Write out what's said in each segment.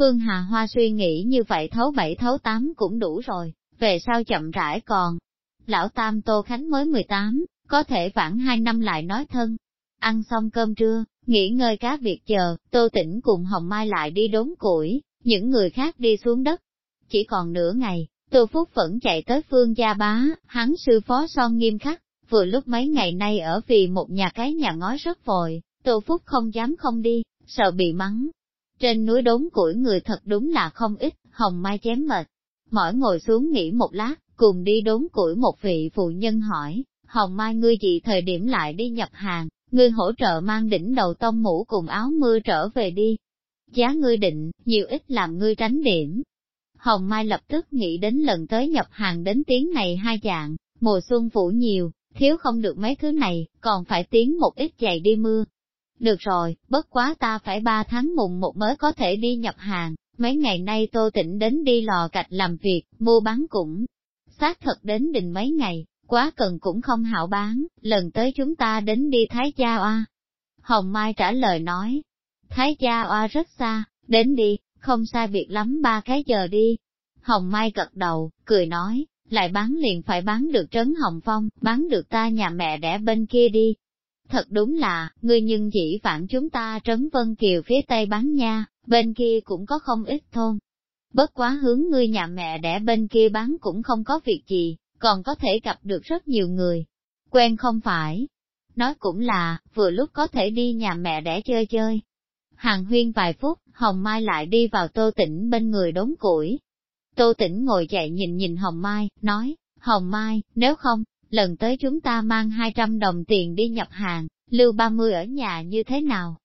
Phương Hà Hoa suy nghĩ như vậy thấu bảy thấu tám cũng đủ rồi, về sau chậm rãi còn. Lão Tam Tô Khánh mới 18, có thể vãn hai năm lại nói thân. Ăn xong cơm trưa, nghỉ ngơi cá việc chờ, Tô Tĩnh cùng Hồng Mai lại đi đốn củi, những người khác đi xuống đất. Chỉ còn nửa ngày, Tô Phúc vẫn chạy tới phương gia bá, hắn sư phó son nghiêm khắc, vừa lúc mấy ngày nay ở vì một nhà cái nhà ngói rất vội, Tô Phúc không dám không đi, sợ bị mắng. Trên núi đốn củi người thật đúng là không ít, hồng mai chém mệt. Mỏi ngồi xuống nghỉ một lát, cùng đi đốn củi một vị phụ nhân hỏi, hồng mai ngươi gì thời điểm lại đi nhập hàng, ngươi hỗ trợ mang đỉnh đầu tông mũ cùng áo mưa trở về đi. Giá ngươi định, nhiều ít làm ngươi tránh điểm. Hồng Mai lập tức nghĩ đến lần tới nhập hàng đến tiếng này hai dạng, mùa xuân phủ nhiều, thiếu không được mấy thứ này, còn phải tiến một ít giày đi mưa. Được rồi, bất quá ta phải ba tháng mùng một mới có thể đi nhập hàng, mấy ngày nay tô tĩnh đến đi lò gạch làm việc, mua bán cũng. Xác thật đến đình mấy ngày, quá cần cũng không hảo bán, lần tới chúng ta đến đi Thái Gia Oa. Hồng Mai trả lời nói, Thái Gia Oa rất xa, đến đi, không sai việc lắm ba cái giờ đi. Hồng Mai gật đầu, cười nói, lại bán liền phải bán được Trấn Hồng Phong, bán được ta nhà mẹ đẻ bên kia đi. Thật đúng là, ngươi nhưng chỉ vạn chúng ta Trấn Vân Kiều phía tây bán nha, bên kia cũng có không ít thôn. Bất quá hướng ngươi nhà mẹ đẻ bên kia bán cũng không có việc gì, còn có thể gặp được rất nhiều người. Quen không phải? Nói cũng là, vừa lúc có thể đi nhà mẹ đẻ chơi chơi. Hàng huyên vài phút, Hồng Mai lại đi vào tô tỉnh bên người đốn củi, Tô Tĩnh ngồi dậy nhìn nhìn Hồng Mai, nói, Hồng Mai, nếu không, lần tới chúng ta mang 200 đồng tiền đi nhập hàng, lưu 30 ở nhà như thế nào?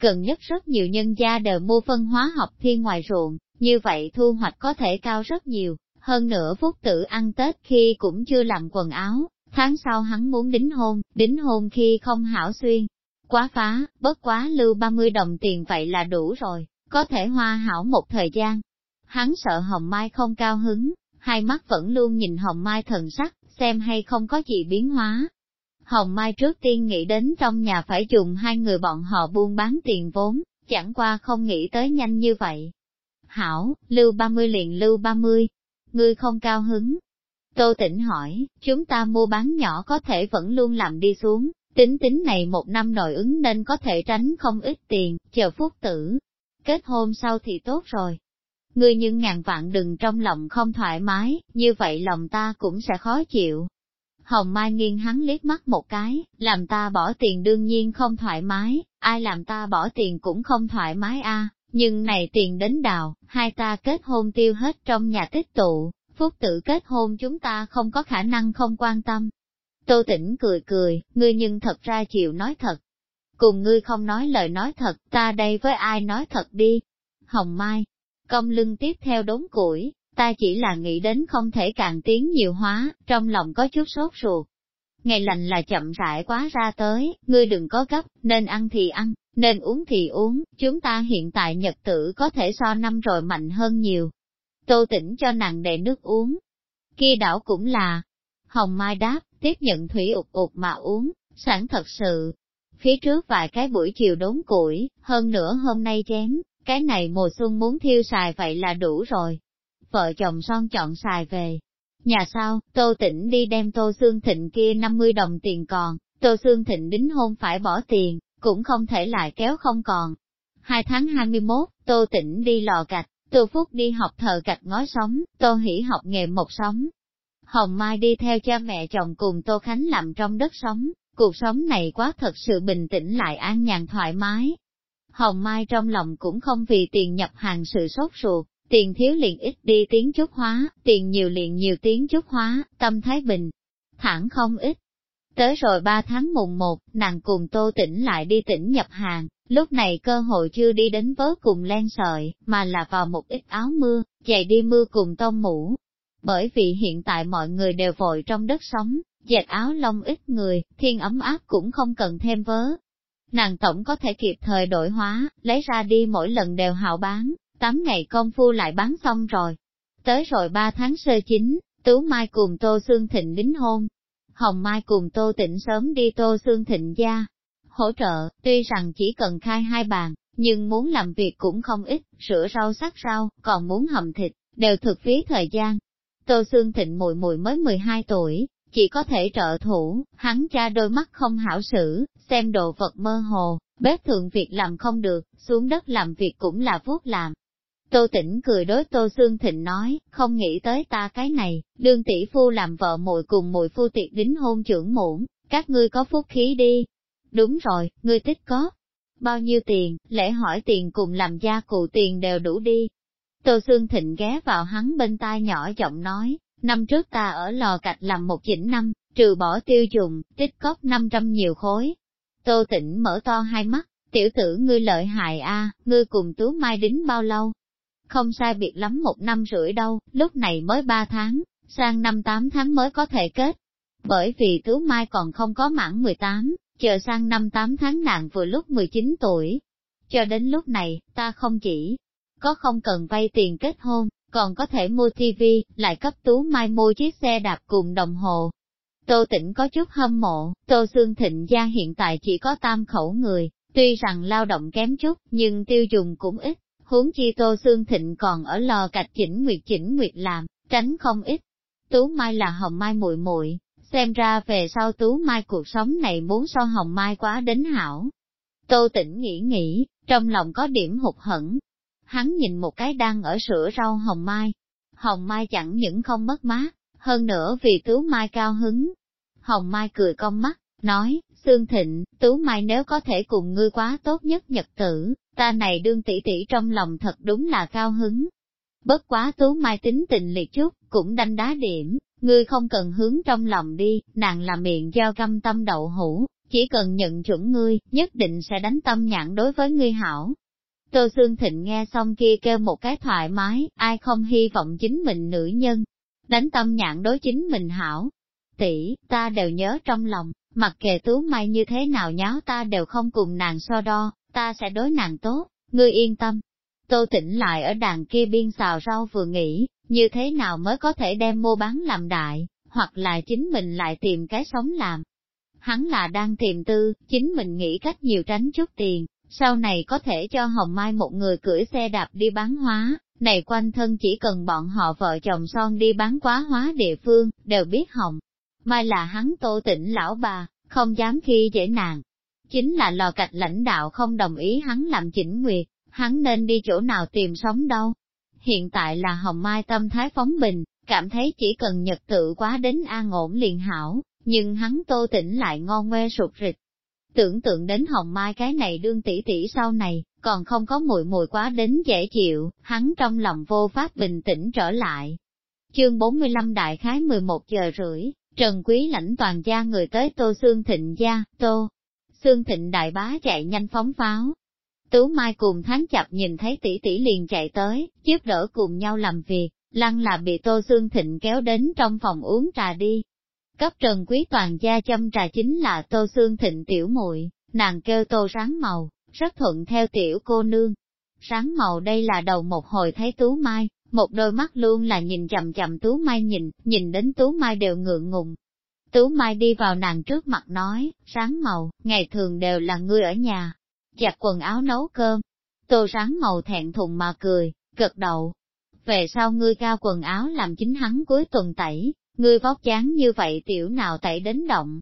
Gần nhất rất nhiều nhân gia đều mua phân hóa học thiên ngoài ruộng, như vậy thu hoạch có thể cao rất nhiều, hơn nữa phúc tử ăn Tết khi cũng chưa làm quần áo, tháng sau hắn muốn đính hôn, đính hôn khi không hảo xuyên. Quá phá, bất quá lưu 30 đồng tiền vậy là đủ rồi, có thể hoa hảo một thời gian, Hắn sợ Hồng Mai không cao hứng, hai mắt vẫn luôn nhìn Hồng Mai thần sắc, xem hay không có gì biến hóa. Hồng Mai trước tiên nghĩ đến trong nhà phải dùng hai người bọn họ buôn bán tiền vốn, chẳng qua không nghĩ tới nhanh như vậy. Hảo, lưu 30 liền lưu 30. Ngươi không cao hứng. Tô tỉnh hỏi, chúng ta mua bán nhỏ có thể vẫn luôn làm đi xuống, tính tính này một năm nội ứng nên có thể tránh không ít tiền, chờ phúc tử. Kết hôn sau thì tốt rồi, ngươi nhưng ngàn vạn đừng trong lòng không thoải mái, như vậy lòng ta cũng sẽ khó chịu. Hồng Mai nghiêng hắn liếc mắt một cái, làm ta bỏ tiền đương nhiên không thoải mái, ai làm ta bỏ tiền cũng không thoải mái a. nhưng này tiền đến đào, hai ta kết hôn tiêu hết trong nhà tích tụ, phúc tự kết hôn chúng ta không có khả năng không quan tâm. Tô tỉnh cười cười, ngươi nhưng thật ra chịu nói thật. Cùng ngươi không nói lời nói thật, ta đây với ai nói thật đi. Hồng Mai, Công lưng tiếp theo đốn củi, ta chỉ là nghĩ đến không thể càng tiến nhiều hóa, trong lòng có chút sốt ruột. Ngày lành là chậm rãi quá ra tới, ngươi đừng có gấp, nên ăn thì ăn, nên uống thì uống, chúng ta hiện tại nhật tử có thể so năm rồi mạnh hơn nhiều. Tô tỉnh cho nàng đệ nước uống. Kia đảo cũng là, Hồng Mai đáp, tiếp nhận thủy ụt ụt mà uống, sẵn thật sự. Phía trước vài cái buổi chiều đốn củi, hơn nữa hôm nay chém, cái này mùa xuân muốn thiêu xài vậy là đủ rồi. Vợ chồng son chọn xài về. Nhà sau, Tô Tĩnh đi đem Tô xương Thịnh kia 50 đồng tiền còn, Tô xương Thịnh đính hôn phải bỏ tiền, cũng không thể lại kéo không còn. Hai tháng 21, Tô Tĩnh đi lò gạch, Tô Phúc đi học thờ gạch ngói sống, Tô Hỷ học nghề một sống. Hồng Mai đi theo cha mẹ chồng cùng Tô Khánh làm trong đất sống, cuộc sống này quá thật sự bình tĩnh lại an nhàn thoải mái, Hồng Mai trong lòng cũng không vì tiền nhập hàng sự sốt ruột, tiền thiếu liền ít đi tiếng chút hóa, tiền nhiều liền nhiều tiếng chút hóa, tâm thái bình, thẳng không ít. Tới rồi ba tháng mùng một, nàng cùng tô tỉnh lại đi tỉnh nhập hàng, lúc này cơ hội chưa đi đến vớ cùng len sợi, mà là vào một ít áo mưa, giày đi mưa cùng tông mũ. Bởi vì hiện tại mọi người đều vội trong đất sống, dệt áo lông ít người, thiên ấm áp cũng không cần thêm vớ, nàng tổng có thể kịp thời đổi hóa, lấy ra đi mỗi lần đều hạo bán, 8 ngày công phu lại bán xong rồi. Tới rồi 3 tháng sơ chính, Tú Mai cùng Tô xương Thịnh đính hôn. Hồng Mai cùng Tô Tịnh sớm đi Tô xương Thịnh gia. Hỗ trợ, tuy rằng chỉ cần khai hai bàn, nhưng muốn làm việc cũng không ít, rửa rau sắc rau, còn muốn hầm thịt, đều thực phí thời gian. Tô xương Thịnh mùi mùi mới 12 tuổi, chỉ có thể trợ thủ, hắn cha đôi mắt không hảo xử, xem đồ vật mơ hồ, bếp thượng việc làm không được, xuống đất làm việc cũng là vuốt làm. Tô tỉnh cười đối Tô Sương Thịnh nói, không nghĩ tới ta cái này, đương tỷ phu làm vợ muội cùng mùi phu tiệc đính hôn trưởng muỗng, các ngươi có phúc khí đi. Đúng rồi, ngươi tích có. Bao nhiêu tiền, lễ hỏi tiền cùng làm gia cụ tiền đều đủ đi. Tô Sương Thịnh ghé vào hắn bên tai nhỏ giọng nói, năm trước ta ở lò cạch làm một chỉnh năm, trừ bỏ tiêu dùng, tích cóp 500 nhiều khối. Tô Tĩnh mở to hai mắt, tiểu tử ngươi lợi hại a, ngươi cùng Tú Mai đính bao lâu? Không sai biệt lắm một năm rưỡi đâu, lúc này mới ba tháng, sang năm tám tháng mới có thể kết. Bởi vì Tú Mai còn không có mãn 18, chờ sang năm tám tháng nàng vừa lúc 19 tuổi. Cho đến lúc này, ta không chỉ có không cần vay tiền kết hôn, còn có thể mua tivi, lại cấp Tú Mai mua chiếc xe đạp cùng đồng hồ. Tô Tĩnh có chút hâm mộ, Tô Sương Thịnh gia hiện tại chỉ có tam khẩu người, tuy rằng lao động kém chút, nhưng tiêu dùng cũng ít, huống chi Tô Sương Thịnh còn ở lò cạch chỉnh nguyệt chỉnh nguyệt làm, tránh không ít. Tú Mai là hồng mai muội muội, xem ra về sau Tú Mai cuộc sống này muốn so hồng mai quá đến hảo. Tô Tĩnh nghĩ nghĩ, trong lòng có điểm hụt hẫng, hắn nhìn một cái đang ở sữa rau hồng mai. Hồng mai chẳng những không mất mát, hơn nữa vì tú mai cao hứng. Hồng mai cười cong mắt, nói, Sương Thịnh, Tú Mai nếu có thể cùng ngươi quá tốt nhất nhật tử, ta này đương tỷ tỷ trong lòng thật đúng là cao hứng. Bất quá Tú Mai tính tình liệt chút, cũng đanh đá điểm, ngươi không cần hướng trong lòng đi, nàng là miệng giao căm tâm đậu hũ, chỉ cần nhận chuẩn ngươi, nhất định sẽ đánh tâm nhãn đối với ngươi hảo, Tô Sương Thịnh nghe xong kia kêu một cái thoải mái, ai không hy vọng chính mình nữ nhân, đánh tâm nhãn đối chính mình hảo. Tỷ, ta đều nhớ trong lòng, mặc kệ tú mai như thế nào nháo ta đều không cùng nàng so đo, ta sẽ đối nàng tốt, ngươi yên tâm. Tô tỉnh lại ở đàn kia biên xào rau vừa nghĩ, như thế nào mới có thể đem mua bán làm đại, hoặc là chính mình lại tìm cái sống làm. Hắn là đang tìm tư, chính mình nghĩ cách nhiều tránh chút tiền, sau này có thể cho Hồng Mai một người cưỡi xe đạp đi bán hóa, này quanh thân chỉ cần bọn họ vợ chồng son đi bán quá hóa địa phương, đều biết Hồng. Mai là hắn tô tỉnh lão bà, không dám khi dễ nàng. Chính là lò cạch lãnh đạo không đồng ý hắn làm chỉnh nguyệt, hắn nên đi chỗ nào tìm sống đâu. Hiện tại là Hồng Mai tâm thái phóng bình, cảm thấy chỉ cần nhật tự quá đến an ổn liền hảo, nhưng hắn tô tỉnh lại ngon ngoe sụt rịch, Tưởng tượng đến hồng mai cái này đương tỷ tỷ sau này, còn không có mùi mùi quá đến dễ chịu, hắn trong lòng vô pháp bình tĩnh trở lại. Chương 45 đại khái 11 giờ rưỡi, Trần Quý lãnh toàn gia người tới Tô Sương Thịnh gia, Tô. Sương Thịnh đại bá chạy nhanh phóng pháo. Tú Mai cùng tháng chập nhìn thấy tỷ tỷ liền chạy tới, giúp đỡ cùng nhau làm việc, lăng là bị Tô Sương Thịnh kéo đến trong phòng uống trà đi, Cấp trần quý toàn gia châm trà chính là tô xương thịnh tiểu muội nàng kêu tô ráng màu, rất thuận theo tiểu cô nương. Ráng màu đây là đầu một hồi thấy tú mai, một đôi mắt luôn là nhìn chậm chậm tú mai nhìn, nhìn đến tú mai đều ngượng ngùng. Tú mai đi vào nàng trước mặt nói, ráng màu, ngày thường đều là ngươi ở nhà, giặt quần áo nấu cơm. Tô ráng màu thẹn thùng mà cười, gật đầu. Về sau ngươi cao quần áo làm chính hắn cuối tuần tẩy, ngươi vóc dáng như vậy tiểu nào tẩy đến động.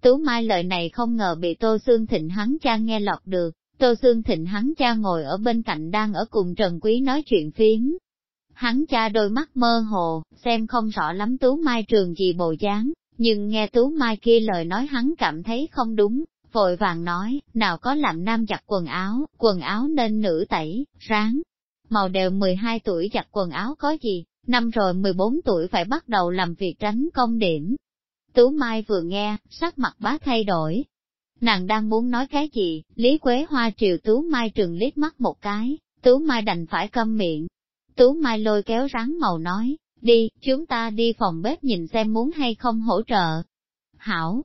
Tú Mai lời này không ngờ bị Tô Sương Thịnh hắn cha nghe lọt được, Tô Sương Thịnh hắn cha ngồi ở bên cạnh đang ở cùng Trần Quý nói chuyện phiếm. Hắn cha đôi mắt mơ hồ, xem không rõ lắm Tú Mai trường gì bộ dáng, nhưng nghe Tú Mai kia lời nói hắn cảm thấy không đúng, vội vàng nói, nào có làm nam giặt quần áo, quần áo nên nữ tẩy, ráng. Màu đều 12 tuổi giặt quần áo có gì, năm rồi 14 tuổi phải bắt đầu làm việc tránh công điểm. Tú Mai vừa nghe, sắc mặt bá thay đổi. Nàng đang muốn nói cái gì, Lý Quế Hoa triều Tú Mai trừng liếc mắt một cái, Tú Mai đành phải câm miệng. Tú Mai lôi kéo rắn màu nói, đi, chúng ta đi phòng bếp nhìn xem muốn hay không hỗ trợ. Hảo!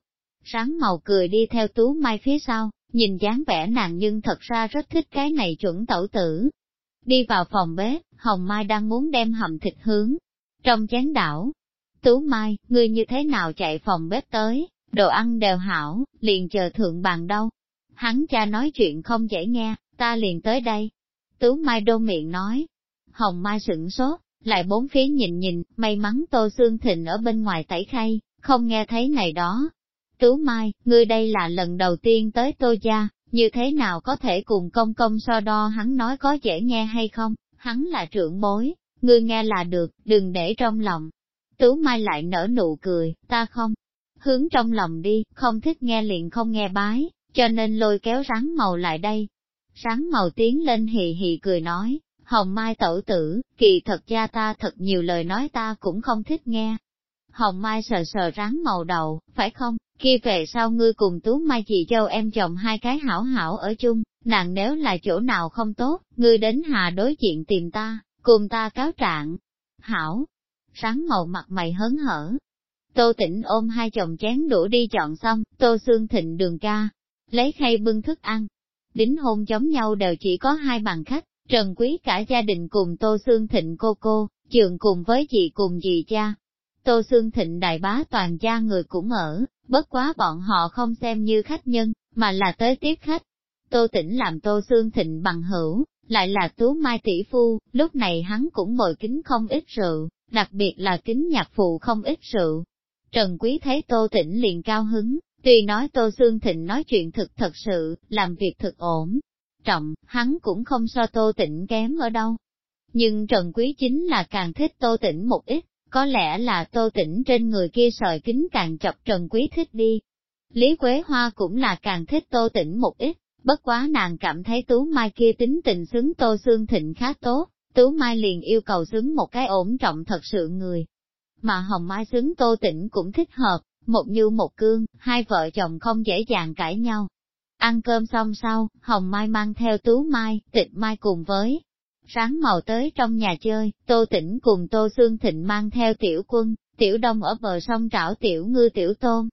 Rắn màu cười đi theo Tú Mai phía sau, nhìn dáng vẻ nàng nhưng thật ra rất thích cái này chuẩn tẩu tử, Đi vào phòng bếp, Hồng Mai đang muốn đem hầm thịt hướng. Trong chén đảo, Tú Mai, ngươi như thế nào chạy phòng bếp tới, đồ ăn đều hảo, liền chờ thượng bàn đâu. Hắn cha nói chuyện không dễ nghe, ta liền tới đây. Tú Mai đô miệng nói, Hồng Mai sửng sốt, lại bốn phía nhìn nhìn, may mắn Tô xương Thịnh ở bên ngoài tẩy khay, không nghe thấy này đó. Tú Mai, ngươi đây là lần đầu tiên tới Tô Gia, như thế nào có thể cùng công công so đo hắn nói có dễ nghe hay không, hắn là trưởng bối, ngươi nghe là được, đừng để trong lòng. tứ Mai lại nở nụ cười, ta không, hướng trong lòng đi, không thích nghe liền không nghe bái, cho nên lôi kéo rắn màu lại đây. Rắn màu tiến lên hì hì cười nói, Hồng Mai tẩu tử, kỳ thật cha ta thật nhiều lời nói ta cũng không thích nghe. Hồng Mai sờ sờ rắn màu đầu, phải không, khi về sau ngươi cùng Tú Mai chị châu em chồng hai cái hảo hảo ở chung, nàng nếu là chỗ nào không tốt, ngươi đến hà đối diện tìm ta, cùng ta cáo trạng. Hảo, sáng màu mặt mày hớn hở. Tô tỉnh ôm hai chồng chén đũa đi chọn xong, tô xương thịnh đường ca, lấy khay bưng thức ăn. Đính hôn chống nhau đều chỉ có hai bàn khách, Trần Quý cả gia đình cùng Tô xương Thịnh cô cô, trường cùng với chị cùng dì cha. Tô xương Thịnh đại bá toàn gia người cũng ở, bất quá bọn họ không xem như khách nhân, mà là tới tiếp khách. Tô Tĩnh làm Tô xương Thịnh bằng hữu, lại là Tú Mai tỷ phu, lúc này hắn cũng bồi kính không ít rượu, đặc biệt là kính nhạc phụ không ít rượu. Trần Quý thấy Tô Tĩnh liền cao hứng, tuy nói Tô xương Thịnh nói chuyện thực thật sự, làm việc thực ổn, trọng, hắn cũng không so tô tĩnh kém ở đâu. Nhưng Trần Quý chính là càng thích tô tĩnh một ít, có lẽ là tô tĩnh trên người kia sợi kính càng chọc Trần Quý thích đi. Lý Quế Hoa cũng là càng thích tô tĩnh một ít, bất quá nàng cảm thấy Tú Mai kia tính tình xứng tô xương thịnh khá tốt, Tú Mai liền yêu cầu xứng một cái ổn trọng thật sự người. Mà Hồng Mai xứng tô tĩnh cũng thích hợp, một như một cương, hai vợ chồng không dễ dàng cãi nhau. Ăn cơm xong sau, Hồng Mai mang theo Tú Mai, Tịch Mai cùng với sáng màu tới trong nhà chơi, Tô Tĩnh cùng Tô xương Thịnh mang theo tiểu quân, tiểu đông ở bờ sông trảo tiểu ngư tiểu tôm.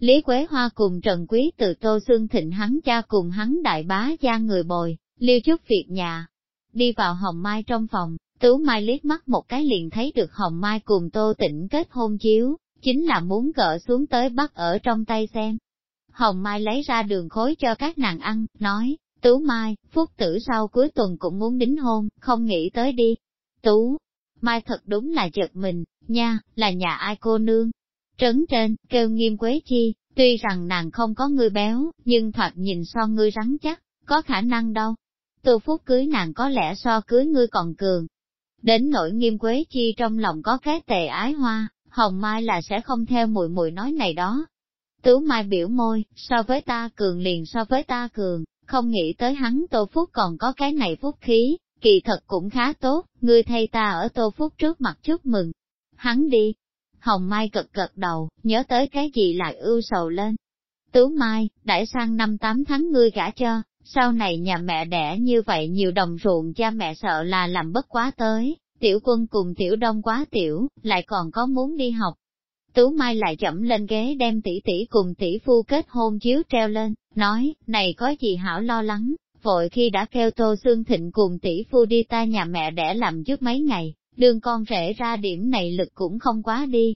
Lý Quế Hoa cùng Trần Quý từ Tô xương Thịnh hắn cha cùng hắn đại bá gia người bồi, liêu chút việc nhà. Đi vào Hồng Mai trong phòng, Tú Mai liếc mắt một cái liền thấy được Hồng Mai cùng Tô Tĩnh kết hôn chiếu, chính là muốn cỡ xuống tới bắt ở trong tay xem, Hồng Mai lấy ra đường khối cho các nàng ăn, nói, Tú Mai, Phúc tử sau cuối tuần cũng muốn đính hôn, không nghĩ tới đi. Tú, Mai thật đúng là chật mình, nha, là nhà ai cô nương. Trấn trên, kêu nghiêm quế chi, tuy rằng nàng không có người béo, nhưng thoạt nhìn so ngươi rắn chắc, có khả năng đâu. Từ phút cưới nàng có lẽ so cưới ngươi còn cường. Đến nỗi nghiêm quế chi trong lòng có cái tề ái hoa, hồng mai là sẽ không theo mùi mùi nói này đó, Tú Mai biểu môi, so với ta cường liền so với ta cường, không nghĩ tới hắn Tô Phúc còn có cái này phúc khí, kỳ thật cũng khá tốt, ngươi thay ta ở Tô Phúc trước mặt chúc mừng. Hắn đi. Hồng Mai cực gật đầu, nhớ tới cái gì lại ưu sầu lên. Tú Mai, đãi sang năm tám tháng ngươi gả cho, sau này nhà mẹ đẻ như vậy nhiều đồng ruộng cha mẹ sợ là làm bất quá tới, tiểu quân cùng tiểu đông quá tiểu, lại còn có muốn đi học, Tú Mai lại chậm lên ghế đem tỷ tỷ cùng tỷ phu kết hôn chiếu treo lên, nói, này có gì hảo lo lắng, vội khi đã kêu Tô xương Thịnh cùng tỷ phu đi ta nhà mẹ để làm trước mấy ngày, đường con rể ra điểm này lực cũng không quá đi.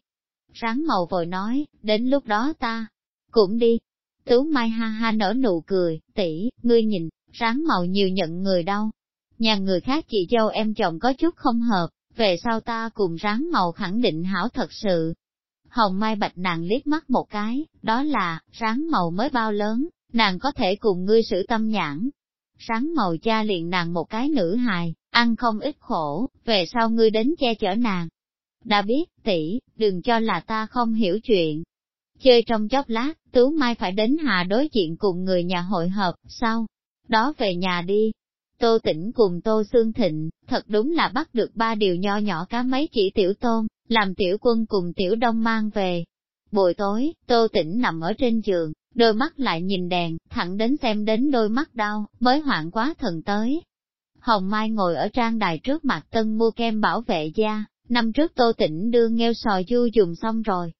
Ráng màu vội nói, đến lúc đó ta cũng đi. Tú Mai ha ha nở nụ cười, tỷ, ngươi nhìn, ráng màu nhiều nhận người đâu. Nhà người khác chị dâu em chồng có chút không hợp, về sau ta cùng ráng màu khẳng định hảo thật sự, Hồng Mai Bạch nàng liếc mắt một cái, đó là, ráng màu mới bao lớn, nàng có thể cùng ngươi sử tâm nhãn. Ráng màu cha liền nàng một cái nữ hài, ăn không ít khổ, về sau ngươi đến che chở nàng. Đã biết, tỷ, đừng cho là ta không hiểu chuyện. Chơi trong chốc lát, Tú Mai phải đến hà đối diện cùng người nhà hội hợp, sau đó về nhà đi. Tô Tĩnh cùng Tô Sương Thịnh, thật đúng là bắt được ba điều nho nhỏ cá mấy chỉ tiểu tôm, làm tiểu quân cùng tiểu đông mang về. Buổi tối, tô tĩnh nằm ở trên giường, đôi mắt lại nhìn đèn, thẳng đến xem đến đôi mắt đau, mới hoảng quá thần tới. Hồng Mai ngồi ở trang đài trước mặt tân mua kem bảo vệ da, năm trước tô tĩnh đưa nghêu sò du dùng xong rồi.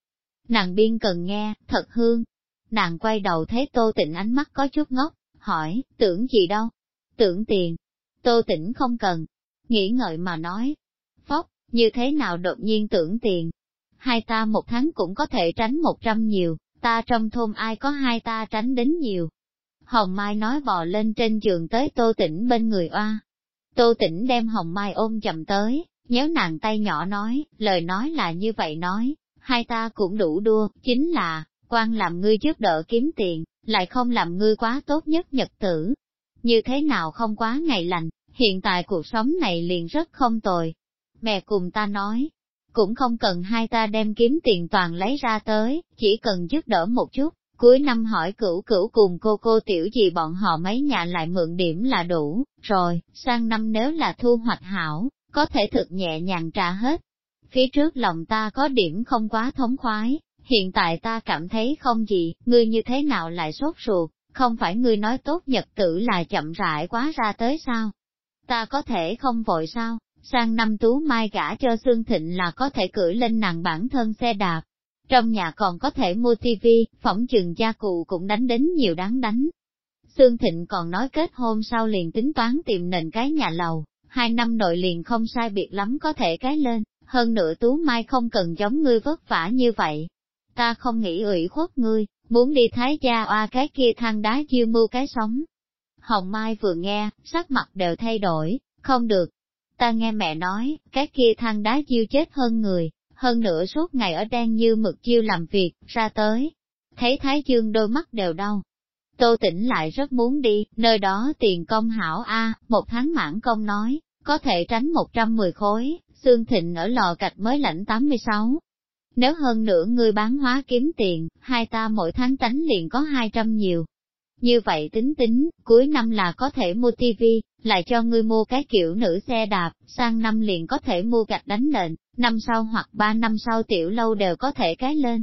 Nàng biên cần nghe, thật hương. Nàng quay đầu thấy tô tĩnh ánh mắt có chút ngốc, hỏi, tưởng gì đâu? Tưởng tiền. Tô tĩnh không cần. Nghĩ ngợi mà nói. Phóc, như thế nào đột nhiên tưởng tiền. Hai ta một tháng cũng có thể tránh một trăm nhiều, ta trong thôn ai có hai ta tránh đến nhiều. Hồng Mai nói bò lên trên giường tới Tô Tĩnh bên người oa. Tô Tĩnh đem Hồng Mai ôm chậm tới, nhéo nàng tay nhỏ nói, lời nói là như vậy nói, hai ta cũng đủ đua, chính là, quan làm ngươi giúp đỡ kiếm tiền, lại không làm ngươi quá tốt nhất nhật tử. Như thế nào không quá ngày lành, hiện tại cuộc sống này liền rất không tồi. Mẹ cùng ta nói, cũng không cần hai ta đem kiếm tiền toàn lấy ra tới, chỉ cần giúp đỡ một chút, cuối năm hỏi cửu cửu cùng cô cô tiểu gì bọn họ mấy nhà lại mượn điểm là đủ, rồi, sang năm nếu là thu hoạch hảo, có thể thực nhẹ nhàng trả hết. Phía trước lòng ta có điểm không quá thống khoái, hiện tại ta cảm thấy không gì, ngươi như thế nào lại sốt ruột, không phải ngươi nói tốt nhật tử là chậm rãi quá ra tới sao? Ta có thể không vội sao? Sang năm tú mai gả cho Sương Thịnh là có thể cưỡi lên nàng bản thân xe đạp. Trong nhà còn có thể mua tivi, phỏng chừng gia cụ cũng đánh đến nhiều đáng đánh. Sương Thịnh còn nói kết hôn sau liền tính toán tìm nền cái nhà lầu, hai năm nội liền không sai biệt lắm có thể cái lên, hơn nữa tú mai không cần giống ngươi vất vả như vậy. Ta không nghĩ ủy khuất ngươi, muốn đi thái gia oa cái kia thang đá chiêu mưu cái sống. Hồng Mai vừa nghe, sắc mặt đều thay đổi, không được, Ta nghe mẹ nói, cái kia thang đá chiêu chết hơn người, hơn nữa suốt ngày ở đen như mực chiêu làm việc, ra tới. Thấy Thái Dương đôi mắt đều đau. Tô tỉnh lại rất muốn đi, nơi đó tiền công hảo A, một tháng mãn công nói, có thể tránh 110 khối, xương thịnh ở lò cạch mới lãnh 86. Nếu hơn nữa ngươi bán hóa kiếm tiền, hai ta mỗi tháng tránh liền có 200 nhiều, như vậy tính tính, cuối năm là có thể mua tivi, lại cho ngươi mua cái kiểu nữ xe đạp, sang năm liền có thể mua gạch đánh nền, năm sau hoặc ba năm sau tiểu lâu đều có thể cái lên.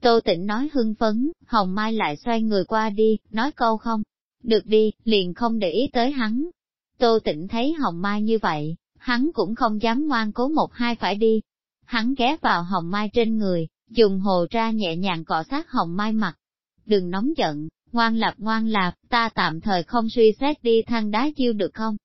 Tô Tĩnh nói hưng phấn, Hồng Mai lại xoay người qua đi, nói câu không, được đi, liền không để ý tới hắn. Tô Tĩnh thấy Hồng Mai như vậy, hắn cũng không dám ngoan cố một hai phải đi. Hắn ghé vào Hồng Mai trên người, dùng hồ ra nhẹ nhàng cọ sát Hồng Mai mặt. Đừng nóng giận, Ngoan lạp ngoan lạp, ta tạm thời không suy xét đi thang đá chiêu được không?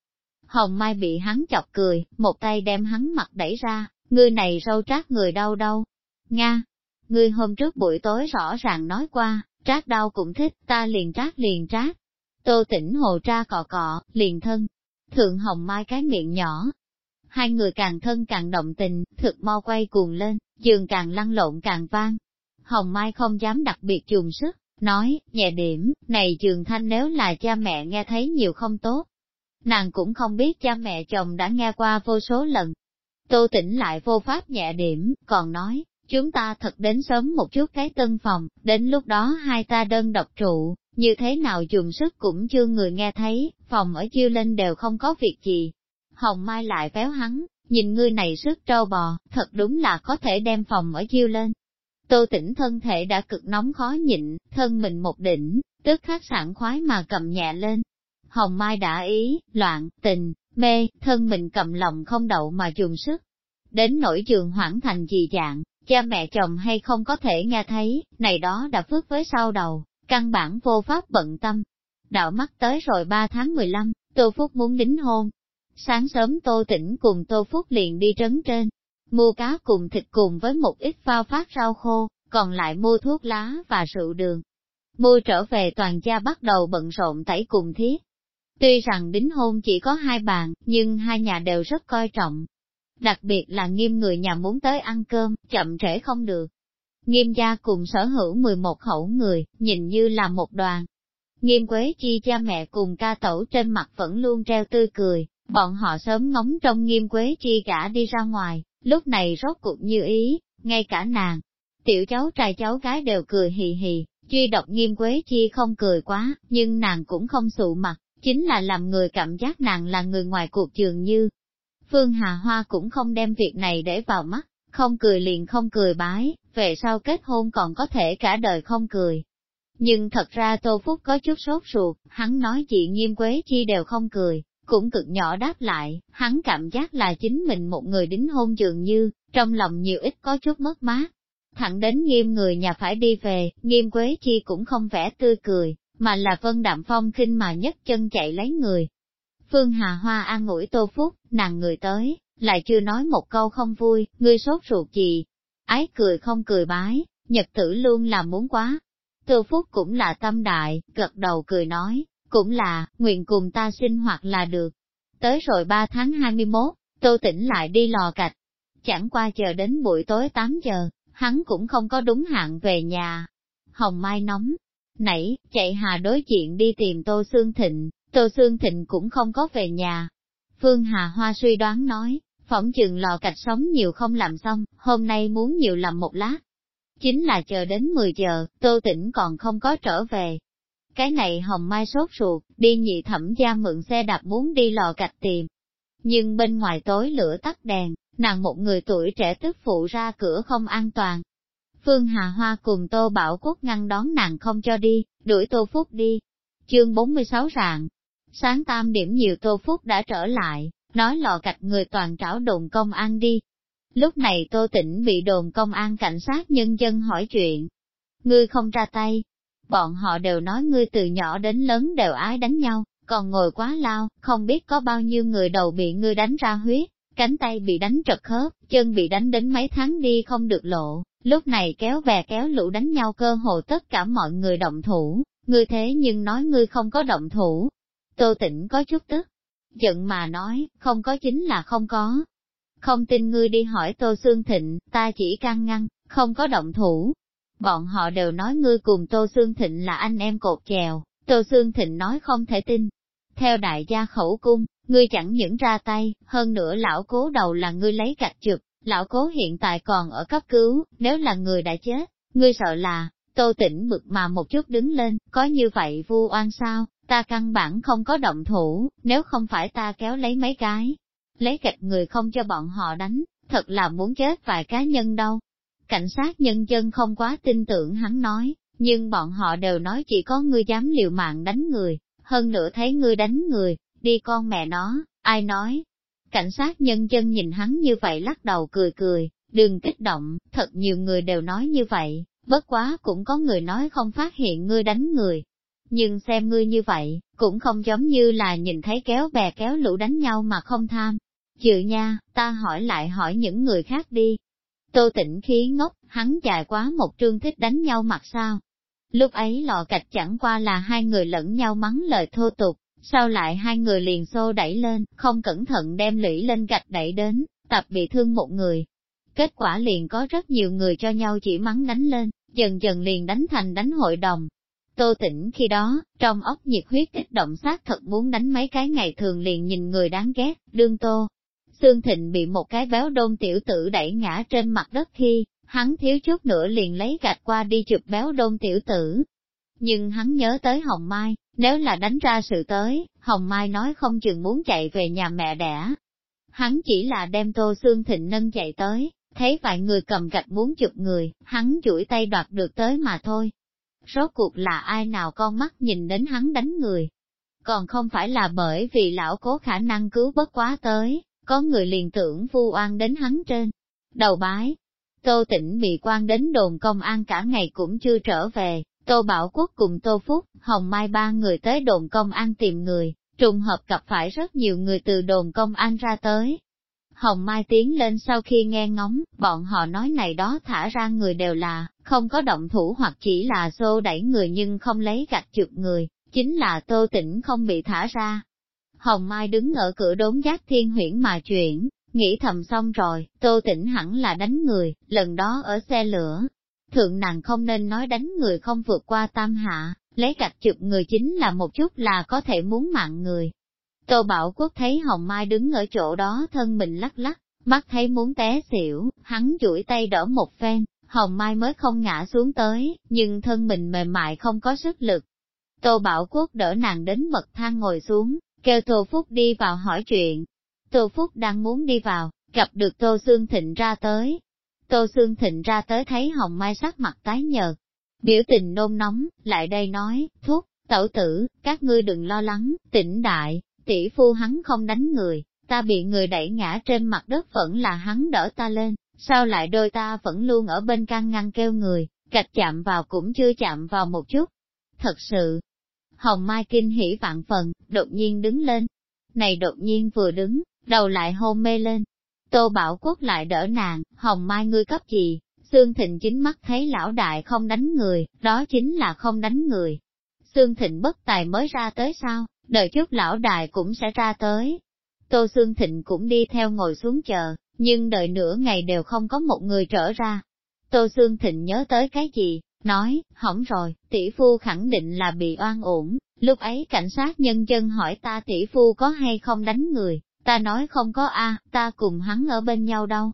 Hồng Mai bị hắn chọc cười, một tay đem hắn mặt đẩy ra, ngươi này râu trát người đau đâu. Nga, ngươi hôm trước buổi tối rõ ràng nói qua, trát đau cũng thích, ta liền trát liền trát. Tô tỉnh hồ tra cọ cọ, liền thân. Thượng Hồng Mai cái miệng nhỏ. Hai người càng thân càng động tình, thực mau quay cuồng lên, giường càng lăn lộn càng vang. Hồng Mai không dám đặc biệt dùng sức, nói, nhẹ điểm, này trường thanh nếu là cha mẹ nghe thấy nhiều không tốt. Nàng cũng không biết cha mẹ chồng đã nghe qua vô số lần. Tô tỉnh lại vô pháp nhẹ điểm, còn nói, chúng ta thật đến sớm một chút cái tân phòng, đến lúc đó hai ta đơn độc trụ, như thế nào dùng sức cũng chưa người nghe thấy, phòng ở chiêu lên đều không có việc gì. Hồng Mai lại véo hắn, nhìn ngươi này sức trâu bò, thật đúng là có thể đem phòng ở chiêu lên, Tô tỉnh thân thể đã cực nóng khó nhịn, thân mình một đỉnh, tức khắc sảng khoái mà cầm nhẹ lên. Hồng Mai đã ý, loạn, tình, mê, thân mình cầm lòng không đậu mà dùng sức. Đến nỗi trường hoảng thành gì dạng, cha mẹ chồng hay không có thể nghe thấy, này đó đã phước với sau đầu, căn bản vô pháp bận tâm. Đạo mắt tới rồi 3 tháng 15, Tô Phúc muốn đính hôn. Sáng sớm Tô Tĩnh cùng Tô Phúc liền đi trấn trên, mua cá cùng thịt cùng với một ít phao phát rau khô, còn lại mua thuốc lá và rượu đường. Mua trở về toàn gia bắt đầu bận rộn tẩy cùng thiết. Tuy rằng đính hôn chỉ có hai bàn, nhưng hai nhà đều rất coi trọng. Đặc biệt là nghiêm người nhà muốn tới ăn cơm, chậm trễ không được. Nghiêm gia cùng sở hữu 11 khẩu người, nhìn như là một đoàn. Nghiêm Quế Chi cha mẹ cùng ca tẩu trên mặt vẫn luôn treo tươi cười, bọn họ sớm ngóng trong Nghiêm Quế Chi gã đi ra ngoài, lúc này rốt cuộc như ý, ngay cả nàng, tiểu cháu trai cháu gái đều cười hì hì, duy độc nghiêm quế chi không cười quá, nhưng nàng cũng không sụ mặt, chính là làm người cảm giác nàng là người ngoài cuộc trường như. Phương Hà Hoa cũng không đem việc này để vào mắt, không cười liền không cười bái, về sau kết hôn còn có thể cả đời không cười. Nhưng thật ra Tô Phúc có chút sốt ruột, hắn nói chuyện nghiêm quế chi đều không cười, cũng cực nhỏ đáp lại, hắn cảm giác là chính mình một người đính hôn dường như, trong lòng nhiều ít có chút mất mát. Thẳng đến nghiêm người nhà phải đi về, nghiêm quế chi cũng không vẽ tươi cười, mà là vân đạm phong khinh mà nhất chân chạy lấy người. Phương Hà Hoa an ủi tô phúc, nàng người tới, lại chưa nói một câu không vui, ngươi sốt ruột gì. Ái cười không cười bái, nhật tử luôn là muốn quá. Tô Phúc cũng là tâm đại, gật đầu cười nói, cũng là, nguyện cùng ta sinh hoạt là được. Tới rồi 3 tháng 21, Tô tĩnh lại đi lò cạch. Chẳng qua chờ đến buổi tối 8 giờ, hắn cũng không có đúng hạn về nhà. Hồng Mai nóng, nảy, chạy hà đối diện đi tìm Tô Sương Thịnh, Tô Sương Thịnh cũng không có về nhà. Phương Hà Hoa suy đoán nói, phỏng chừng lò cạch sống nhiều không làm xong, hôm nay muốn nhiều làm một lát. Chính là chờ đến 10 giờ, Tô Tĩnh còn không có trở về. Cái này Hồng Mai sốt ruột, đi nhị thẩm gia mượn xe đạp muốn đi lò cạch tìm. Nhưng bên ngoài tối lửa tắt đèn, nàng một người tuổi trẻ tức phụ ra cửa không an toàn. Phương Hà Hoa cùng Tô Bảo Quốc ngăn đón nàng không cho đi, đuổi Tô Phúc đi. Chương 46 rạng, sáng tam điểm nhiều Tô Phúc đã trở lại, nói lò cạch người toàn trảo đồn công an đi. Lúc này Tô Tĩnh bị đồn công an cảnh sát nhân dân hỏi chuyện. Ngươi không ra tay. Bọn họ đều nói ngươi từ nhỏ đến lớn đều ái đánh nhau, còn ngồi quá lao, không biết có bao nhiêu người đầu bị ngươi đánh ra huyết, cánh tay bị đánh trật khớp, chân bị đánh đến mấy tháng đi không được lộ, lúc này kéo về kéo lũ đánh nhau cơ hồ tất cả mọi người động thủ, ngươi thế nhưng nói ngươi không có động thủ. Tô Tĩnh có chút tức, giận mà nói, không có chính là không có. Không tin ngươi đi hỏi Tô Sương Thịnh, ta chỉ can ngăn, không có động thủ. Bọn họ đều nói ngươi cùng Tô Sương Thịnh là anh em cột chèo, Tô Sương Thịnh nói không thể tin. Theo đại gia khẩu cung, ngươi chẳng những ra tay, hơn nữa lão cố đầu là ngươi lấy gạch chụp, lão cố hiện tại còn ở cấp cứu, nếu là người đã chết, ngươi sợ là, Tô Tĩnh bực mà một chút đứng lên, có như vậy vu oan sao? Ta căn bản không có động thủ, nếu không phải ta kéo lấy mấy cái, lấy gạch người không cho bọn họ đánh, thật là muốn chết vài cá nhân đâu. Cảnh sát nhân dân không quá tin tưởng hắn nói, nhưng bọn họ đều nói chỉ có ngươi dám liều mạng đánh người, hơn nữa thấy ngươi đánh người, đi con mẹ nó, ai nói. Cảnh sát nhân dân nhìn hắn như vậy lắc đầu cười cười, đừng kích động, thật nhiều người đều nói như vậy, bất quá cũng có người nói không phát hiện ngươi đánh người, nhưng xem ngươi như vậy, cũng không giống như là nhìn thấy kéo bè kéo lũ đánh nhau mà không tham. Chịu nha, ta hỏi lại hỏi những người khác đi. Tô tĩnh khí ngốc, hắn dài quá một trương thích đánh nhau mặt sao. Lúc ấy lò cạch chẳng qua là hai người lẫn nhau mắng lời thô tục, sau lại hai người liền xô đẩy lên, không cẩn thận đem lũy lên gạch đẩy đến, tập bị thương một người. Kết quả liền có rất nhiều người cho nhau chỉ mắng đánh lên, dần dần liền đánh thành đánh hội đồng, Tô tĩnh khi đó, trong óc nhiệt huyết kích động sát thật muốn đánh mấy cái ngày thường liền nhìn người đáng ghét, đương tô. Sương Thịnh bị một cái béo đôn tiểu tử đẩy ngã trên mặt đất khi, hắn thiếu chút nữa liền lấy gạch qua đi chụp béo đôn tiểu tử. Nhưng hắn nhớ tới Hồng Mai, nếu là đánh ra sự tới, Hồng Mai nói không chừng muốn chạy về nhà mẹ đẻ. Hắn chỉ là đem Tô Sương Thịnh nâng chạy tới, thấy vài người cầm gạch muốn chụp người, hắn chuỗi tay đoạt được tới mà thôi, Rốt cuộc là ai nào con mắt nhìn đến hắn đánh người. Còn không phải là bởi vì lão cố khả năng cứu bất quá tới, có người liền tưởng vu oan đến hắn trên. Đầu bái, Tô Tĩnh bị quan đến đồn công an cả ngày cũng chưa trở về, Tô Bảo Quốc cùng Tô Phúc, Hồng Mai ba người tới đồn công an tìm người, trùng hợp gặp phải rất nhiều người từ đồn công an ra tới. Hồng Mai tiến lên sau khi nghe ngóng, bọn họ nói này đó thả ra người đều là, không có động thủ hoặc chỉ là xô đẩy người nhưng không lấy gạch chụp người, chính là tô tĩnh không bị thả ra. Hồng Mai đứng ở cửa đốn giác thiên huyễn mà chuyển, nghĩ thầm xong rồi, tô tĩnh hẳn là đánh người, lần đó ở xe lửa. Thượng nàng không nên nói đánh người không vượt qua tam hạ, lấy gạch chụp người chính là một chút là có thể muốn mạng người. Tô Bảo Quốc thấy Hồng Mai đứng ở chỗ đó thân mình lắc lắc, mắt thấy muốn té xỉu, hắn duỗi tay đỡ một phen, Hồng Mai mới không ngã xuống tới, nhưng thân mình mềm mại không có sức lực. Tô Bảo Quốc đỡ nàng đến bậc thang ngồi xuống, kêu Tô Phúc đi vào hỏi chuyện. Tô Phúc đang muốn đi vào, gặp được Tô Sương Thịnh ra tới. Tô Sương Thịnh ra tới thấy Hồng Mai sắc mặt tái nhợt, biểu tình nôn nóng, lại đây nói, thúc, tẩu tử, các ngươi đừng lo lắng, tỉnh đại, tỷ phu hắn không đánh người, ta bị người đẩy ngã trên mặt đất vẫn là hắn đỡ ta lên, sao lại đôi ta vẫn luôn ở bên căn ngăn kêu người, gạch chạm vào cũng chưa chạm vào một chút. Thật sự, Hồng Mai kinh hỉ vạn phần, đột nhiên đứng lên. Này đột nhiên vừa đứng, đầu lại hôn mê lên. Tô Bảo Quốc lại đỡ nàng, Hồng Mai ngươi cấp gì, Sương Thịnh chính mắt thấy lão đại không đánh người, đó chính là không đánh người. Sương Thịnh bất tài mới ra tới sao, đợi chút lão đại cũng sẽ ra tới. Tô Sương Thịnh cũng đi theo ngồi xuống chờ, nhưng đợi nửa ngày đều không có một người trở ra. Tô Sương Thịnh nhớ tới cái gì, nói, hỏng rồi, tỷ phu khẳng định là bị oan uổng. Lúc ấy cảnh sát nhân dân hỏi ta tỷ phu có hay không đánh người, ta nói không có a, ta cùng hắn ở bên nhau đâu.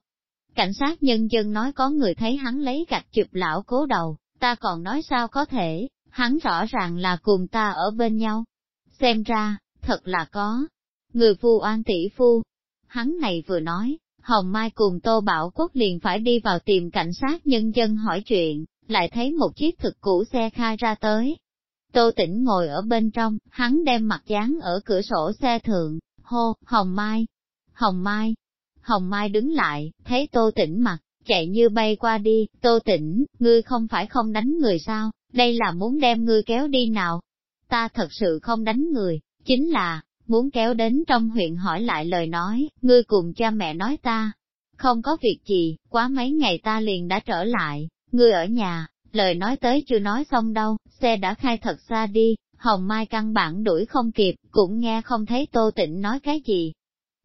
Cảnh sát nhân dân nói có người thấy hắn lấy gạch chụp lão cố đầu, ta còn nói sao có thể, hắn rõ ràng là cùng ta ở bên nhau. Xem ra, thật là có. Người phu oan tỷ phu. Hắn này vừa nói, Hồng Mai cùng Tô Bảo Quốc liền phải đi vào tìm cảnh sát nhân dân hỏi chuyện, lại thấy một chiếc thực cũ xe khai ra tới. Tô Tĩnh ngồi ở bên trong, hắn đem mặt dán ở cửa sổ xe thượng, hô, Hồng Mai, Hồng Mai. Hồng Mai đứng lại, thấy Tô Tĩnh mặt, chạy như bay qua đi, Tô Tĩnh, ngươi không phải không đánh người sao, đây là muốn đem ngươi kéo đi nào. Ta thật sự không đánh người, chính là, muốn kéo đến trong huyện hỏi lại lời nói, ngươi cùng cha mẹ nói ta. Không có việc gì, quá mấy ngày ta liền đã trở lại, ngươi ở nhà, lời nói tới chưa nói xong đâu, xe đã khai thật xa đi, Hồng Mai căn bản đuổi không kịp, cũng nghe không thấy Tô Tịnh nói cái gì.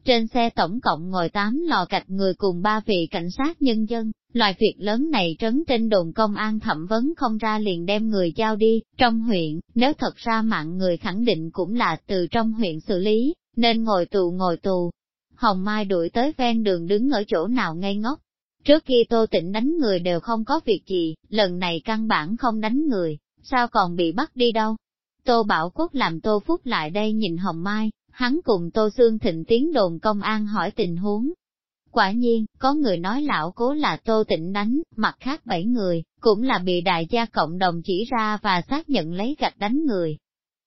Trên xe tổng cộng ngồi 8 lò cạch người cùng ba vị cảnh sát nhân dân, loại việc lớn này trấn trên đồn công an thẩm vấn không ra liền đem người giao đi, trong huyện, nếu thật ra mạng người khẳng định cũng là từ trong huyện xử lý, nên ngồi tù ngồi tù. Hồng Mai đuổi tới ven đường đứng ở chỗ nào ngây ngốc. Trước khi Tô Tịnh đánh người đều không có việc gì, lần này căn bản không đánh người, sao còn bị bắt đi đâu? Tô Bảo Quốc làm Tô Phúc lại đây nhìn Hồng Mai, hắn cùng Tô Sương Thịnh tiến đồn công an hỏi tình huống. Quả nhiên, có người nói lão cố là Tô Tịnh đánh, mặt khác bảy người, cũng là bị đại gia cộng đồng chỉ ra và xác nhận lấy gạch đánh người.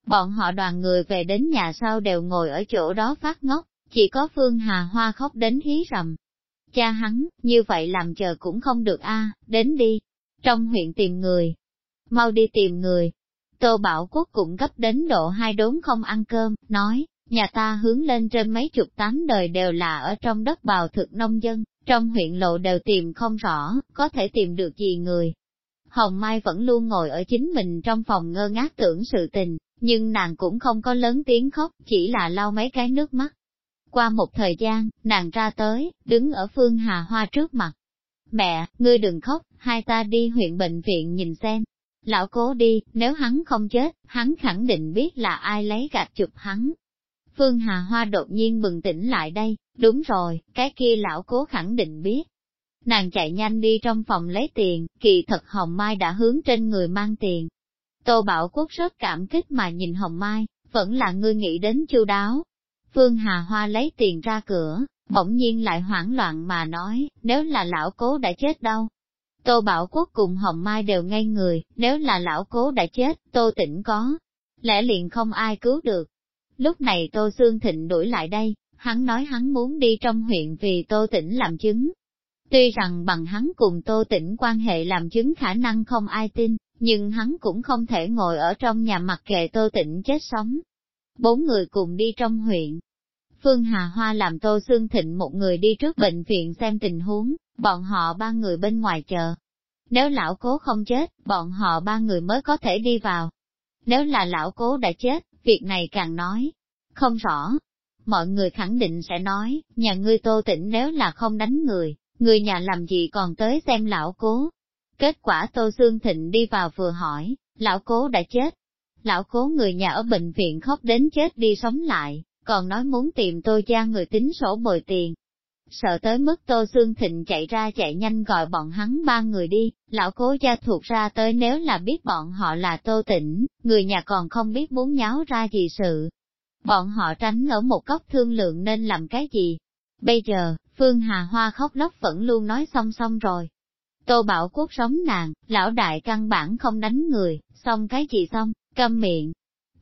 Bọn họ đoàn người về đến nhà sau đều ngồi ở chỗ đó phát ngốc, chỉ có Phương Hà Hoa khóc đến hí rầm. Cha hắn, như vậy làm chờ cũng không được a đến đi. Trong huyện tìm người. Mau đi tìm người, Tô Bảo Quốc cũng gấp đến độ hai đốn không ăn cơm, nói, nhà ta hướng lên trên mấy chục tám đời đều là ở trong đất bào thực nông dân, trong huyện lộ đều tìm không rõ, có thể tìm được gì người. Hồng Mai vẫn luôn ngồi ở chính mình trong phòng ngơ ngác tưởng sự tình, nhưng nàng cũng không có lớn tiếng khóc, chỉ là lau mấy cái nước mắt. Qua một thời gian, nàng ra tới, đứng ở phương Hà Hoa trước mặt. Mẹ, ngươi đừng khóc, hai ta đi huyện bệnh viện nhìn xem, Lão cố đi, nếu hắn không chết, hắn khẳng định biết là ai lấy gạch chụp hắn. Phương Hà Hoa đột nhiên bừng tỉnh lại đây, đúng rồi, cái kia lão cố khẳng định biết. Nàng chạy nhanh đi trong phòng lấy tiền, kỳ thật Hồng Mai đã hướng trên người mang tiền. Tô Bảo Quốc rất cảm kích mà nhìn Hồng Mai, vẫn là ngươi nghĩ đến chu đáo. Phương Hà Hoa lấy tiền ra cửa, bỗng nhiên lại hoảng loạn mà nói, nếu là lão cố đã chết đâu, Tô Bảo Quốc cùng Hồng Mai đều ngây người, nếu là lão cố đã chết, Tô Tĩnh có, lẽ liền không ai cứu được. Lúc này Tô Sương Thịnh đuổi lại đây, hắn nói hắn muốn đi trong huyện vì Tô Tĩnh làm chứng. Tuy rằng bằng hắn cùng Tô Tĩnh quan hệ làm chứng khả năng không ai tin, nhưng hắn cũng không thể ngồi ở trong nhà mặc kệ Tô Tĩnh chết sống. Bốn người cùng đi trong huyện. Phương Hà Hoa làm Tô Sương Thịnh một người đi trước bệnh viện xem tình huống, bọn họ ba người bên ngoài chờ. Nếu lão cố không chết, bọn họ ba người mới có thể đi vào. Nếu là lão cố đã chết, việc này càng nói, không rõ. Mọi người khẳng định sẽ nói, nhà ngươi tô tỉnh nếu là không đánh người, người nhà làm gì còn tới xem lão cố. Kết quả tô xương thịnh đi vào vừa hỏi, lão cố đã chết. Lão cố người nhà ở bệnh viện khóc đến chết đi sống lại, còn nói muốn tìm tôi cha người tính sổ bồi tiền, sợ tới mức Tô xương Thịnh chạy ra chạy nhanh gọi bọn hắn ba người đi, lão cố gia thuộc ra tới nếu là biết bọn họ là Tô Tĩnh, người nhà còn không biết muốn nháo ra gì sự. Bọn họ tránh ở một góc thương lượng nên làm cái gì. Bây giờ, Phương Hà Hoa khóc lóc vẫn luôn nói xong xong rồi. Tô Bảo Quốc sống nàng, lão đại căn bản không đánh người, xong cái gì xong, câm miệng.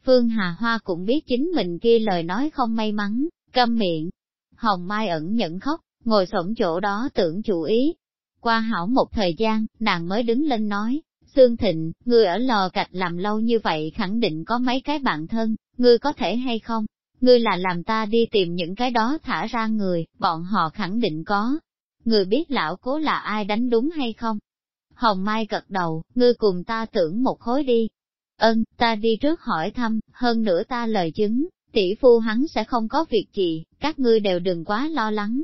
Phương Hà Hoa cũng biết chính mình kia lời nói không may mắn, câm miệng, Hồng Mai ẩn nhẫn khóc, ngồi sổng chỗ đó tưởng chủ ý. Qua hảo một thời gian, nàng mới đứng lên nói, Sương Thịnh, ngươi ở lò gạch làm lâu như vậy khẳng định có mấy cái bạn thân, ngươi có thể hay không? Ngươi là làm ta đi tìm những cái đó thả ra người, bọn họ khẳng định có. Người biết lão cố là ai đánh đúng hay không? Hồng Mai gật đầu, ngươi cùng ta tưởng một khối đi ân ta đi trước hỏi thăm, hơn nữa ta lời chứng, tỷ phu hắn sẽ không có việc gì, các ngươi đều đừng quá lo lắng.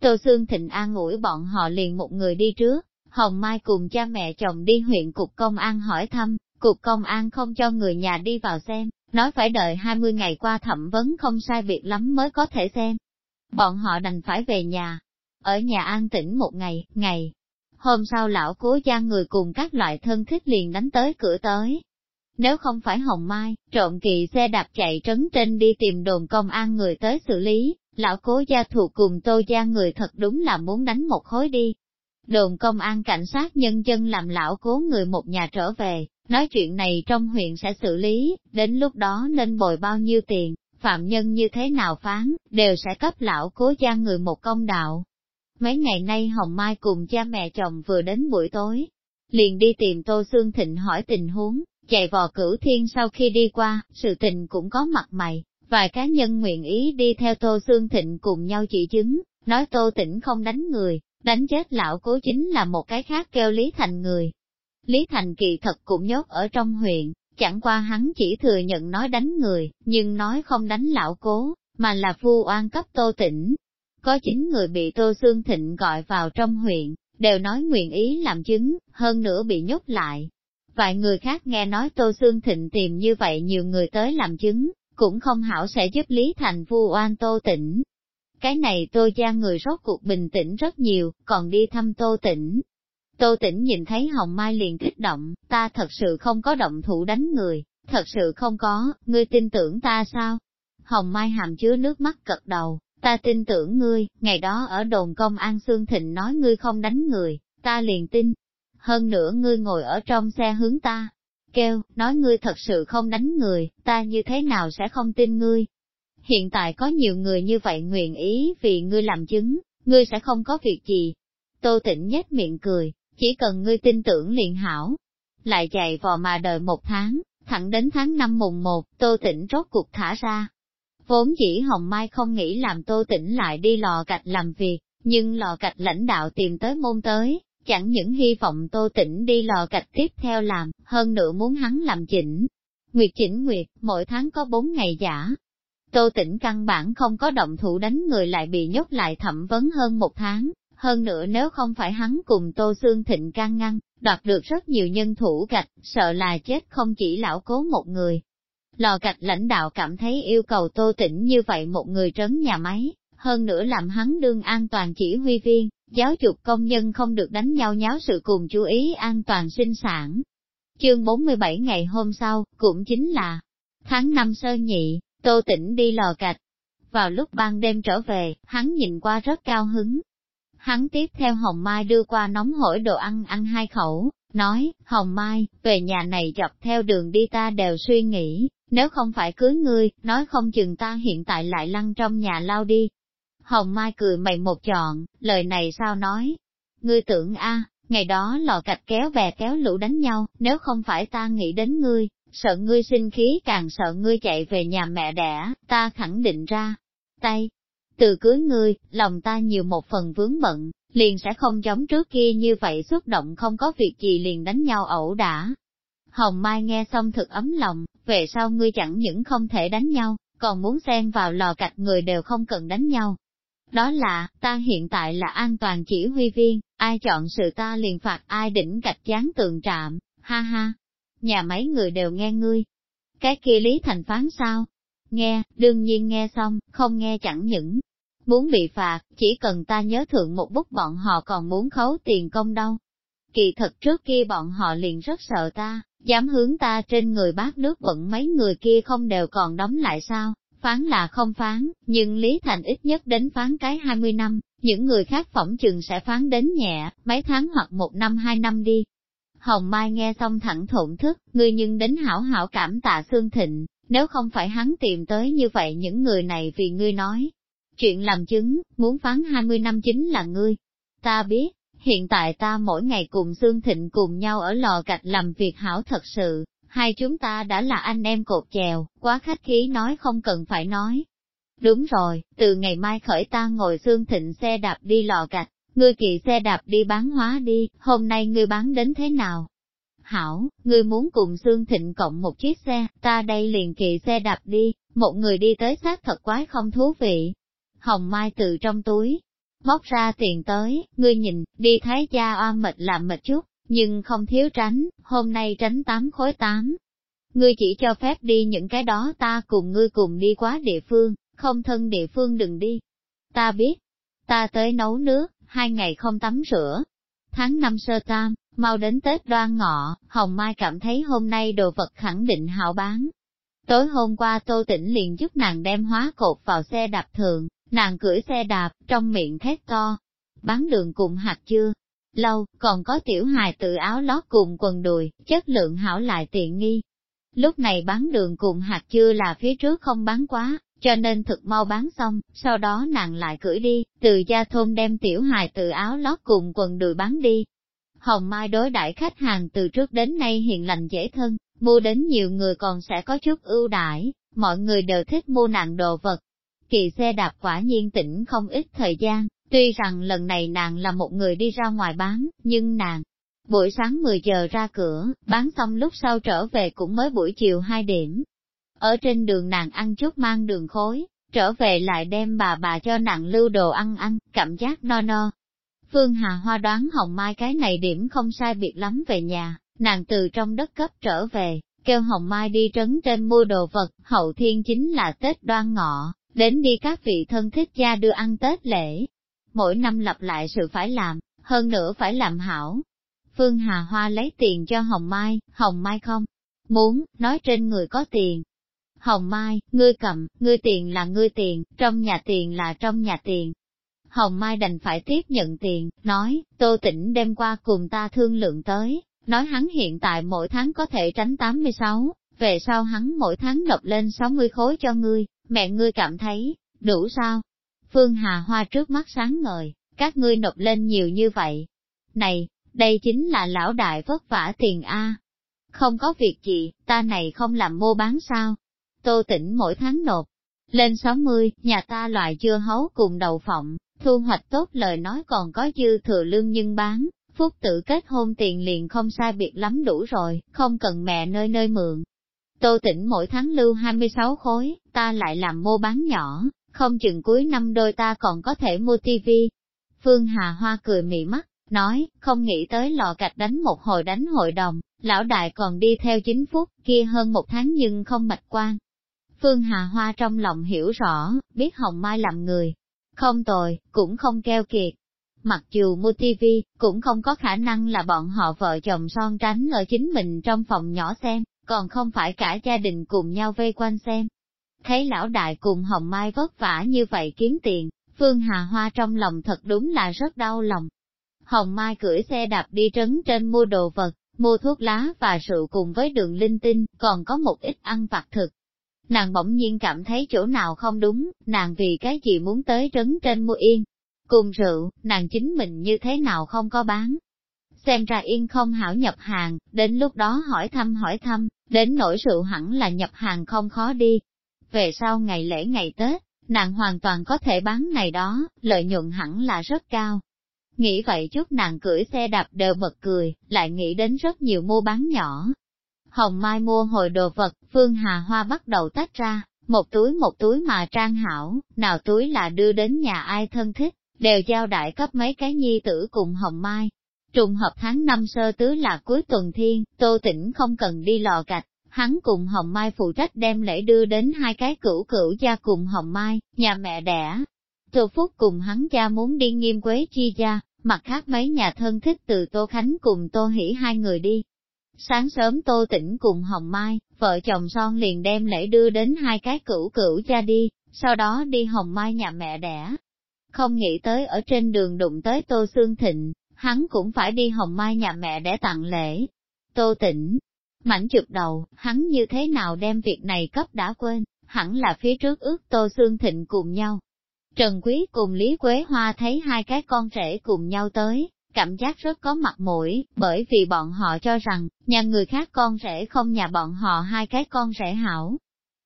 Tô Sương Thịnh an ủi bọn họ liền một người đi trước, Hồng Mai cùng cha mẹ chồng đi huyện cục công an hỏi thăm, cục công an không cho người nhà đi vào xem, nói phải đợi 20 ngày qua thẩm vấn không sai việc lắm mới có thể xem. Bọn họ đành phải về nhà, ở nhà an tĩnh một ngày, ngày. Hôm sau lão cố gia người cùng các loại thân thích liền đánh tới cửa tới. Nếu không phải Hồng Mai, trộm kỳ xe đạp chạy trấn trên đi tìm đồn công an người tới xử lý, lão cố gia thuộc cùng tô gia người thật đúng là muốn đánh một khối đi. Đồn công an cảnh sát nhân dân làm lão cố người một nhà trở về, nói chuyện này trong huyện sẽ xử lý, đến lúc đó nên bồi bao nhiêu tiền, phạm nhân như thế nào phán, đều sẽ cấp lão cố gia người một công đạo. Mấy ngày nay Hồng Mai cùng cha mẹ chồng vừa đến buổi tối, liền đi tìm Tô Sương Thịnh hỏi tình huống, chạy vò cửu thiên sau khi đi qua, sự tình cũng có mặt mày, vài cá nhân nguyện ý đi theo Tô xương Thịnh cùng nhau chỉ chứng, nói Tô Tĩnh không đánh người, đánh chết lão cố chính là một cái khác kêu Lý Thành người. Lý Thành kỳ thật cũng nhốt ở trong huyện, chẳng qua hắn chỉ thừa nhận nói đánh người, nhưng nói không đánh lão cố, mà là vu oan cấp Tô Tĩnh, có chín người bị Tô xương Thịnh gọi vào trong huyện, đều nói nguyện ý làm chứng, hơn nữa bị nhốt lại. Vài người khác nghe nói Tô Sương Thịnh tìm như vậy nhiều người tới làm chứng, cũng không hảo sẽ giúp Lý Thành vu oan Tô Tĩnh. Cái này Tô gia người rốt cuộc bình tĩnh rất nhiều, còn đi thăm Tô Tĩnh. Tô Tĩnh nhìn thấy Hồng Mai liền kích động, ta thật sự không có động thủ đánh người, thật sự không có, ngươi tin tưởng ta sao? Hồng Mai hàm chứa nước mắt cật đầu, Ta tin tưởng ngươi, ngày đó ở đồn công an Sương Thịnh nói ngươi không đánh người, ta liền tin. Hơn nữa ngươi ngồi ở trong xe hướng ta, kêu, nói ngươi thật sự không đánh người, ta như thế nào sẽ không tin ngươi. Hiện tại có nhiều người như vậy nguyện ý vì ngươi làm chứng, ngươi sẽ không có việc gì. Tô tĩnh nhếch miệng cười, chỉ cần ngươi tin tưởng liền hảo. Lại chạy vò mà đợi một tháng, thẳng đến tháng năm mùng một, tô tĩnh rốt cuộc thả ra, Vốn chỉ Hồng Mai không nghĩ làm tô tĩnh lại đi lò gạch làm việc, nhưng lò gạch lãnh đạo tìm tới môn tới, chẳng những hy vọng tô tĩnh đi lò gạch tiếp theo làm, hơn nữa muốn hắn làm chỉnh. Nguyệt chỉnh Nguyệt, mỗi tháng có bốn ngày giả. Tô tĩnh căn bản không có động thủ đánh người lại bị nhốt lại thẩm vấn hơn một tháng, hơn nữa nếu không phải hắn cùng Tô Sương Thịnh can ngăn, đoạt được rất nhiều nhân thủ gạch, sợ là chết không chỉ lão cố một người, Lò gạch lãnh đạo cảm thấy yêu cầu tô tĩnh như vậy một người trấn nhà máy, hơn nữa làm hắn đương an toàn chỉ huy viên, giáo dục công nhân không được đánh nhau nháo sự cùng chú ý an toàn sinh sản. Chương 47 ngày hôm sau, cũng chính là tháng năm sơ nhị, tô tĩnh đi lò gạch. Vào lúc ban đêm trở về, hắn nhìn qua rất cao hứng. Hắn tiếp theo Hồng Mai đưa qua nóng hổi đồ ăn ăn hai khẩu, nói, Hồng Mai, về nhà này dọc theo đường đi ta đều suy nghĩ, nếu không phải cưới ngươi, nói không chừng ta hiện tại lại lăn trong nhà lao đi. Hồng Mai cười mày một chọn, lời này sao nói? Ngươi tưởng a, ngày đó lò cạch kéo bè kéo lũ đánh nhau, nếu không phải ta nghĩ đến ngươi, sợ ngươi sinh khí càng sợ ngươi chạy về nhà mẹ đẻ, ta khẳng định ra. Tay, từ cưới ngươi, lòng ta nhiều một phần vướng bận, liền sẽ không giống trước kia như vậy xúc động không có việc gì liền đánh nhau ẩu đả, Hồng Mai nghe xong thực ấm lòng, về sau ngươi chẳng những không thể đánh nhau, còn muốn xen vào lò cạch người đều không cần đánh nhau. Đó là, ta hiện tại là an toàn chỉ huy viên, ai chọn sự ta liền phạt ai đỉnh cạch chán tường trạm, ha ha. Nhà mấy người đều nghe ngươi. Cái kia Lý Thành phán sao? Nghe, đương nhiên nghe xong, không nghe chẳng những. Muốn bị phạt, chỉ cần ta nhớ thượng một bút bọn họ còn muốn khấu tiền công đâu. Kỳ thật trước kia bọn họ liền rất sợ ta, dám hướng ta trên người bát nước bận mấy người kia không đều còn đóng lại sao, phán là không phán, nhưng Lý Thành ít nhất đến phán cái 20 năm, những người khác phỏng chừng sẽ phán đến nhẹ, mấy tháng hoặc một năm hai năm đi. Hồng Mai nghe xong thẳng thổn thức, ngươi nhưng đến hảo hảo cảm tạ xương Thịnh, nếu không phải hắn tìm tới như vậy những người này vì ngươi nói. Chuyện làm chứng, muốn phán 20 năm chính là ngươi. Ta biết, Hiện tại ta mỗi ngày cùng Dương Thịnh cùng nhau ở lò gạch làm việc hảo thật sự, hai chúng ta đã là anh em cột chèo, quá khách khí nói không cần phải nói. Đúng rồi, từ ngày mai khởi ta ngồi xương Thịnh xe đạp đi lò gạch, ngươi kỵ xe đạp đi bán hóa đi, hôm nay ngươi bán đến thế nào? Hảo, ngươi muốn cùng xương Thịnh cộng một chiếc xe, ta đây liền kỵ xe đạp đi, một người đi tới xác thật quái không thú vị. Hồng Mai từ trong túi, móc ra tiền tới, ngươi nhìn, đi thái gia oa mệt làm mệt chút, nhưng không thiếu tránh, hôm nay tránh tám khối tám. Ngươi chỉ cho phép đi những cái đó ta cùng ngươi cùng đi quá địa phương, không thân địa phương đừng đi. Ta biết, ta tới nấu nước, hai ngày không tắm rửa. Tháng năm sơ tam, mau đến Tết đoan ngọ, Hồng Mai cảm thấy hôm nay đồ vật khẳng định hảo bán. Tối hôm qua Tô Tĩnh liền giúp nàng đem hóa cột vào xe đạp thường, nàng cưỡi xe đạp, trong miệng thét to. Bán đường cùng hạt chưa? Lâu, còn có tiểu hài tự áo lót cùng quần đùi, chất lượng hảo lại tiện nghi. Lúc này bán đường cùng hạt chưa là phía trước không bán quá, cho nên thực mau bán xong, sau đó nàng lại cưỡi đi, từ gia thôn đem tiểu hài tự áo lót cùng quần đùi bán đi. Hồng Mai đối đại khách hàng từ trước đến nay hiền lành dễ thân, mua đến nhiều người còn sẽ có chút ưu đãi, mọi người đều thích mua nàng đồ vật. Kỳ xe đạp quả nhiên tỉnh không ít thời gian, tuy rằng lần này nàng là một người đi ra ngoài bán, nhưng nàng, buổi sáng 10 giờ ra cửa, bán xong lúc sau trở về cũng mới buổi chiều 2 điểm, ở trên đường nàng ăn chút mang đường khối, trở về lại đem bà bà cho nàng lưu đồ ăn ăn, cảm giác no no. Phương Hà Hoa đoán Hồng Mai cái này điểm không sai biệt lắm về nhà, nàng từ trong đất cấp trở về, kêu Hồng Mai đi trấn trên mua đồ vật, hậu thiên chính là Tết đoan ngọ, đến đi các vị thân thích gia đưa ăn Tết lễ. Mỗi năm lặp lại sự phải làm, hơn nữa phải làm hảo. Phương Hà Hoa lấy tiền cho Hồng Mai, Hồng Mai không? Muốn, nói trên người có tiền, Hồng Mai, ngươi cầm, ngươi tiền là ngươi tiền, trong nhà tiền là trong nhà tiền. Hồng Mai đành phải tiếp nhận tiền, nói, Tô Tĩnh đem qua cùng ta thương lượng tới, nói hắn hiện tại mỗi tháng có thể tránh 86, về sau hắn mỗi tháng nộp lên 60 khối cho ngươi, mẹ ngươi cảm thấy, đủ sao? Phương Hà Hoa trước mắt sáng ngời, các ngươi nộp lên nhiều như vậy. Này, đây chính là lão đại vất vả tiền A. Không có việc gì, ta này không làm mua bán sao, tô tỉnh mỗi tháng nộp. Lên 60, nhà ta loại chưa hấu cùng đầu phộng, thu hoạch tốt lời nói còn có dư thừa lương nhưng bán, phúc tự kết hôn tiền liền không sai biệt lắm đủ rồi, không cần mẹ nơi nơi mượn. Tô tỉnh mỗi tháng lưu 26 khối, ta lại làm mua bán nhỏ, không chừng cuối năm đôi ta còn có thể mua tivi. Phương Hà Hoa cười mị mắt, nói, không nghĩ tới lò gạch đánh một hồi đánh hội đồng, lão đại còn đi theo 9 phút, kia hơn một tháng nhưng không mạch quan. Phương Hà Hoa trong lòng hiểu rõ, biết Hồng Mai làm người, không tồi, cũng không keo kiệt. Mặc dù mua TV, cũng không có khả năng là bọn họ vợ chồng son tránh ở chính mình trong phòng nhỏ xem, còn không phải cả gia đình cùng nhau vây quanh xem. Thấy lão đại cùng Hồng Mai vất vả như vậy kiếm tiền, Phương Hà Hoa trong lòng thật đúng là rất đau lòng. Hồng Mai cưỡi xe đạp đi trấn trên mua đồ vật, mua thuốc lá và rượu cùng với đường linh tinh, còn có một ít ăn vặt thực, Nàng bỗng nhiên cảm thấy chỗ nào không đúng, nàng vì cái gì muốn tới trấn trên mua yên. Cùng rượu, nàng chính mình như thế nào không có bán. Xem ra yên không hảo nhập hàng, đến lúc đó hỏi thăm hỏi thăm, đến nỗi rượu hẳn là nhập hàng không khó đi. Về sau ngày lễ ngày Tết, nàng hoàn toàn có thể bán này đó, lợi nhuận hẳn là rất cao. Nghĩ vậy chút nàng cưỡi xe đạp đều bật cười, lại nghĩ đến rất nhiều mua bán nhỏ, Hồng Mai mua hồi đồ vật, Phương Hà Hoa bắt đầu tách ra, một túi một túi mà trang hảo, nào túi là đưa đến nhà ai thân thích, đều giao đại cấp mấy cái nhi tử cùng Hồng Mai. Trùng hợp tháng năm sơ tứ là cuối tuần thiên, Tô Tĩnh không cần đi lò gạch, hắn cùng Hồng Mai phụ trách đem lễ đưa đến hai cái cửu cửu gia cùng Hồng Mai, nhà mẹ đẻ. thừa Phúc cùng hắn cha muốn đi nghiêm quế chi gia, mặt khác mấy nhà thân thích từ Tô Khánh cùng Tô Hỷ hai người đi, Sáng sớm Tô Tĩnh cùng Hồng Mai, vợ chồng son liền đem lễ đưa đến hai cái cửu cửu gia đi, sau đó đi Hồng Mai nhà mẹ đẻ. Không nghĩ tới ở trên đường đụng tới Tô Sương Thịnh, hắn cũng phải đi Hồng Mai nhà mẹ để tặng lễ. Tô Tĩnh, mảnh chụp đầu, hắn như thế nào đem việc này cấp đã quên, hẳn là phía trước ước Tô xương Thịnh cùng nhau. Trần Quý cùng Lý Quế Hoa thấy hai cái con rể cùng nhau tới, cảm giác rất có mặt mũi, bởi vì bọn họ cho rằng, nhà người khác con rể không nhà bọn họ hai cái con rể hảo.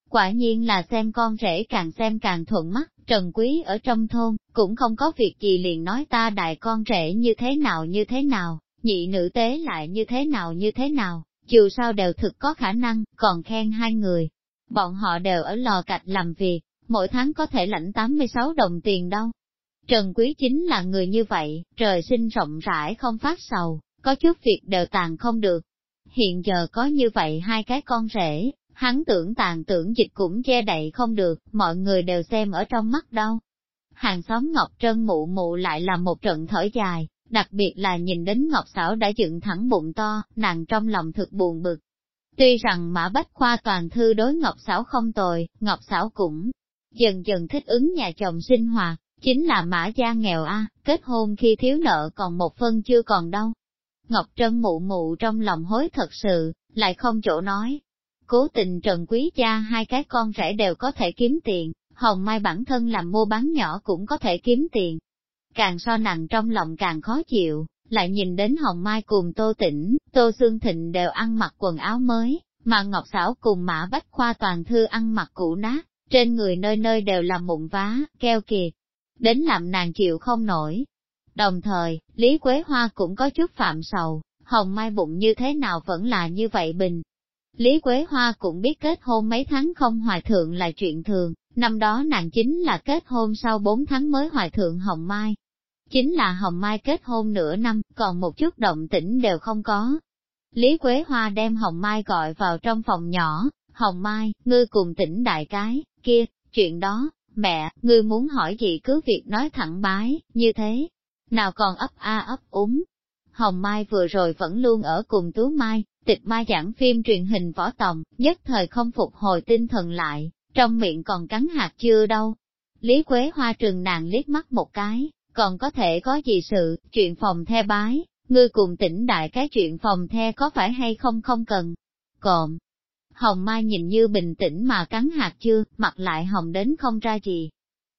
Quả nhiên là xem con rể càng xem càng thuận mắt, Trần Quý ở trong thôn, cũng không có việc gì liền nói ta đại con rể như thế nào như thế nào, nhị nữ tế lại như thế nào như thế nào, dù sao đều thực có khả năng, còn khen hai người. Bọn họ đều ở lò cạch làm việc, mỗi tháng có thể lãnh 86 đồng tiền đâu. Trần Quý chính là người như vậy, trời sinh rộng rãi không phát sầu, có chút việc đều tàn không được. Hiện giờ có như vậy hai cái con rể, hắn tưởng tàn tưởng dịch cũng che đậy không được, mọi người đều xem ở trong mắt đâu. Hàng xóm Ngọc Trân mụ mụ lại là một trận thở dài, đặc biệt là nhìn đến Ngọc Sảo đã dựng thẳng bụng to, nàng trong lòng thực buồn bực. Tuy rằng Mã Bách Khoa toàn thư đối Ngọc Sảo không tồi, Ngọc Sảo cũng dần dần thích ứng nhà chồng sinh hoạt, chính là Mã gia nghèo a, kết hôn khi thiếu nợ còn một phân chưa còn đâu. Ngọc Trân mụ mụ trong lòng hối thật sự, lại không chỗ nói. Cố tình Trần Quý cha hai cái con rể đều có thể kiếm tiền, Hồng Mai bản thân làm mua bán nhỏ cũng có thể kiếm tiền, càng so nặng trong lòng càng khó chịu, lại nhìn đến Hồng Mai cùng Tô Tĩnh, Tô xương Thịnh đều ăn mặc quần áo mới, mà Ngọc Sảo cùng Mã Bách Khoa toàn thư ăn mặc cũ nát, trên người nơi nơi đều là mụn vá, keo kiệt, đến làm nàng chịu không nổi. Đồng thời, Lý Quế Hoa cũng có chút phạm sầu, Hồng Mai bụng như thế nào vẫn là như vậy bình. Lý Quế Hoa cũng biết kết hôn mấy tháng không hoài thượng là chuyện thường, năm đó nàng chính là kết hôn sau 4 tháng mới hoài thượng Hồng Mai, Chính là Hồng Mai kết hôn nửa năm, còn một chút động tĩnh đều không có. Lý Quế Hoa đem Hồng Mai gọi vào trong phòng nhỏ, Hồng Mai, ngươi cùng tỉnh đại cái, kia, chuyện đó, mẹ, ngươi muốn hỏi gì cứ việc nói thẳng bái, như thế, nào còn ấp a ấp úng. Hồng Mai vừa rồi vẫn luôn ở cùng Tú Mai, tịch mai giảng phim truyền hình võ tòng, nhất thời không phục hồi tinh thần lại, trong miệng còn cắn hạt chưa đâu. Lý Quế Hoa trừng nàng liếc mắt một cái, còn có thể có gì sự, chuyện phòng the bái, ngươi cùng tỉnh đại cái chuyện phòng the có phải hay không không cần. Còn, Hồng Mai nhìn như bình tĩnh mà cắn hạt chưa, mặt lại hồng đến không ra gì.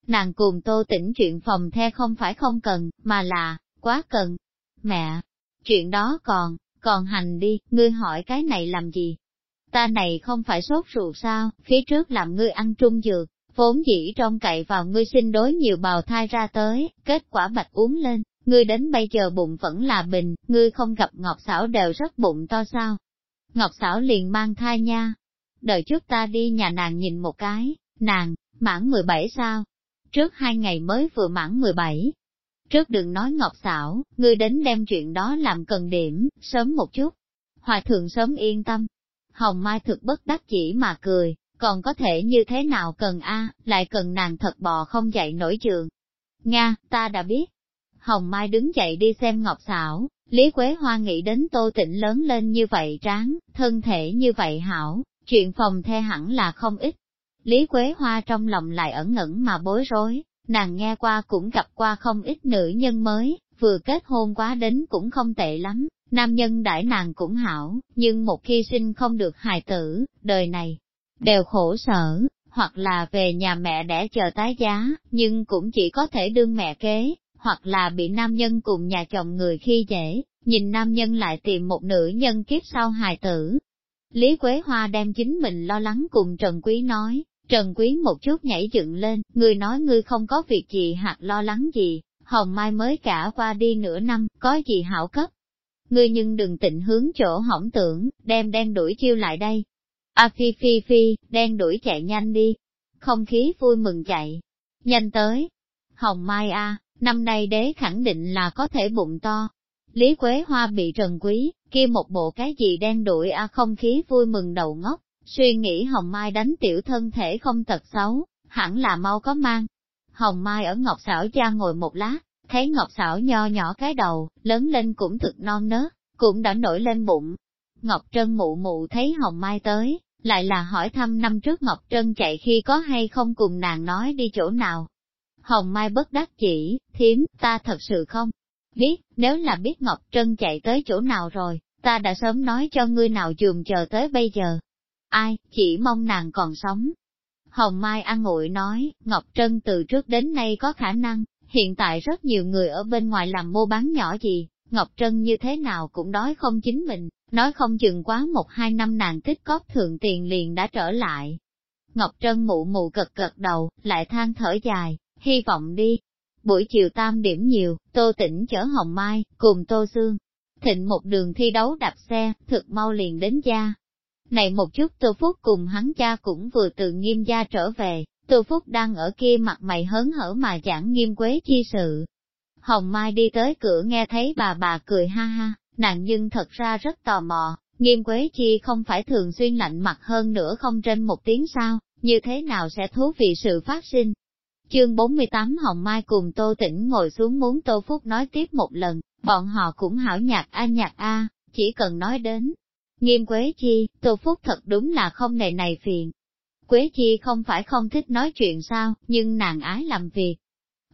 Nàng cùng tô tỉnh chuyện phòng the không phải không cần, mà là, quá cần. Mẹ, chuyện đó còn, còn hành đi, ngươi hỏi cái này làm gì? Ta này không phải sốt ruột sao, phía trước làm ngươi ăn trung dược, vốn dĩ trong cậy vào ngươi sinh đối nhiều bào thai ra tới, kết quả bạch uống lên, ngươi đến bây giờ bụng vẫn là bình, ngươi không gặp Ngọc Sảo đều rất bụng to sao. Ngọc Sảo liền mang thai nha. Đợi trước ta đi nhà nàng nhìn một cái, nàng, mãn 17 sao? Trước hai ngày mới vừa mãn 17. Trước đừng nói Ngọc Sảo, ngươi đến đem chuyện đó làm cần điểm, sớm một chút. Hòa thượng sớm yên tâm. Hồng Mai thực bất đắc chỉ mà cười, còn có thể như thế nào cần a, lại cần nàng thật bò không dậy nổi trường. Nga, ta đã biết. Hồng Mai đứng dậy đi xem Ngọc Xảo, Lý Quế Hoa nghĩ đến Tô Tịnh lớn lên như vậy tráng, thân thể như vậy hảo, chuyện phòng the hẳn là không ít. Lý Quế Hoa trong lòng lại ẩn ngẩn mà bối rối, nàng nghe qua cũng gặp qua không ít nữ nhân mới, vừa kết hôn quá đến cũng không tệ lắm, nam nhân đãi nàng cũng hảo, nhưng một khi sinh không được hài tử, đời này, đều khổ sở, hoặc là về nhà mẹ đẻ chờ tái giá, nhưng cũng chỉ có thể đương mẹ kế, hoặc là bị nam nhân cùng nhà chồng người khi dễ, nhìn nam nhân lại tìm một nữ nhân kiếp sau hài tử. Lý Quế Hoa đem chính mình lo lắng cùng Trần Quý nói, Trần Quý một chút nhảy dựng lên, ngươi nói ngươi không có việc gì hoặc lo lắng gì, Hồng Mai mới cả qua đi nửa năm, có gì hảo cấp. Ngươi nhưng đừng tịnh hướng chỗ hỏng tưởng, đem đen đuổi chiêu lại đây, A phi phi phi, đen đuổi chạy nhanh đi. Không khí vui mừng chạy. Nhanh tới. Hồng Mai A, năm nay đế khẳng định là có thể bụng to. Lý Quế Hoa bị trần quý, kia một bộ cái gì đen đuổi A không khí vui mừng đầu ngốc, suy nghĩ Hồng Mai đánh tiểu thân thể không tật xấu, hẳn là mau có mang. Hồng Mai ở Ngọc Sảo cha ngồi một lát, thấy Ngọc Sảo nho nhỏ cái đầu, lớn lên cũng thực non nớt, cũng đã nổi lên bụng. Ngọc Trân mụ mụ thấy Hồng Mai tới, lại là hỏi thăm năm trước Ngọc Trân chạy khi có hay không cùng nàng nói đi chỗ nào. Hồng Mai bất đắc chỉ, thiếm, ta thật sự không biết, nếu là biết Ngọc Trân chạy tới chỗ nào rồi, ta đã sớm nói cho ngươi nào dùm chờ tới bây giờ. Ai, chỉ mong nàng còn sống. Hồng Mai ăn ngụy nói, Ngọc Trân từ trước đến nay có khả năng, hiện tại rất nhiều người ở bên ngoài làm mua bán nhỏ gì, Ngọc Trân như thế nào cũng đói không chính mình, nói không chừng quá một hai năm nàng tích cóp thượng tiền liền đã trở lại. Ngọc Trân mụ mụ gật gật đầu, lại than thở dài, hy vọng đi. Buổi chiều tam điểm nhiều, Tô Tĩnh chở Hồng Mai, cùng Tô Dương Thịnh một đường thi đấu đạp xe, thực mau liền đến gia. Này một chút Tô Phúc cùng hắn cha cũng vừa từ nghiêm gia trở về, Tô Phúc đang ở kia mặt mày hớn hở mà giảng nghiêm quế chi sự. Hồng Mai đi tới cửa nghe thấy bà bà cười ha ha, nàng nhưng thật ra rất tò mò, nghiêm quế chi không phải thường xuyên lạnh mặt hơn nữa không trên một tiếng sao, như thế nào sẽ thú vị sự phát sinh. Chương 48 Hồng Mai cùng Tô Tĩnh ngồi xuống muốn Tô Phúc nói tiếp một lần, bọn họ cũng hảo nhạc a nhạc a, chỉ cần nói đến. Nghiêm Quế Chi, Tô Phúc thật đúng là không nề này phiền. Quế Chi không phải không thích nói chuyện sao, nhưng nàng ái làm việc.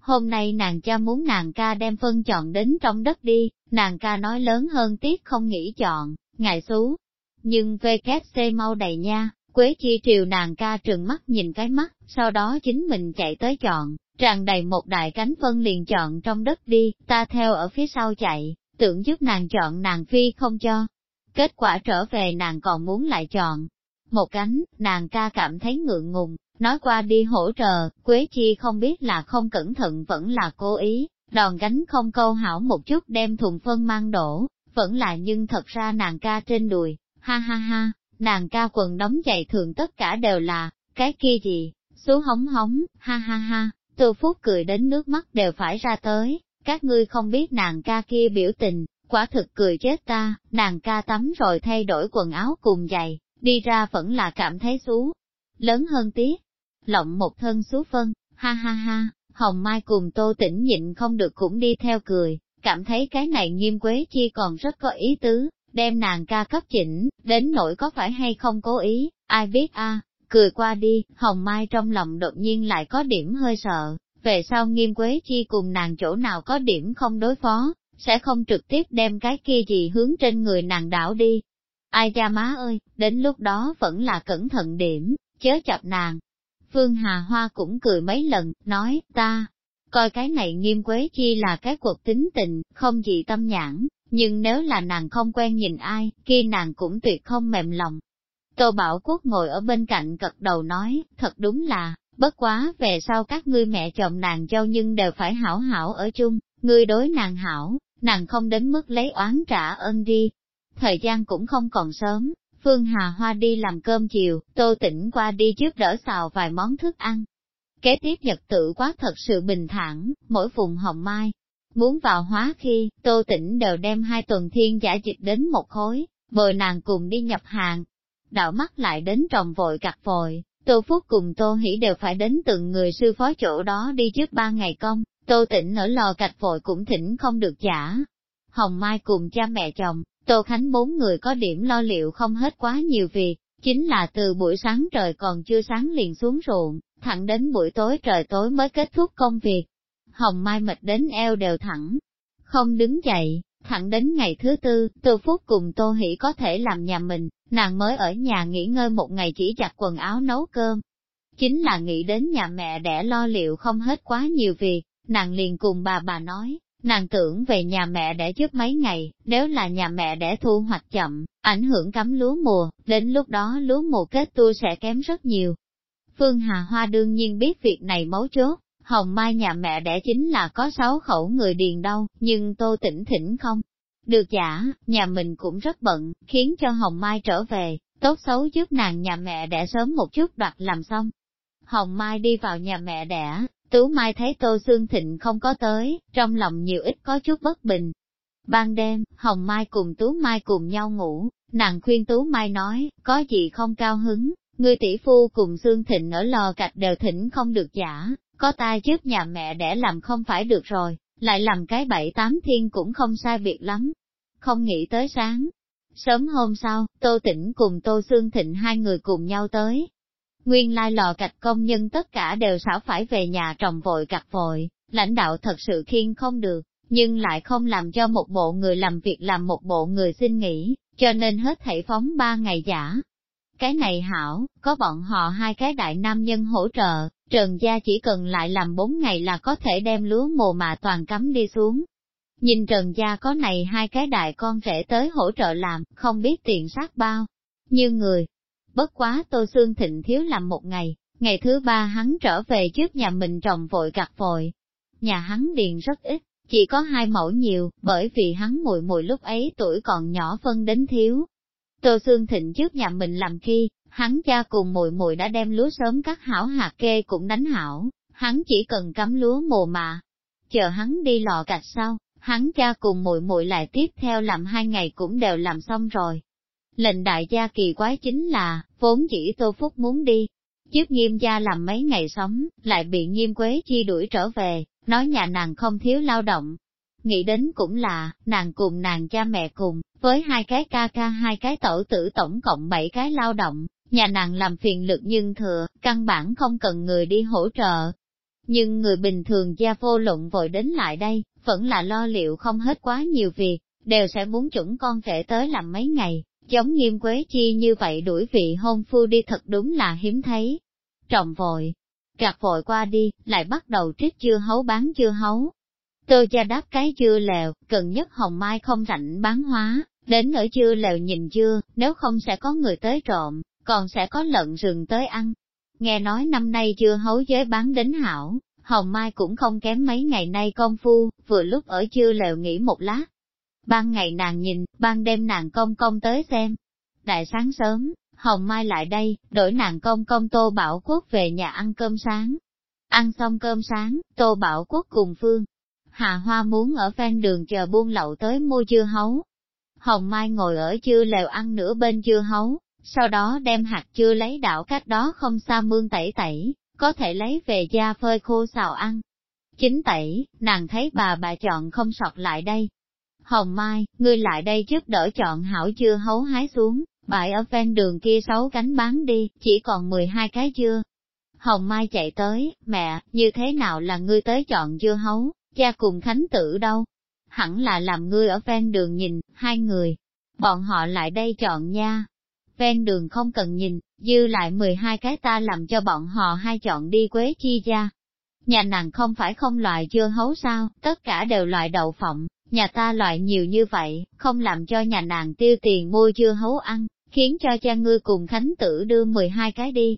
Hôm nay nàng cha muốn nàng ca đem phân chọn đến trong đất đi, nàng ca nói lớn hơn tiếc không nghĩ chọn, ngài xú. Nhưng VKC mau đầy nha, Quế chi triều nàng ca trừng mắt nhìn cái mắt, sau đó chính mình chạy tới chọn, tràn đầy một đại cánh phân liền chọn trong đất đi, ta theo ở phía sau chạy, tưởng giúp nàng chọn nàng phi không cho. Kết quả trở về nàng còn muốn lại chọn. Một cánh, nàng ca cảm thấy ngượng ngùng, nói qua đi hỗ trợ, Quế Chi không biết là không cẩn thận vẫn là cố ý, đòn gánh không câu hảo một chút đem thùng phân mang đổ, vẫn là nhưng thật ra nàng ca trên đùi, ha ha ha, nàng ca quần đóng giày thường tất cả đều là, cái kia gì, xuống hóng hóng, ha ha ha, Tô Phúc cười đến nước mắt đều phải ra tới, các ngươi không biết nàng ca kia biểu tình, quả thực cười chết ta, nàng ca tắm rồi thay đổi quần áo cùng giày, đi ra vẫn là cảm thấy xú, lớn hơn tiếc, lộng một thân xú phân, ha ha ha, Hồng Mai cùng Tô Tĩnh nhịn không được cũng đi theo cười, cảm thấy cái này nghiêm quế chi còn rất có ý tứ, đem nàng ca cấp chỉnh, đến nỗi có phải hay không cố ý, ai biết a cười qua đi, Hồng Mai trong lòng đột nhiên lại có điểm hơi sợ, về sau nghiêm quế chi cùng nàng chỗ nào có điểm không đối phó, sẽ không trực tiếp đem cái kia gì hướng trên người nàng đảo đi. Ai cha má ơi, đến lúc đó vẫn là cẩn thận điểm, chớ chập nàng. Phương Hà Hoa cũng cười mấy lần, nói, ta, coi cái này nghiêm quế chi là cái cuộc tính tình, không gì tâm nhãn, nhưng nếu là nàng không quen nhìn ai, kia nàng cũng tuyệt không mềm lòng. Tô Bảo Quốc ngồi ở bên cạnh cật đầu nói, thật đúng là, bất quá về sau các ngươi mẹ chồng nàng dâu nhưng đều phải hảo hảo ở chung, ngươi đối nàng hảo, nàng không đến mức lấy oán trả ơn đi. Thời gian cũng không còn sớm, Phương Hà Hoa đi làm cơm chiều, Tô Tĩnh qua đi trước đỡ xào vài món thức ăn. Kế tiếp nhật tự quá thật sự bình thản, mỗi vùng hồng mai, Muốn vào hóa khi, tô Tĩnh đều đem hai tuần thiên giả dịch đến một khối, bồi nàng cùng đi nhập hàng. Đạo mắt lại đến trồng vội cặt vội, tô phúc cùng tô hỷ đều phải đến từng người sư phó chỗ đó đi trước ba ngày công, tô tỉnh ở lò cạch vội cũng thỉnh không được giả. Hồng Mai cùng cha mẹ chồng, tô khánh bốn người có điểm lo liệu không hết quá nhiều việc, chính là từ buổi sáng trời còn chưa sáng liền xuống ruộng, thẳng đến buổi tối trời tối mới kết thúc công việc, Hồng Mai mệt đến eo đều thẳng, không đứng dậy, thẳng đến ngày thứ tư, Tô Phúc cùng Tô Hỷ có thể làm nhà mình, nàng mới ở nhà nghỉ ngơi một ngày chỉ giặt quần áo nấu cơm. Chính là nghĩ đến nhà mẹ đẻ lo liệu không hết quá nhiều việc, nàng liền cùng bà bà nói, nàng tưởng về nhà mẹ đẻ trước mấy ngày, nếu là nhà mẹ đẻ thu hoạch chậm, ảnh hưởng cắm lúa mùa, đến lúc đó lúa mùa kết tu sẽ kém rất nhiều. Phương Hà Hoa đương nhiên biết việc này mấu chốt, Hồng Mai nhà mẹ đẻ chính là có sáu khẩu người điền đâu, nhưng tô tỉnh thỉnh không. Được giả, nhà mình cũng rất bận, khiến cho Hồng Mai trở về, tốt xấu giúp nàng nhà mẹ đẻ sớm một chút đoạt làm xong. Hồng Mai đi vào nhà mẹ đẻ, Tú Mai thấy Tô Sương Thịnh không có tới, trong lòng nhiều ít có chút bất bình. Ban đêm, Hồng Mai cùng Tú Mai cùng nhau ngủ, nàng khuyên Tú Mai nói, có gì không cao hứng, người tỷ phu cùng Sương Thịnh ở lò cạch đều thỉnh không được giả, có ta trước nhà mẹ để làm không phải được rồi, lại làm cái bảy tám thiên cũng không sai việc lắm. Không nghĩ tới sáng. Sớm hôm sau, Tô Tĩnh cùng Tô Sương Thịnh hai người cùng nhau tới. Nguyên lai lò gạch công nhân tất cả đều xảo phải về nhà trồng vội cặt vội, lãnh đạo thật sự khiên không được, nhưng lại không làm cho một bộ người làm việc làm một bộ người xin nghỉ, cho nên hết thảy phóng ba ngày giả. Cái này hảo, có bọn họ hai cái đại nam nhân hỗ trợ, Trần gia chỉ cần lại làm bốn ngày là có thể đem lúa mùa mà toàn cắm đi xuống. Nhìn Trần gia có này hai cái đại con rể tới hỗ trợ làm, không biết tiền sát bao. Như người, Bất quá Tô Sương Thịnh thiếu làm một ngày, ngày thứ ba hắn trở về trước nhà mình trồng vội gặt vội. Nhà hắn điền rất ít, chỉ có hai mẫu nhiều, bởi vì hắn mùi mùi lúc ấy tuổi còn nhỏ phân đến thiếu. Tô Sương Thịnh trước nhà mình làm khi, hắn cha cùng mùi mùi đã đem lúa sớm cắt hảo hạt kê cũng đánh hảo, hắn chỉ cần cắm lúa mùa mà. Chờ hắn đi lò gạch sau, hắn cha cùng mùi mùi lại tiếp theo làm hai ngày cũng đều làm xong rồi. Lệnh đại gia kỳ quái chính là, vốn chỉ Tô Phúc muốn đi, trước nghiêm gia làm mấy ngày sống, lại bị nghiêm quế chi đuổi trở về, nói nhà nàng không thiếu lao động. Nghĩ đến cũng là, nàng cùng nàng cha mẹ cùng, với hai cái ca ca hai cái tổ tử tổng cộng bảy cái lao động, nhà nàng làm phiền lực nhưng thừa, căn bản không cần người đi hỗ trợ. Nhưng người bình thường gia vô luận vội đến lại đây, vẫn là lo liệu không hết quá nhiều việc, đều sẽ muốn chuẩn con rể tới làm mấy ngày, giống nghiêm quế chi như vậy đuổi vị hôn phu đi thật đúng là hiếm thấy. Trọng vội, gạt vội qua đi, lại bắt đầu trích chưa hấu bán chưa hấu. Tô gia đáp cái chưa lèo, cần nhất hồng mai không rảnh bán hóa, đến ở chưa lèo nhìn chưa, nếu không sẽ có người tới trộm, còn sẽ có lợn rừng tới ăn. Nghe nói năm nay chưa hấu giới bán đến hảo, hồng mai cũng không kém mấy ngày nay công phu, vừa lúc ở chưa lèo nghỉ một lát. Ban ngày nàng nhìn, ban đêm nàng công công tới xem. Đại sáng sớm, Hồng Mai lại đây, đổi nàng công công Tô Bảo Quốc về nhà ăn cơm sáng. Ăn xong cơm sáng, Tô Bảo Quốc cùng Phương. Hà Hoa muốn ở ven đường chờ buôn lậu tới mua dưa hấu. Hồng Mai ngồi ở chưa lều ăn nửa bên dưa hấu, sau đó đem hạt chưa lấy đảo cách đó không xa mương tẩy tẩy, có thể lấy về da phơi khô xào ăn. Chính tẩy, nàng thấy bà bà chọn không sọt lại đây. Hồng Mai, ngươi lại đây giúp đỡ chọn hảo dưa hấu hái xuống, bãi ở ven đường kia sáu cánh bán đi, chỉ còn 12 cái dưa. Hồng Mai chạy tới, mẹ, như thế nào là ngươi tới chọn dưa hấu, cha cùng Khánh tử đâu? Hẳn là làm ngươi ở ven đường nhìn, hai người. Bọn họ lại đây chọn nha. Ven đường không cần nhìn, dư lại 12 cái ta làm cho bọn họ hai chọn đi quế chi ra. Nhà nàng không phải không loại dưa hấu sao, tất cả đều loại đậu phộng, nhà ta loại nhiều như vậy, không làm cho nhà nàng tiêu tiền mua dưa hấu ăn, khiến cho cha ngươi cùng Khánh Tử đưa 12 cái đi.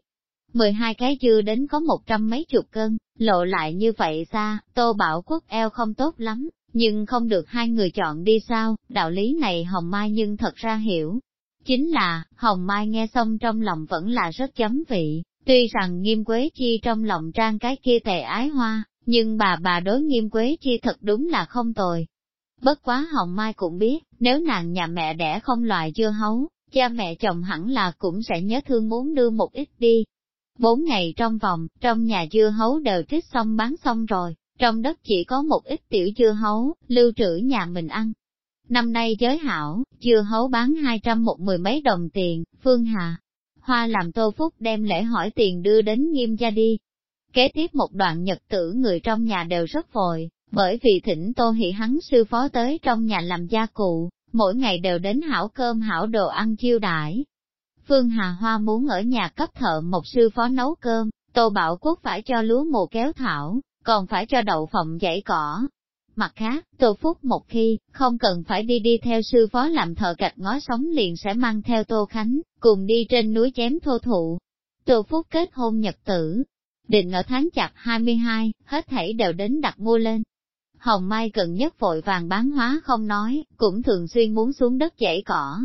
12 cái dưa đến có một trăm mấy chục cân, lộ lại như vậy xa, Tô Bảo Quốc eo không tốt lắm, nhưng không được hai người chọn đi sao, đạo lý này Hồng Mai nhưng thật ra hiểu. Chính là, Hồng Mai nghe xong trong lòng vẫn là rất chấm vị, tuy rằng nghiêm quế chi trong lòng trang cái kia tệ ái hoa, nhưng bà bà đối nghiêm quế chi thật đúng là không tồi. Bất quá Hồng Mai cũng biết, nếu nàng nhà mẹ đẻ không loài dưa hấu, cha mẹ chồng hẳn là cũng sẽ nhớ thương muốn đưa một ít đi. Bốn ngày trong vòng, trong nhà dưa hấu đều trích xong bán xong rồi, trong đất chỉ có một ít tiểu dưa hấu, lưu trữ nhà mình ăn. Năm nay giới hảo, dưa hấu bán hai trăm một mười mấy đồng tiền, Phương Hà. Hoa làm tô phúc đem lễ hỏi tiền đưa đến nghiêm gia đi. Kế tiếp một đoạn nhật tử người trong nhà đều rất vội, bởi vì thỉnh tô hỷ hắn sư phó tới trong nhà làm gia cụ, mỗi ngày đều đến hảo cơm hảo đồ ăn chiêu đãi. Phương Hà Hoa muốn ở nhà cấp thợ một sư phó nấu cơm, Tô Bảo Quốc phải cho lúa mùa kéo thảo, còn phải cho đậu phộng dãy cỏ. Mặt khác, Tô Phúc một khi, không cần phải đi đi theo sư phó làm thợ gạch ngó sống liền sẽ mang theo Tô Khánh, cùng đi trên núi chém thô thụ. Tô Phúc kết hôn nhật tử, định ở tháng chặt 22, hết thảy đều đến đặt mua lên. Hồng Mai cần nhất vội vàng bán hóa không nói, cũng thường xuyên muốn xuống đất dãy cỏ.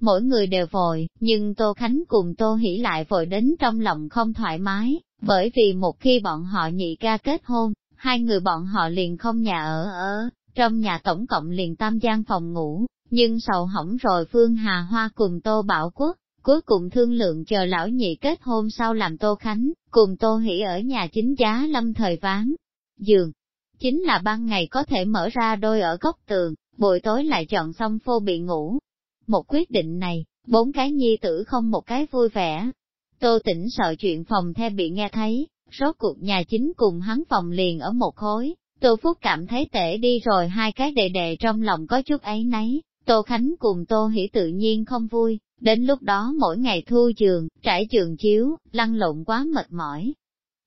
Mỗi người đều vội, nhưng Tô Khánh cùng Tô Hỷ lại vội đến trong lòng không thoải mái, bởi vì một khi bọn họ nhị ca kết hôn, hai người bọn họ liền không nhà ở ở, trong nhà tổng cộng liền tam gian phòng ngủ, nhưng sầu hỏng rồi Phương Hà Hoa cùng Tô Bảo Quốc, cuối cùng thương lượng chờ lão nhị kết hôn sau làm Tô Khánh, cùng Tô Hỷ ở nhà chính giá lâm thời ván. Giường, chính là ban ngày có thể mở ra đôi ở góc tường, buổi tối lại chọn xong phô bị ngủ. Một quyết định này, bốn cái nhi tử không một cái vui vẻ. Tô tỉnh sợ chuyện phòng the bị nghe thấy, rốt cuộc nhà chính cùng hắn phòng liền ở một khối. Tô Phúc cảm thấy tệ đi rồi hai cái đệ đệ trong lòng có chút ấy nấy, Tô Khánh cùng Tô Hỷ tự nhiên không vui, đến lúc đó mỗi ngày thu giường, trải giường chiếu, lăn lộn quá mệt mỏi,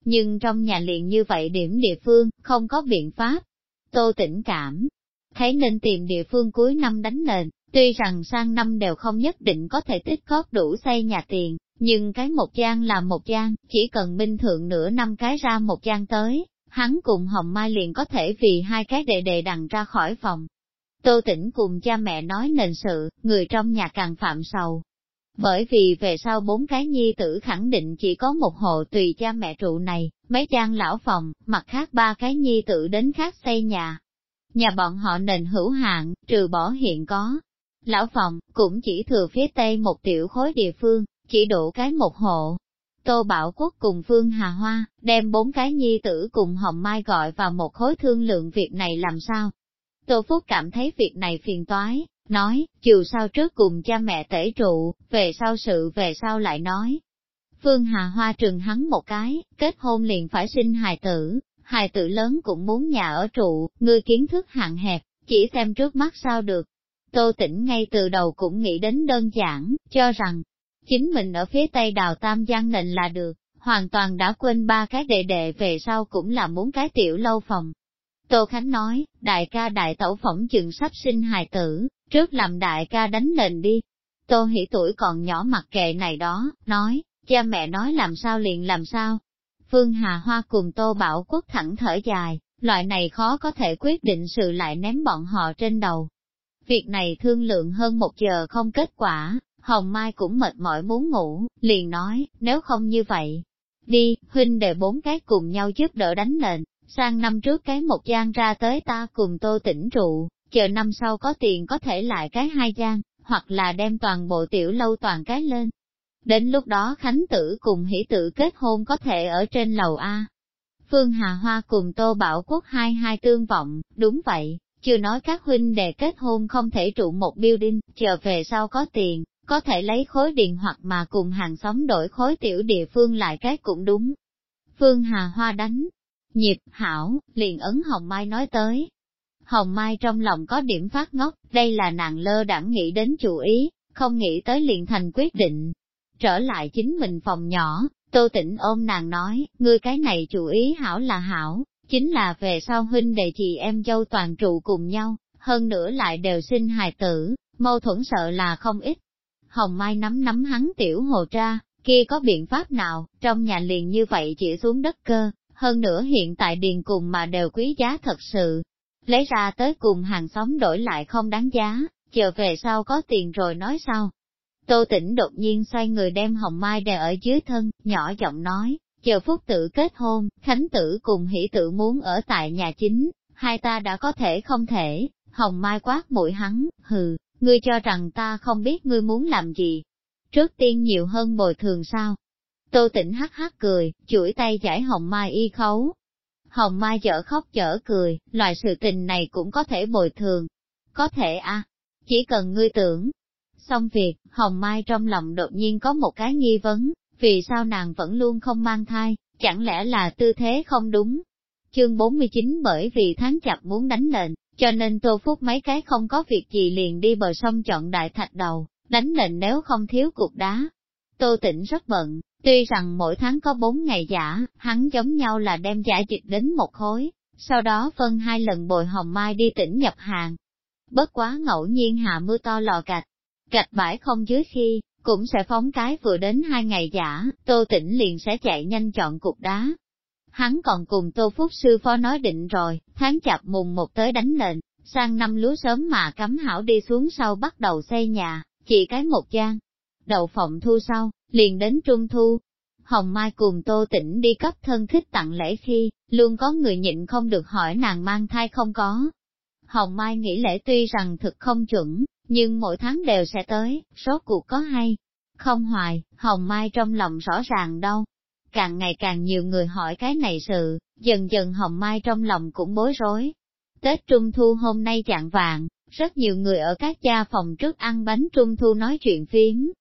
nhưng trong nhà liền như vậy điểm địa phương, không có biện pháp. Tô tỉnh cảm, thấy nên tìm địa phương cuối năm đánh nền, tuy rằng sang năm đều không nhất định có thể tích góp đủ xây nhà tiền, nhưng cái một gian là một gian, chỉ cần minh thượng nửa năm cái ra một gian tới, hắn cùng Hồng Mai liền có thể vì hai cái đệ đệ đằng ra khỏi phòng. Tô tỉnh cùng cha mẹ nói nền sự, người trong nhà càng phạm sầu. Bởi vì về sau bốn cái nhi tử khẳng định chỉ có một hộ tùy cha mẹ trụ này, mấy trang lão phòng, mặt khác ba cái nhi tử đến khác xây nhà. Nhà bọn họ nền hữu hạn, trừ bỏ hiện có. Lão phòng, cũng chỉ thừa phía tây một tiểu khối địa phương, chỉ đủ cái một hộ. Tô Bảo Quốc cùng Phương Hà Hoa, đem bốn cái nhi tử cùng Hồng Mai gọi vào một khối thương lượng việc này làm sao. Tô Phúc cảm thấy việc này phiền toái, nói, dù sao trước cùng cha mẹ tể trụ, về sau sự về sau lại nói. Phương Hà Hoa trừng hắn một cái, kết hôn liền phải sinh hài tử, hài tử lớn cũng muốn nhà ở trụ, ngươi kiến thức hạn hẹp, chỉ xem trước mắt sao được. Tô tỉnh ngay từ đầu cũng nghĩ đến đơn giản, cho rằng, chính mình ở phía tây đào Tam Giang nịnh là được, hoàn toàn đã quên ba cái đệ đệ về sau cũng là muốn cái tiểu lâu phòng. Tô Khánh nói, đại ca đại tẩu phỏng chừng sắp sinh hài tử, trước làm đại ca đánh nền đi. Tô hỉ tuổi còn nhỏ mặc kệ này đó, nói, cha mẹ nói làm sao liền làm sao. Phương Hà Hoa cùng Tô Bảo Quốc thẳng thở dài, loại này khó có thể quyết định sự lại ném bọn họ trên đầu. Việc này thương lượng hơn một giờ không kết quả, Hồng Mai cũng mệt mỏi muốn ngủ, liền nói, nếu không như vậy, đi, huynh đệ bốn cái cùng nhau giúp đỡ đánh nền, sang năm trước cái một gian ra tới ta cùng tô tỉnh trụ, chờ năm sau có tiền có thể lại cái hai gian, hoặc là đem toàn bộ tiểu lâu toàn cái lên. Đến lúc đó Khánh Tử cùng hỷ tử kết hôn có thể ở trên lầu A. Phương Hà Hoa cùng Tô Bảo Quốc hai hai tương vọng, đúng vậy, chưa nói các huynh đệ kết hôn không thể trụ một building, chờ về sau có tiền, có thể lấy khối điện hoặc mà cùng hàng xóm đổi khối tiểu địa phương lại cái cũng đúng. Phương Hà Hoa đánh, nhịp, hảo, liền ấn Hồng Mai nói tới. Hồng Mai trong lòng có điểm phát ngốc, đây là nàng lơ đãng nghĩ đến chủ ý, không nghĩ tới liền thành quyết định. Trở lại chính mình phòng nhỏ, Tô Tĩnh ôm nàng nói, ngươi cái này chủ ý hảo là hảo, chính là về sau huynh đệ chị em dâu toàn trụ cùng nhau, hơn nữa lại đều sinh hài tử, mâu thuẫn sợ là không ít, Hồng Mai nắm nắm hắn tiểu hồ tra, kia có biện pháp nào, trong nhà liền như vậy chỉ xuống đất cơ, hơn nữa hiện tại điền cùng mà đều quý giá thật sự. Lấy ra tới cùng hàng xóm đổi lại không đáng giá, chờ về sau có tiền rồi nói sau. Tô tỉnh đột nhiên xoay người đem hồng mai đè ở dưới thân, nhỏ giọng nói, chờ phúc tử kết hôn, khánh tử cùng hỷ tử muốn ở tại nhà chính, hai ta đã có thể không thể, hồng mai quát mũi hắn, hừ, ngươi cho rằng ta không biết ngươi muốn làm gì. Trước tiên nhiều hơn bồi thường sao? Tô tỉnh hắc hắc cười, chuỗi tay giải hồng mai y khấu. Hồng mai chở khóc chở cười, loại sự tình này cũng có thể bồi thường. Có thể à, chỉ cần ngươi tưởng. Xong việc, Hồng Mai trong lòng đột nhiên có một cái nghi vấn, vì sao nàng vẫn luôn không mang thai, chẳng lẽ là tư thế không đúng? Chương 49 bởi vì tháng chạp muốn đánh lệnh, cho nên Tô Phúc mấy cái không có việc gì liền đi bờ sông chọn đại thạch đầu, đánh lệnh nếu không thiếu cục đá. Tô Tịnh rất bận, tuy rằng mỗi tháng có bốn ngày giả, hắn giống nhau là đem giả dịch đến một khối, sau đó phân hai lần bồi hồng mai đi tỉnh nhập hàng. Bất quá ngẫu nhiên hạ mưa to lò gạch, gạch bãi không dưới khi, cũng sẽ phóng cái vừa đến hai ngày giả, Tô Tĩnh liền sẽ chạy nhanh chọn cục đá, Hắn còn cùng Tô Phúc Sư Phó nói định rồi, tháng chạp mùng một tới đánh lệnh, sang năm lúa sớm mà cắm hảo đi xuống sau bắt đầu xây nhà, chỉ cái một gian. Đầu phòng thu sau, liền đến trung thu. Hồng Mai cùng Tô Tĩnh đi cấp thân thích tặng lễ khi, luôn có người nhịn không được hỏi nàng mang thai không có. Hồng Mai nghĩ lễ tuy rằng thực không chuẩn, nhưng mỗi tháng đều sẽ tới, số cuộc có hay. Không hoài, Hồng Mai trong lòng rõ ràng đâu, càng ngày càng nhiều người hỏi cái này sự, dần dần hồng mai trong lòng cũng bối rối. Tết Trung Thu hôm nay chạng vàng, rất nhiều người ở các gia phòng trước ăn bánh Trung Thu nói chuyện phím.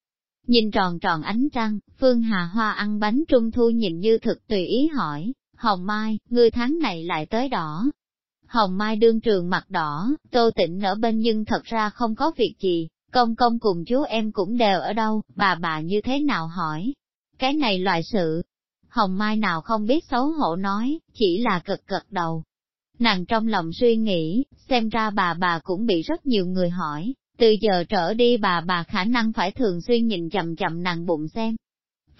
Nhìn tròn tròn ánh trăng, Phương Hà Hoa ăn bánh Trung Thu nhìn như thực tùy ý hỏi, Hồng Mai, ngươi tháng này lại tới đỏ. Hồng Mai đương trường mặt đỏ, tô tịnh ở bên nhưng thật ra không có việc gì, công công cùng chú em cũng đều ở đâu, bà bà như thế nào hỏi. Cái này loại sự, Hồng Mai nào không biết xấu hổ nói, chỉ là cực cực đầu. Nàng trong lòng suy nghĩ, xem ra bà bà cũng bị rất nhiều người hỏi, từ giờ trở đi bà bà khả năng phải thường xuyên nhìn chậm chậm nàng bụng xem.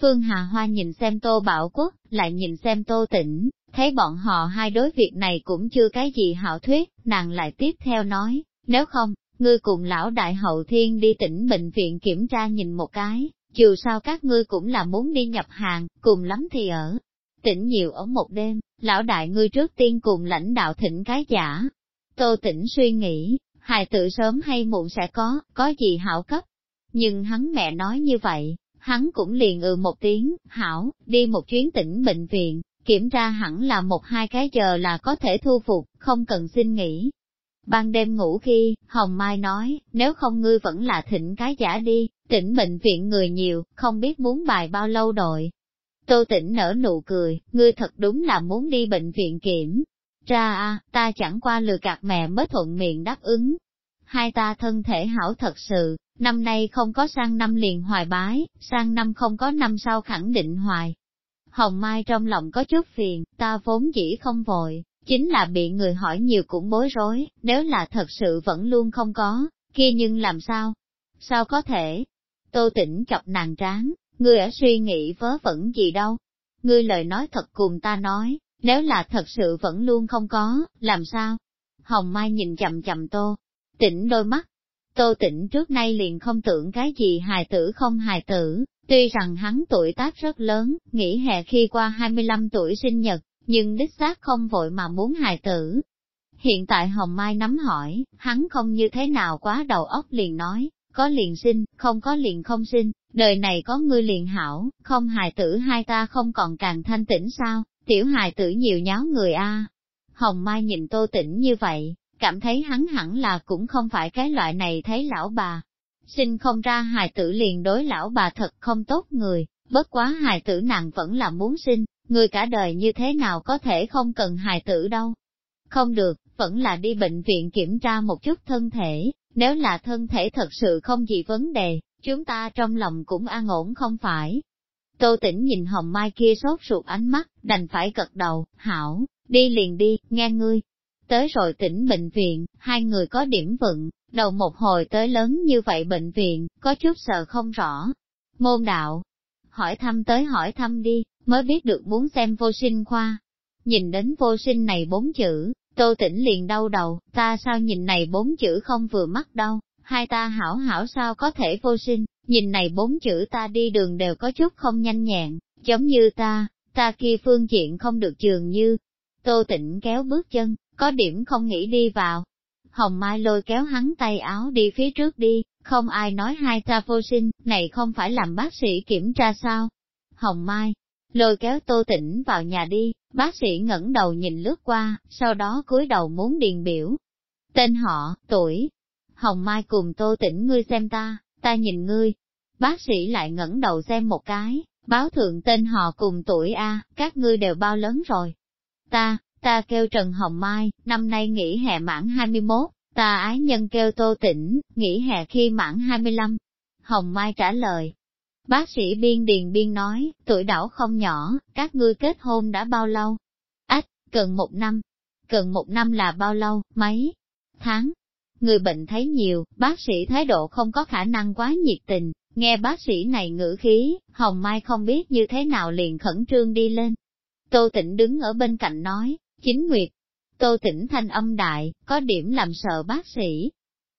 Phương Hà Hoa nhìn xem Tô Bảo Quốc, lại nhìn xem Tô Tĩnh, thấy bọn họ hai đối việc này cũng chưa cái gì hảo thuyết, nàng lại tiếp theo nói, nếu không, ngươi cùng lão đại hậu thiên đi tỉnh bệnh viện kiểm tra nhìn một cái, dù sao các ngươi cũng là muốn đi nhập hàng, cùng lắm thì ở. Tỉnh nhiều ở một đêm, lão đại ngươi trước tiên cùng lãnh đạo thỉnh cái giả. Tô tỉnh suy nghĩ, hài tự sớm hay muộn sẽ có, có gì hảo cấp. Nhưng hắn mẹ nói như vậy, hắn cũng liền ừ một tiếng, hảo, đi một chuyến tỉnh bệnh viện, kiểm tra hẳn là một hai cái giờ là có thể thu phục, không cần xin nghỉ. Ban đêm ngủ khi, Hồng Mai nói, nếu không ngươi vẫn là thỉnh cái giả đi, tỉnh bệnh viện người nhiều, không biết muốn bài bao lâu đội. Tô tỉnh nở nụ cười, ngươi thật đúng là muốn đi bệnh viện kiểm. Ra à, ta chẳng qua lừa gạt mẹ mới thuận miệng đáp ứng. Hai ta thân thể hảo thật sự, năm nay không có sang năm liền hoài bái, sang năm không có năm sau khẳng định hoài. Hồng Mai trong lòng có chút phiền, ta vốn chỉ không vội, chính là bị người hỏi nhiều cũng bối rối, nếu là thật sự vẫn luôn không có, kia nhưng làm sao? Sao có thể? Tô tỉnh chọc nàng tráng, ngươi ở suy nghĩ vớ vẩn gì đâu. Ngươi lời nói thật cùng ta nói, nếu là thật sự vẫn luôn không có, làm sao? Hồng Mai nhìn chậm chậm tô, tỉnh đôi mắt. Tô tỉnh trước nay liền không tưởng cái gì hài tử không hài tử, tuy rằng hắn tuổi tác rất lớn, nghỉ hè khi qua 25 tuổi sinh nhật, nhưng đích xác không vội mà muốn hài tử. Hiện tại Hồng Mai nắm hỏi, hắn không như thế nào quá đầu óc liền nói, có liền sinh, không có liền không sinh, đời này có ngươi liền hảo, không hài tử hai ta không còn càng thanh tĩnh sao, tiểu hài tử nhiều nháo người a. Hồng Mai nhìn tô tĩnh như vậy, cảm thấy hắn hẳn là cũng không phải cái loại này thấy lão bà. Sinh không ra hài tử liền đối lão bà thật không tốt người, bất quá hài tử nàng vẫn là muốn sinh, người cả đời như thế nào có thể không cần hài tử đâu. Không được, vẫn là đi bệnh viện kiểm tra một chút thân thể, nếu là thân thể thật sự không gì vấn đề, chúng ta trong lòng cũng an ổn không phải. Tô tỉnh nhìn hồng mai kia sốt ruột ánh mắt, đành phải cật đầu, hảo, đi liền đi, nghe ngươi. Tới rồi tỉnh bệnh viện, hai người có điểm vận, đầu một hồi tới lớn như vậy bệnh viện, có chút sợ không rõ. Môn đạo, hỏi thăm tới hỏi thăm đi, mới biết được muốn xem vô sinh khoa. Nhìn đến vô sinh này bốn chữ, tô tỉnh liền đau đầu, ta sao nhìn này bốn chữ không vừa mắt đâu, hai ta hảo hảo sao có thể vô sinh, nhìn này bốn chữ ta đi đường đều có chút không nhanh nhẹn, giống như ta, ta kia phương diện không được trường như. Tô tịnh kéo bước chân, có điểm không nghĩ đi vào. Hồng Mai lôi kéo hắn tay áo đi phía trước đi, không ai nói hai ta vô sinh, này không phải làm bác sĩ kiểm tra sao. Hồng Mai, lôi kéo tô tĩnh vào nhà đi, bác sĩ ngẩng đầu nhìn lướt qua, sau đó cúi đầu muốn điền biểu. Tên họ, tuổi. Hồng Mai cùng tô tĩnh ngươi xem ta, ta nhìn ngươi. Bác sĩ lại ngẩng đầu xem một cái, báo thượng tên họ cùng tuổi A, các ngươi đều bao lớn rồi. Ta, ta kêu Trần Hồng Mai, năm nay nghỉ hè mãn 21, ta ái nhân kêu Tô Tĩnh, nghỉ hè khi mãn 25. Hồng Mai trả lời, Bác sĩ biên điền biên nói, tuổi đảo không nhỏ, các ngươi kết hôn đã bao lâu? Ách, cần một năm. Cần một năm là bao lâu, mấy? Tháng. Người bệnh thấy nhiều, bác sĩ thái độ không có khả năng quá nhiệt tình, nghe bác sĩ này ngữ khí, Hồng Mai không biết như thế nào liền khẩn trương đi lên. Tô Tĩnh đứng ở bên cạnh nói, chính nguyệt. Tô Tĩnh thanh âm đại, có điểm làm sợ bác sĩ.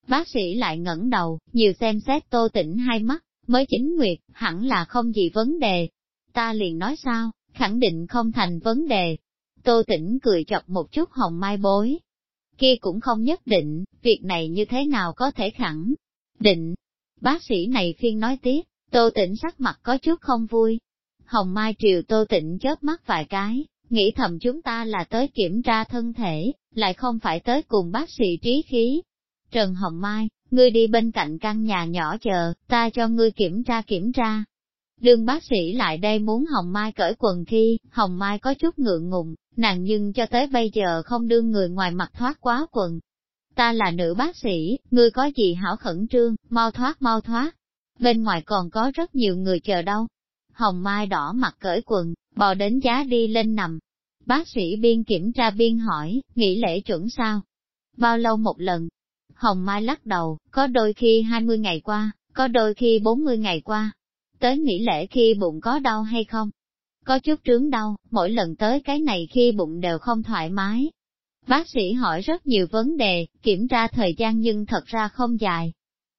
Bác sĩ lại ngẩng đầu, nhiều xem xét Tô Tĩnh hai mắt, mới chính nguyệt, hẳn là không gì vấn đề. Ta liền nói sao, khẳng định không thành vấn đề. Tô tĩnh cười chọc một chút hồng mai bối. Kia cũng không nhất định, việc này như thế nào có thể khẳng định. Bác sĩ này phiên nói tiếp, tô Tịnh sắc mặt có chút không vui. Hồng mai triều tô Tịnh chớp mắt vài cái, nghĩ thầm chúng ta là tới kiểm tra thân thể, lại không phải tới cùng bác sĩ trí khí. Trần Hồng Mai, ngươi đi bên cạnh căn nhà nhỏ chờ, ta cho ngươi kiểm tra kiểm tra. Đương bác sĩ lại đây muốn Hồng Mai cởi quần khi, Hồng Mai có chút ngượng ngùng, nàng nhưng cho tới bây giờ không đương người ngoài mặt thoát quá quần. Ta là nữ bác sĩ, ngươi có gì hảo khẩn trương, mau thoát mau thoát. Bên ngoài còn có rất nhiều người chờ đâu. Hồng Mai đỏ mặt cởi quần, bò đến giá đi lên nằm. Bác sĩ biên kiểm tra biên hỏi, nghỉ lễ chuẩn sao? Bao lâu một lần? Hồng Mai lắc đầu, có đôi khi 20 ngày qua, có đôi khi 40 ngày qua. Tới nghỉ lễ khi bụng có đau hay không? Có chút trướng đau, mỗi lần tới cái này khi bụng đều không thoải mái. Bác sĩ hỏi rất nhiều vấn đề, kiểm tra thời gian nhưng thật ra không dài.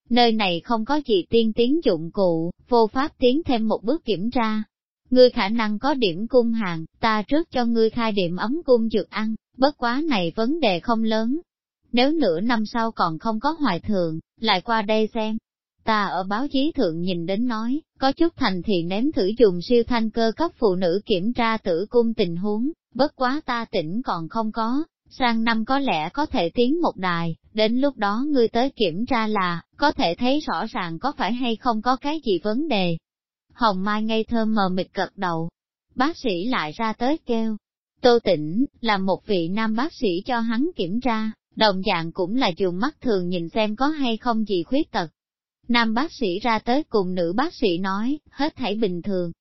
Nơi này không có gì tiên tiến dụng cụ, vô pháp tiến thêm một bước kiểm tra. Ngươi khả năng có điểm cung hàng, ta trước cho ngươi khai điểm ấm cung dược ăn, bất quá này vấn đề không lớn. Nếu nửa năm sau còn không có hoài thường, lại qua đây xem. Ta ở báo chí thượng nhìn đến nói, có chút thành thì ném thử dùng siêu thanh cơ cấp phụ nữ kiểm tra tử cung tình huống, bất quá ta tỉnh còn không có, sang năm có lẽ có thể tiến một đài, đến lúc đó ngươi tới kiểm tra là, có thể thấy rõ ràng có phải hay không có cái gì vấn đề. Hồng Mai ngây thơ mờ mịt cật đầu, bác sĩ lại ra tới kêu. Tô tỉnh, là một vị nam bác sĩ cho hắn kiểm tra, đồng dạng cũng là dùng mắt thường nhìn xem có hay không gì khuyết tật. Nam bác sĩ ra tới cùng nữ bác sĩ nói, hết thảy bình thường.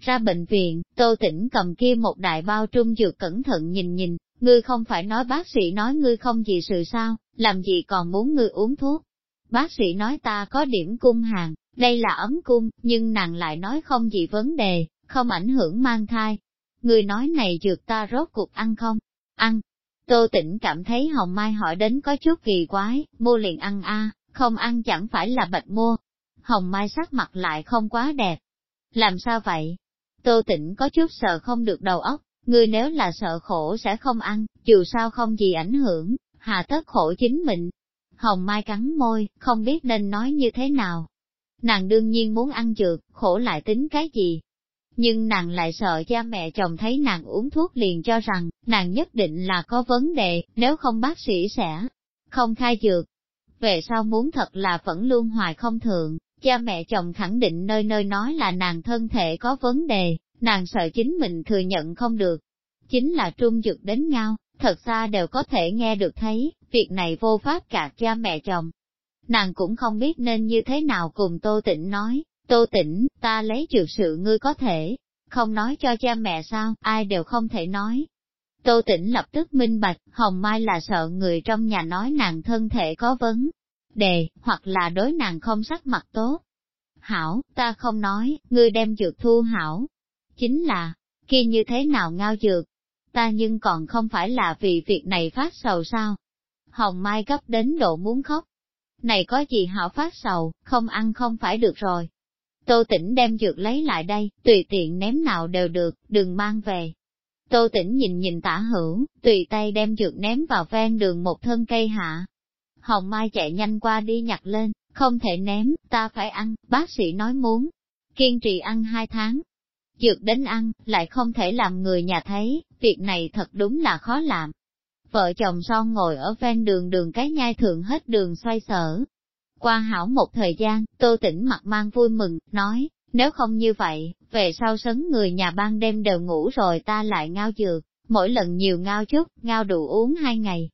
Ra bệnh viện, Tô Tĩnh cầm kia một đại bao trung dược cẩn thận nhìn nhìn, ngươi không phải nói bác sĩ nói ngươi không gì sự sao, làm gì còn muốn ngươi uống thuốc. Bác sĩ nói ta có điểm cung hàng, đây là ấm cung, nhưng nàng lại nói không gì vấn đề, không ảnh hưởng mang thai. Ngươi nói này dược ta rốt cuộc ăn không? Ăn. Tô Tĩnh cảm thấy Hồng Mai hỏi đến có chút kỳ quái, mua liền ăn a, không ăn chẳng phải là bạch mua. Hồng Mai sắc mặt lại không quá đẹp. Làm sao vậy? Tô Tĩnh có chút sợ không được đầu óc, người nếu là sợ khổ sẽ không ăn, dù sao không gì ảnh hưởng, hà tất khổ chính mình. Hồng Mai cắn môi, không biết nên nói như thế nào. Nàng đương nhiên muốn ăn dược, khổ lại tính cái gì. Nhưng nàng lại sợ cha mẹ chồng thấy nàng uống thuốc liền cho rằng, nàng nhất định là có vấn đề, nếu không bác sĩ sẽ không khai dược. Về sau muốn thật là vẫn luôn hoài không thượng, cha mẹ chồng khẳng định nơi nơi nói là nàng thân thể có vấn đề, nàng sợ chính mình thừa nhận không được. Chính là trung dực đến ngao, thật ra đều có thể nghe được thấy, việc này vô pháp cả cha mẹ chồng. Nàng cũng không biết nên như thế nào cùng Tô Tĩnh nói, Tô Tĩnh, ta lấy trượt sự ngươi có thể, không nói cho cha mẹ sao, ai đều không thể nói. Tô Tĩnh lập tức minh bạch, Hồng Mai là sợ người trong nhà nói nàng thân thể có vấn đề, hoặc là đối nàng không sắc mặt tốt. Hảo, ta không nói, ngươi đem dược thu hảo, chính là, khi như thế nào ngao dược, ta nhưng còn không phải là vì việc này phát sầu sao. Hồng Mai gấp đến độ muốn khóc. Này có gì hảo phát sầu, không ăn không phải được rồi. Tô Tĩnh đem dược lấy lại đây, tùy tiện ném nào đều được, đừng mang về. Tô Tĩnh nhìn nhìn tả hữu, tùy tay đem dược ném vào ven đường một thân cây hạ. Hồng Mai chạy nhanh qua đi nhặt lên, không thể ném, ta phải ăn, bác sĩ nói muốn. Kiên trì ăn hai tháng, dược đến ăn, lại không thể làm người nhà thấy, việc này thật đúng là khó làm. Vợ chồng son ngồi ở ven đường đường cái nhai thượng hết đường xoay sở. Qua hảo một thời gian, tô Tĩnh mặt mang vui mừng, nói, nếu không như vậy, về sau sấn người nhà ban đêm đều ngủ rồi ta lại ngao dược, mỗi lần nhiều ngao chút, ngao đủ uống hai ngày.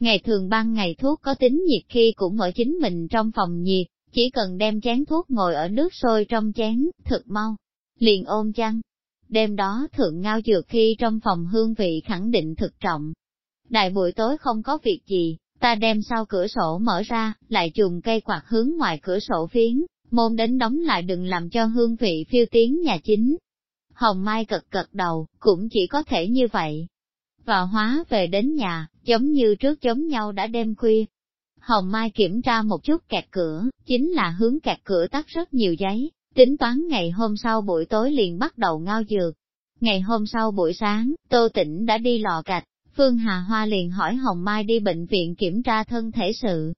Ngày thường ban ngày thuốc có tính nhiệt khi cũng ở chính mình trong phòng nhiệt, chỉ cần đem chén thuốc ngồi ở nước sôi trong chén, thực mau, liền ôm chăn. Đêm đó thượng ngao dược khi trong phòng hương vị khẳng định thực trọng. Đại buổi tối không có việc gì, ta đem sau cửa sổ mở ra, lại dùng cây quạt hướng ngoài cửa sổ phiến, môn đến đóng lại đừng làm cho hương vị phiêu tiếng nhà chính. Hồng Mai cật cật đầu, cũng chỉ có thể như vậy. Và hóa về đến nhà, giống như trước giống nhau đã đêm khuya. Hồng Mai kiểm tra một chút kẹt cửa, chính là hướng kẹt cửa tắt rất nhiều giấy, Tính toán ngày hôm sau buổi tối liền bắt đầu ngao dược. Ngày hôm sau buổi sáng, Tô Tĩnh đã đi lò gạch, Phương Hà Hoa liền hỏi Hồng Mai đi bệnh viện kiểm tra thân thể sự.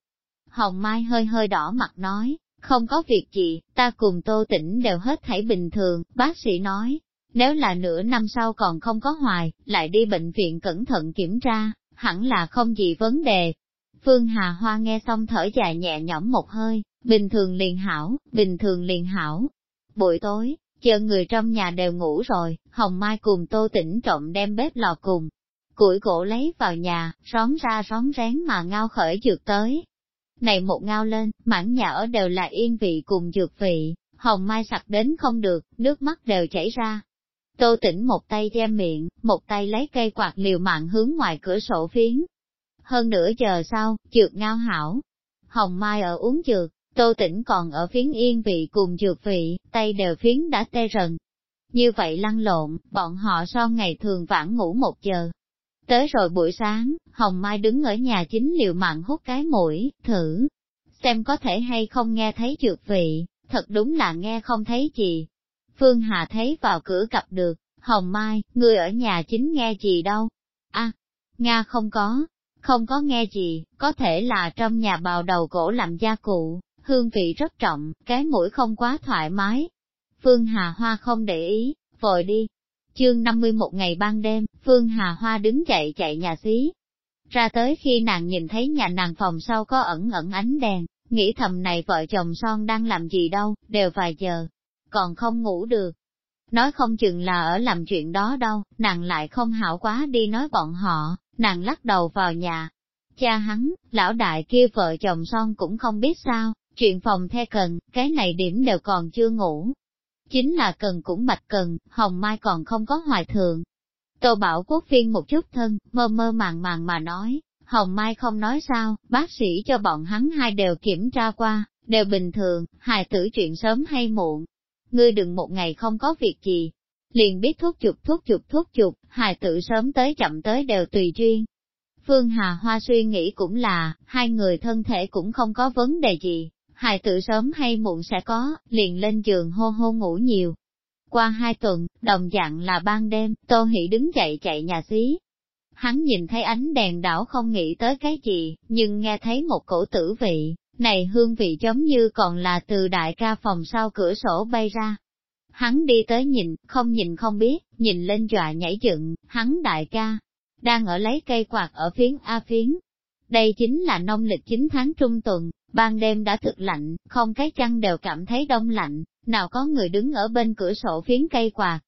Hồng Mai hơi hơi đỏ mặt nói, không có việc gì, ta cùng Tô Tĩnh đều hết thảy bình thường, bác sĩ nói, nếu là nửa năm sau còn không có hoài, lại đi bệnh viện cẩn thận kiểm tra, hẳn là không gì vấn đề. Phương Hà Hoa nghe xong thở dài nhẹ nhõm một hơi, Bình thường liền hảo, bình thường liền hảo. Buổi tối, chờ người trong nhà đều ngủ rồi, Hồng Mai cùng Tô Tĩnh trộm đem bếp lò cùng. Củi gỗ lấy vào nhà, rón ra rón rén mà ngao khởi dược tới. Này một ngao lên, mảng nhà ở đều là yên vị cùng dược vị, Hồng Mai sặc đến không được, nước mắt đều chảy ra. Tô tỉnh một tay che miệng, một tay lấy cây quạt liều mạng hướng ngoài cửa sổ phiến. Hơn nửa giờ sau, dược ngao hảo. Hồng Mai ở uống dược, Tô tỉnh còn ở phiến yên vị cùng dược vị, tay đều phiến đã tê rần. Như vậy lăn lộn, bọn họ so ngày thường vãn ngủ một giờ. Tới rồi buổi sáng, Hồng Mai đứng ở nhà chính liều mạng hút cái mũi, thử, xem có thể hay không nghe thấy dược vị, thật đúng là nghe không thấy gì. Phương Hà thấy vào cửa gặp được, Hồng Mai, người ở nhà chính nghe gì đâu? a Nga không có, không có nghe gì, có thể là trong nhà bào đầu gỗ làm gia cụ, hương vị rất trọng, cái mũi không quá thoải mái. Phương Hà Hoa không để ý, vội đi. Chương 51 ngày ban đêm, Phương Hà Hoa đứng dậy chạy nhà xí. Ra tới khi nàng nhìn thấy nhà nàng phòng sau có ẩn ẩn ánh đèn, nghĩ thầm này vợ chồng son đang làm gì đâu, đều vài giờ, còn không ngủ được. Nói không chừng là ở làm chuyện đó đâu, nàng lại không hảo quá đi nói bọn họ, nàng lắc đầu vào nhà. Cha hắn, lão đại kia vợ chồng son cũng không biết sao, chuyện phòng the cần, cái này điểm đều còn chưa ngủ. Chính là cần cũng bạch cần, hồng mai còn không có hoài thường. Tô Bảo Quốc phiên một chút thân, mơ mơ màng màng mà nói, Hồng Mai không nói sao, bác sĩ cho bọn hắn hai đều kiểm tra qua, đều bình thường, hài tử chuyện sớm hay muộn. Ngươi đừng một ngày không có việc gì, liền biết thuốc chụp thuốc chụp thuốc chụp, hài tử sớm tới chậm tới đều tùy duyên. Phương Hà Hoa suy nghĩ cũng là, hai người thân thể cũng không có vấn đề gì, hài tử sớm hay muộn sẽ có, liền lên giường hô hô ngủ nhiều. Qua hai tuần, đồng dạng là ban đêm, Tô Hỷ đứng dậy chạy nhà xí, Hắn nhìn thấy ánh đèn đảo không nghĩ tới cái gì, nhưng nghe thấy một cổ tử vị, này hương vị giống như còn là từ đại ca phòng sau cửa sổ bay ra. Hắn đi tới nhìn, không nhìn không biết, nhìn lên dọa nhảy dựng, hắn đại ca, đang ở lấy cây quạt ở phiến A phiến. Đây chính là nông lịch 9 tháng trung tuần, ban đêm đã thực lạnh, không cái chăn đều cảm thấy đông lạnh, nào có người đứng ở bên cửa sổ phiến cây quạt.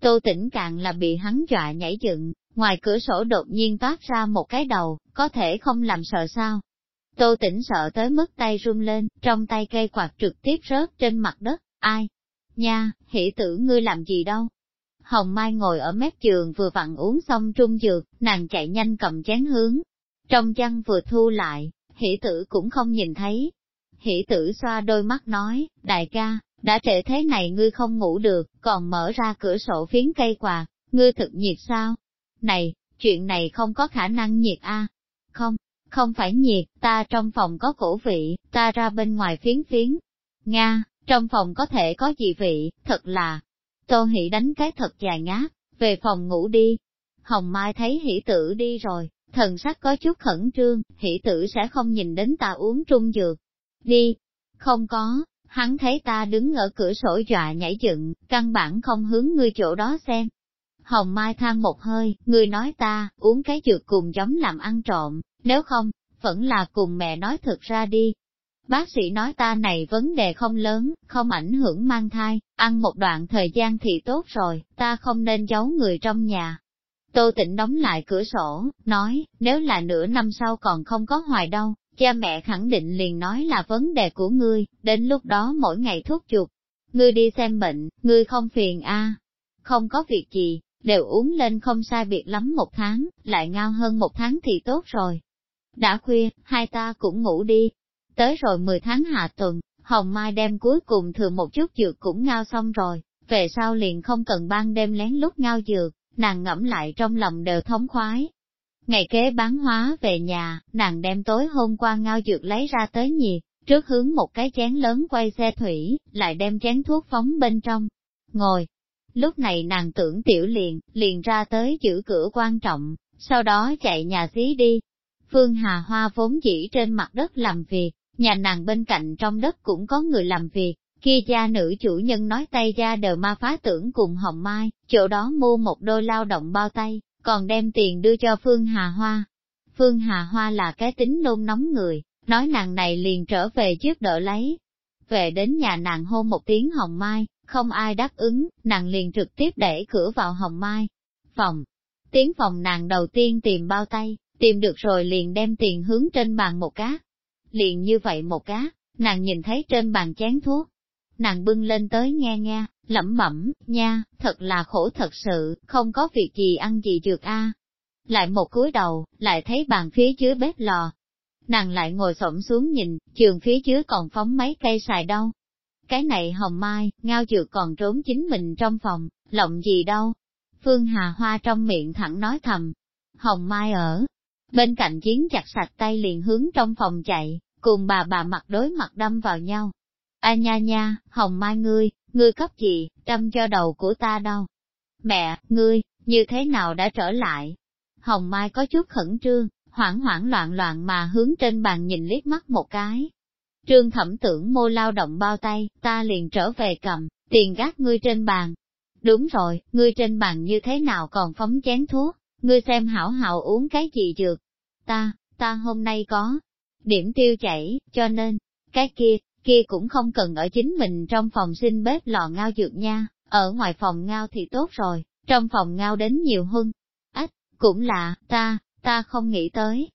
Tô tỉnh càng là bị hắn dọa nhảy dựng, Ngoài cửa sổ đột nhiên toát ra một cái đầu, có thể không làm sợ sao. Tô tỉnh sợ tới mức tay run lên, trong tay cây quạt trực tiếp rớt trên mặt đất, ai? Nha, hỷ tử ngươi làm gì đâu? Hồng Mai ngồi ở mép giường vừa vặn uống xong trung dược, nàng chạy nhanh cầm chén hướng. Trong chăn vừa thu lại, hỷ tử cũng không nhìn thấy. Hỷ tử xoa đôi mắt nói, đại ca, đã trễ thế này ngươi không ngủ được, còn mở ra cửa sổ phiến cây quạt, ngươi thực nhiệt sao? Này, chuyện này không có khả năng nhiệt a Không, không phải nhiệt, ta trong phòng có cổ vị, ta ra bên ngoài phiến phiến. Nga, trong phòng có thể có gì vị, thật là. Tô Hỷ đánh cái thật dài ngáp, về phòng ngủ đi. Hồng Mai thấy Hỷ tử đi rồi, thần sắc có chút khẩn trương, Hỷ tử sẽ không nhìn đến ta uống trung dược. Đi, không có, hắn thấy ta đứng ở cửa sổ dọa nhảy dựng, căn bản không hướng ngươi chỗ đó xem. Hồng Mai than một hơi, người nói ta, uống cái dược cùng giống làm ăn trộm, nếu không, vẫn là cùng mẹ nói thật ra đi. Bác sĩ nói ta này vấn đề không lớn, không ảnh hưởng mang thai, ăn một đoạn thời gian thì tốt rồi, ta không nên giấu người trong nhà. Tô tịnh đóng lại cửa sổ, nói, nếu là nửa năm sau còn không có hoài đâu, cha mẹ khẳng định liền nói là vấn đề của ngươi, đến lúc đó mỗi ngày thuốc chuột. Ngươi đi xem bệnh, ngươi không phiền a Không có việc gì, đều uống lên không sai biệt lắm một tháng, lại ngao hơn một tháng thì tốt rồi. Đã khuya, hai ta cũng ngủ đi. Tới rồi 10 tháng hạ tuần, Hồng Mai đem cuối cùng thừa một chút dược cũng ngao xong rồi, về sau liền không cần ban đêm lén lút ngao dược, nàng ngẫm lại trong lòng đều thống khoái. Ngày kế bán hóa về nhà, nàng đem tối hôm qua ngao dược lấy ra tới nhiệt, trước hướng một cái chén lớn quay xe thủy, lại đem chén thuốc phóng bên trong. Ngồi, Lúc này nàng tưởng tiểu liền, liền ra tới giữ cửa quan trọng, sau đó chạy nhà xí đi. Phương Hà Hoa vốn chỉ trên mặt đất làm việc, nhà nàng bên cạnh trong đất cũng có người làm việc, kia gia nữ chủ nhân nói tay ra đờ ma phá tưởng cùng Hồng Mai, chỗ đó mua một đôi lao động bao tay, còn đem tiền đưa cho Phương Hà Hoa. Phương Hà Hoa là cái tính nôn nóng người, nói nàng này liền trở về trước đỡ lấy. Về đến nhà nàng hôn một tiếng Hồng Mai, không ai đáp ứng, nàng liền trực tiếp để cửa vào hồng mai. Phòng. tiếng phòng nàng đầu tiên tìm bao tay, tìm được rồi liền đem tiền hướng trên bàn một cá Liền như vậy một cá nàng nhìn thấy trên bàn chén thuốc. Nàng bưng lên tới nghe nghe, lẩm bẩm, nha, thật là khổ thật sự, không có việc gì ăn gì được a. Lại một cúi đầu, lại thấy bàn phía dưới bếp lò. Nàng lại ngồi xổm xuống nhìn, trường phía dưới còn phóng mấy cây xài đâu. Cái này hồng mai, ngao dược còn trốn chính mình trong phòng, lộng gì đâu. Phương Hà Hoa trong miệng thẳng nói thầm. Hồng mai ở, bên cạnh chiến chặt sạch tay liền hướng trong phòng chạy, cùng bà bà mặt đối mặt đâm vào nhau. A nha nha, hồng mai ngươi, ngươi cấp gì, đâm cho đầu của ta đâu. Mẹ, ngươi, như thế nào đã trở lại? Hồng mai có chút khẩn trương, hoảng hoảng loạn loạn mà hướng trên bàn nhìn liếc mắt một cái. Trương thẩm tưởng mô lao động bao tay, ta liền trở về cầm, tiền gác ngươi trên bàn. Đúng rồi, ngươi trên bàn như thế nào còn phóng chén thuốc, ngươi xem hảo hảo uống cái gì dược. Ta, ta hôm nay có, điểm tiêu chảy, cho nên, cái kia, kia cũng không cần ở chính mình trong phòng sinh bếp lò ngao dược nha, ở ngoài phòng ngao thì tốt rồi, trong phòng ngao đến nhiều hơn. Ách, cũng là, ta, ta không nghĩ tới.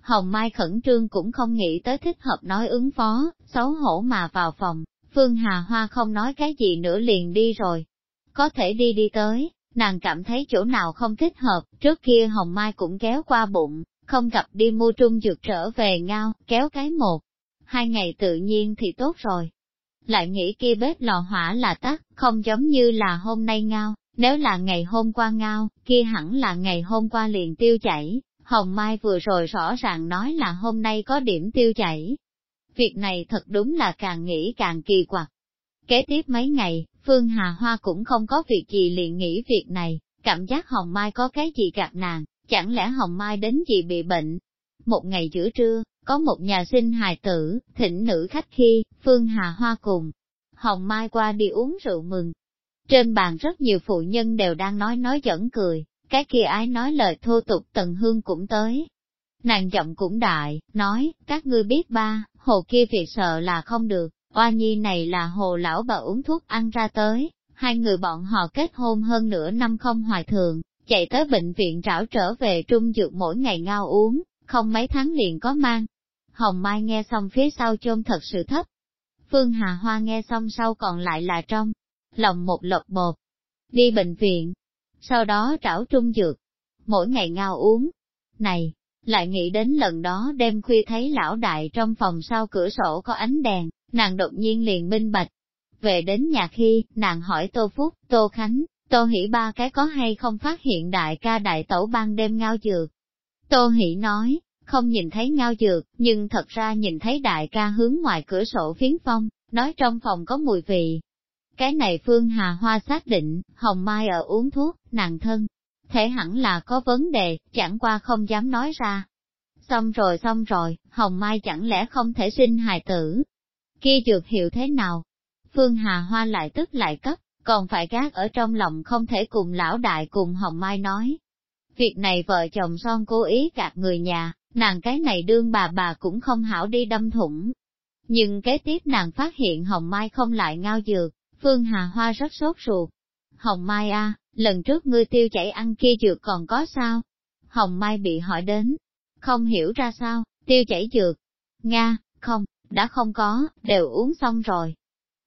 Hồng Mai khẩn trương cũng không nghĩ tới thích hợp nói ứng phó, xấu hổ mà vào phòng, Phương Hà Hoa không nói cái gì nữa liền đi rồi. Có thể đi đi tới, nàng cảm thấy chỗ nào không thích hợp, trước kia Hồng Mai cũng kéo qua bụng, không gặp đi mua trung dược trở về ngao, kéo cái một. Hai ngày tự nhiên thì tốt rồi. Lại nghĩ kia bếp lò hỏa là tắt, không giống như là hôm nay ngao, nếu là ngày hôm qua ngao, kia hẳn là ngày hôm qua liền tiêu chảy. Hồng Mai vừa rồi rõ ràng nói là hôm nay có điểm tiêu chảy. Việc này thật đúng là càng nghĩ càng kỳ quặc. Kế tiếp mấy ngày, Phương Hà Hoa cũng không có việc gì liền nghĩ việc này, cảm giác Hồng Mai có cái gì gặp nàng, chẳng lẽ Hồng Mai đến gì bị bệnh? Một ngày giữa trưa, có một nhà sinh hài tử, thỉnh nữ khách khi, Phương Hà Hoa cùng. Hồng Mai qua đi uống rượu mừng. Trên bàn rất nhiều phụ nhân đều đang nói nói giỡn cười, cái kia ái nói lời thô tục tần hương cũng tới. Nàng giọng cũng đại, nói, các ngươi biết ba, hồ kia việc sợ là không được, oa nhi này là hồ lão bà uống thuốc ăn ra tới, hai người bọn họ kết hôn hơn nửa năm không hoài thường, chạy tới bệnh viện trảo trở về trung dược mỗi ngày ngao uống, không mấy tháng liền có mang. Hồng Mai nghe xong phía sau chôn thật sự thấp. Phương Hà Hoa nghe xong sau còn lại là trong, lòng một lột bột. Đi bệnh viện, sau đó trảo trung dược, mỗi ngày ngao uống. Này, lại nghĩ đến lần đó đêm khuya thấy lão đại trong phòng sau cửa sổ có ánh đèn, nàng đột nhiên liền minh bạch. Về đến nhà khi, nàng hỏi Tô Phúc, Tô Khánh, Tô Hỷ ba cái có hay không phát hiện đại ca đại tẩu ban đêm ngao dược. Tô Hỷ nói, không nhìn thấy ngao dược, nhưng thật ra nhìn thấy đại ca hướng ngoài cửa sổ phiến phong, nói trong phòng có mùi vị. Cái này Phương Hà Hoa xác định, Hồng Mai ở uống thuốc, nàng thân. Thể hẳn là có vấn đề, chẳng qua không dám nói ra. Xong rồi xong rồi, Hồng Mai chẳng lẽ không thể sinh hài tử. Kia dược hiệu thế nào? Phương Hà Hoa lại tức lại cấp, còn phải gác ở trong lòng không thể cùng lão đại cùng Hồng Mai nói. Việc này vợ chồng son cố ý gạt người nhà, nàng cái này đương bà bà cũng không hảo đi đâm thủng. Nhưng kế tiếp nàng phát hiện Hồng Mai không lại ngao dược, Phương Hà Hoa rất sốt ruột. Hồng Mai a, lần trước ngươi tiêu chảy ăn kia dược còn có sao? Hồng Mai bị hỏi đến, không hiểu ra sao, tiêu chảy dược. Nga, không, đã không có, đều uống xong rồi.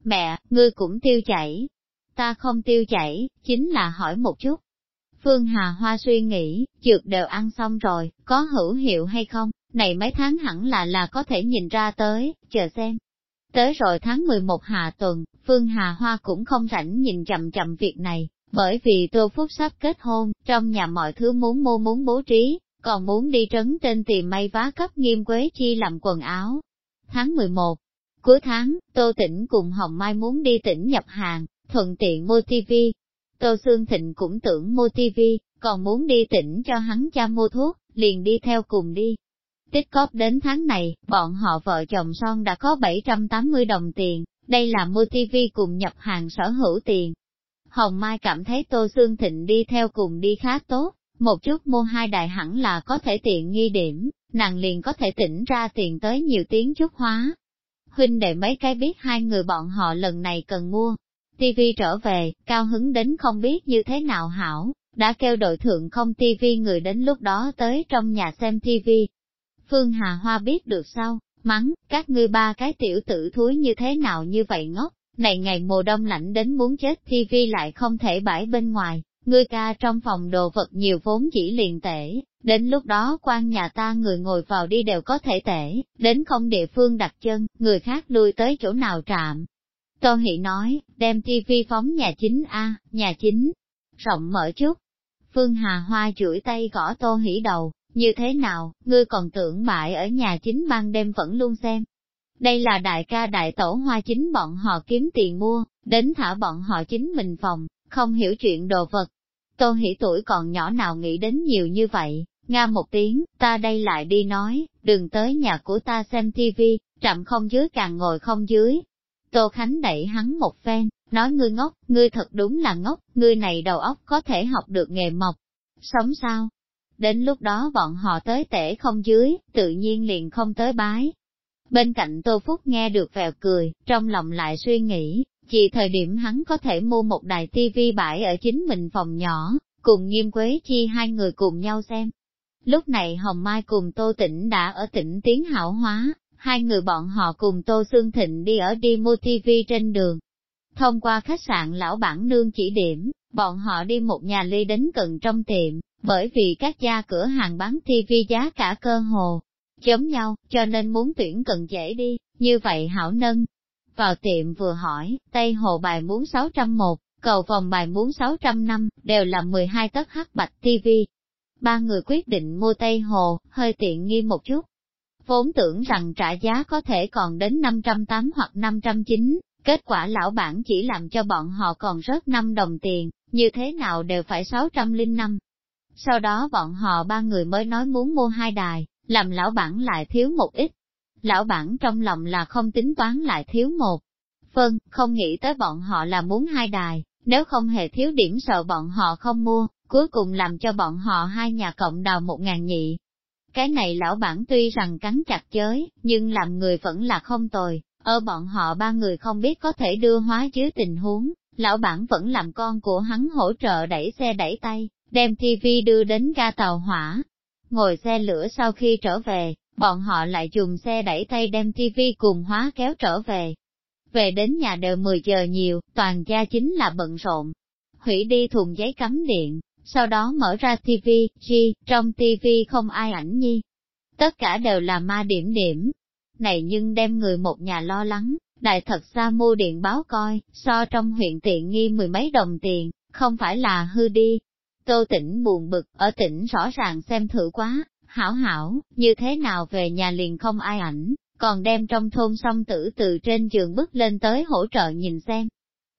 Mẹ, ngươi cũng tiêu chảy, ta không tiêu chảy, chính là hỏi một chút. Phương Hà Hoa suy nghĩ, dược đều ăn xong rồi, có hữu hiệu hay không, này mấy tháng hẳn là là có thể nhìn ra tới, chờ xem. Tới rồi tháng 11 hạ tuần, Phương Hà Hoa cũng không rảnh nhìn chậm chậm việc này, bởi vì Tô Phúc sắp kết hôn, trong nhà mọi thứ muốn mua muốn bố trí, còn muốn đi trấn trên tìm may vá cấp nghiêm quế chi làm quần áo. Tháng 11, cuối tháng, Tô Tĩnh cùng Hồng Mai muốn đi tỉnh nhập hàng, thuận tiện mua tivi. Tô Sương Thịnh cũng tưởng mua tivi, còn muốn đi tỉnh cho hắn cha mua thuốc, liền đi theo cùng đi. Tích cóp đến tháng này, bọn họ vợ chồng son đã có 780 đồng tiền, đây là mua tivi cùng nhập hàng sở hữu tiền. Hồng Mai cảm thấy Tô Sương Thịnh đi theo cùng đi khá tốt, một chút mua hai đại hẳn là có thể tiện nghi điểm, nàng liền có thể tỉnh ra tiền tới nhiều tiếng chút hóa. Huynh đệ mấy cái biết hai người bọn họ lần này cần mua, TV trở về, cao hứng đến không biết như thế nào hảo, đã kêu đội thượng không TV người đến lúc đó tới trong nhà xem TV. Phương Hà Hoa biết được sao, mắng, các ngươi ba cái tiểu tử thúi như thế nào như vậy ngốc, Này ngày mùa đông lạnh đến muốn chết TV lại không thể bãi bên ngoài, ngươi ca trong phòng đồ vật nhiều vốn chỉ liền tể, đến lúc đó quan nhà ta người ngồi vào đi đều có thể tể, đến không địa phương đặt chân, người khác lui tới chỗ nào trạm. Tô Hỷ nói, đem TV phóng nhà chính A, nhà chính, rộng mở chút. Phương Hà Hoa chửi tay gõ Tô Hỷ đầu, như thế nào, ngươi còn tưởng bại ở nhà chính ban đêm vẫn luôn xem. Đây là đại ca đại tổ hoa chính bọn họ kiếm tiền mua, đến thả bọn họ chính mình phòng, không hiểu chuyện đồ vật. Tô hỷ tuổi còn nhỏ nào nghĩ đến nhiều như vậy, nga một tiếng, ta đây lại đi nói, đừng tới nhà của ta xem tivi, Trạm không dưới càng ngồi không dưới. Tô Khánh đẩy hắn một phen, nói ngươi ngốc, ngươi thật đúng là ngốc, ngươi này đầu óc có thể học được nghề mộc. Sống sao? Đến lúc đó bọn họ tới tể không dưới, tự nhiên liền không tới bái. Bên cạnh Tô Phúc nghe được vèo cười, trong lòng lại suy nghĩ, chỉ thời điểm hắn có thể mua một đài tivi bãi ở chính mình phòng nhỏ, cùng nghiêm quế chi hai người cùng nhau xem. Lúc này Hồng Mai cùng Tô Tĩnh đã ở tỉnh Tiến Hảo Hóa, hai người bọn họ cùng Tô xương Thịnh đi ở đi mua TV trên đường. Thông qua khách sạn lão bản nương chỉ điểm, bọn họ đi một nhà ly đến gần trong tiệm, bởi vì các gia cửa hàng bán tv giá cả cơ hồ giống nhau, cho nên muốn tuyển cần dễ đi, như vậy hảo nâng. Vào tiệm vừa hỏi, Tây Hồ bài muốn 601, cầu vòng bài muốn 600 năm, đều là 12 tấc hắc bạch tv Ba người quyết định mua Tây Hồ, hơi tiện nghi một chút. Vốn tưởng rằng trả giá có thể còn đến 508 hoặc 509, kết quả lão bản chỉ làm cho bọn họ còn rớt 5 đồng tiền, như thế nào đều phải 605. Sau đó bọn họ ba người mới nói muốn mua hai đài, làm lão bản lại thiếu một ít. Lão bản trong lòng là không tính toán lại thiếu một. Phân, không nghĩ tới bọn họ là muốn hai đài, nếu không hề thiếu điểm sợ bọn họ không mua, cuối cùng làm cho bọn họ hai nhà cộng đào một ngàn nhị. Cái này lão bản tuy rằng cắn chặt chới, nhưng làm người vẫn là không tồi, ở bọn họ ba người không biết có thể đưa hóa dưới tình huống, lão bản vẫn làm con của hắn hỗ trợ đẩy xe đẩy tay, đem TV đưa đến ga tàu hỏa. Ngồi xe lửa sau khi trở về, bọn họ lại dùng xe đẩy tay đem TV cùng hóa kéo trở về. Về đến nhà đều 10 giờ nhiều, toàn gia chính là bận rộn. Hủy đi thùng giấy cắm điện, sau đó mở ra TV, chi, trong TV không ai ảnh nhi. Tất cả đều là ma điểm điểm. Này nhưng đem người một nhà lo lắng, đại thật ra mua điện báo coi, so trong huyện tiện nghi mười mấy đồng tiền, không phải là hư đi, Tô tỉnh buồn bực, ở tỉnh rõ ràng xem thử quá, hảo hảo, như thế nào về nhà liền không ai ảnh, còn đem trong thôn song tử từ trên giường bước lên tới hỗ trợ nhìn xem.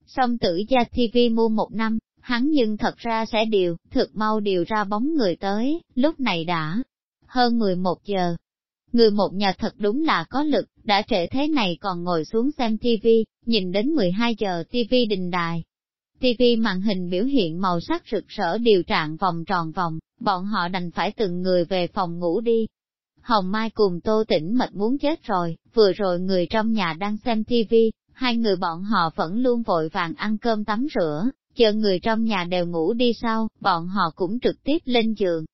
Song tử gia TV mua một năm, hắn nhưng thật ra sẽ điều, thực mau điều ra bóng người tới, lúc này đã hơn 11 giờ. Người một nhà thật đúng là có lực, đã trễ thế này còn ngồi xuống xem TV, nhìn đến 12 giờ TV đình đài, TV màn hình biểu hiện màu sắc rực rỡ điều trạng vòng tròn vòng, bọn họ đành phải từng người về phòng ngủ đi. Hồng Mai cùng Tô Tĩnh mệt muốn chết rồi, vừa rồi người trong nhà đang xem TV, hai người bọn họ vẫn luôn vội vàng ăn cơm tắm rửa, chờ người trong nhà đều ngủ đi sau, bọn họ cũng trực tiếp lên giường.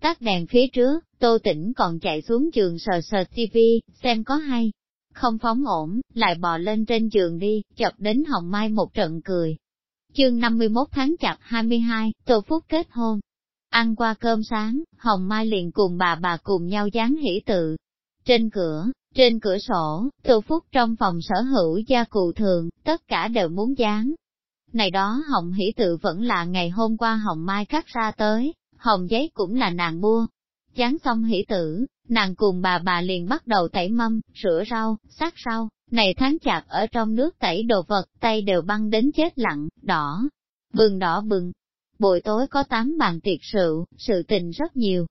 Tắt đèn phía trước, Tô Tĩnh còn chạy xuống giường sờ sờ TV, xem có hay. Không phóng ổn, lại bò lên trên giường đi, chọc đến Hồng Mai một trận cười, Chương 51 tháng chạp 22, Tô Phúc kết hôn. Ăn qua cơm sáng, Hồng Mai liền cùng bà bà cùng nhau dán hỷ tự. Trên cửa, trên cửa sổ, Tô Phúc trong phòng sở hữu gia cụ thường, tất cả đều muốn dán. Này đó Hồng hỷ tự vẫn là ngày hôm qua Hồng Mai cắt ra tới, Hồng giấy cũng là nàng mua. Dán xong hỷ tử, nàng cùng bà bà liền bắt đầu tẩy mâm, rửa rau, sát rau, này tháng chạp ở trong nước tẩy đồ vật, tay đều băng đến chết lặng, đỏ, bừng đỏ bừng. Buổi tối có tám bàn tiệc rượu, sự tình rất nhiều.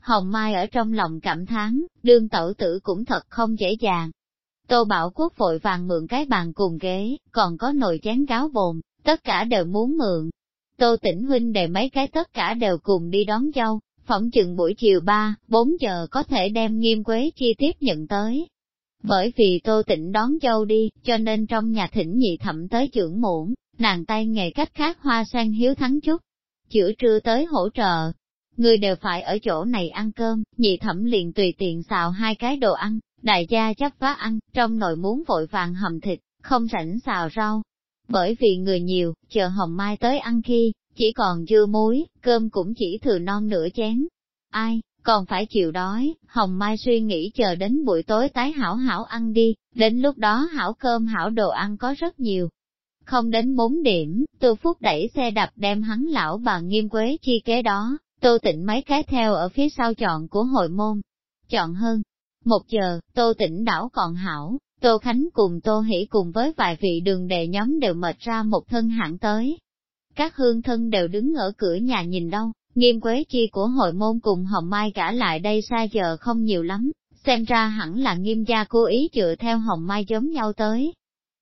Hồng Mai ở trong lòng cảm thán, đương tẩu tử cũng thật không dễ dàng. Tô Bảo Quốc vội vàng mượn cái bàn cùng ghế, còn có nồi chén gáo bồn, tất cả đều muốn mượn. Tô Tĩnh Huynh đề mấy cái tất cả đều cùng đi đón dâu, phỏng chừng buổi chiều 3, 4 giờ có thể đem nghiêm quế chi tiếp nhận tới. Bởi vì tô tỉnh đón dâu đi, cho nên trong nhà thỉnh nhị thẩm tới trưởng muộn nàng tay nghề cách khác hoa sang hiếu thắng chút. Chữa trưa tới hỗ trợ, người đều phải ở chỗ này ăn cơm, nhị thẩm liền tùy tiện xào hai cái đồ ăn, đại gia chấp vá ăn, trong nồi muốn vội vàng hầm thịt, không rảnh xào rau. Bởi vì người nhiều, chờ hồng mai tới ăn khi, chỉ còn dưa muối, cơm cũng chỉ thừa non nửa chén. Ai, còn phải chịu đói, hồng mai suy nghĩ chờ đến buổi tối tái hảo hảo ăn đi, đến lúc đó hảo cơm hảo đồ ăn có rất nhiều. Không đến bốn điểm, Tô Phúc đẩy xe đạp đem hắn lão bà nghiêm quế chi kế đó, Tô Tịnh mấy cái theo ở phía sau chọn của hội môn. Chọn hơn. Một giờ, Tô Tịnh đảo còn hảo, Tô Khánh cùng Tô Hỷ cùng với vài vị đường đệ nhóm đều mệt ra một thân hạng tới. Các hương thân đều đứng ở cửa nhà nhìn đâu, nghiêm quế chi của hội môn cùng Hồng Mai cả lại đây xa giờ không nhiều lắm, xem ra hẳn là nghiêm gia cố ý dựa theo Hồng Mai giống nhau tới.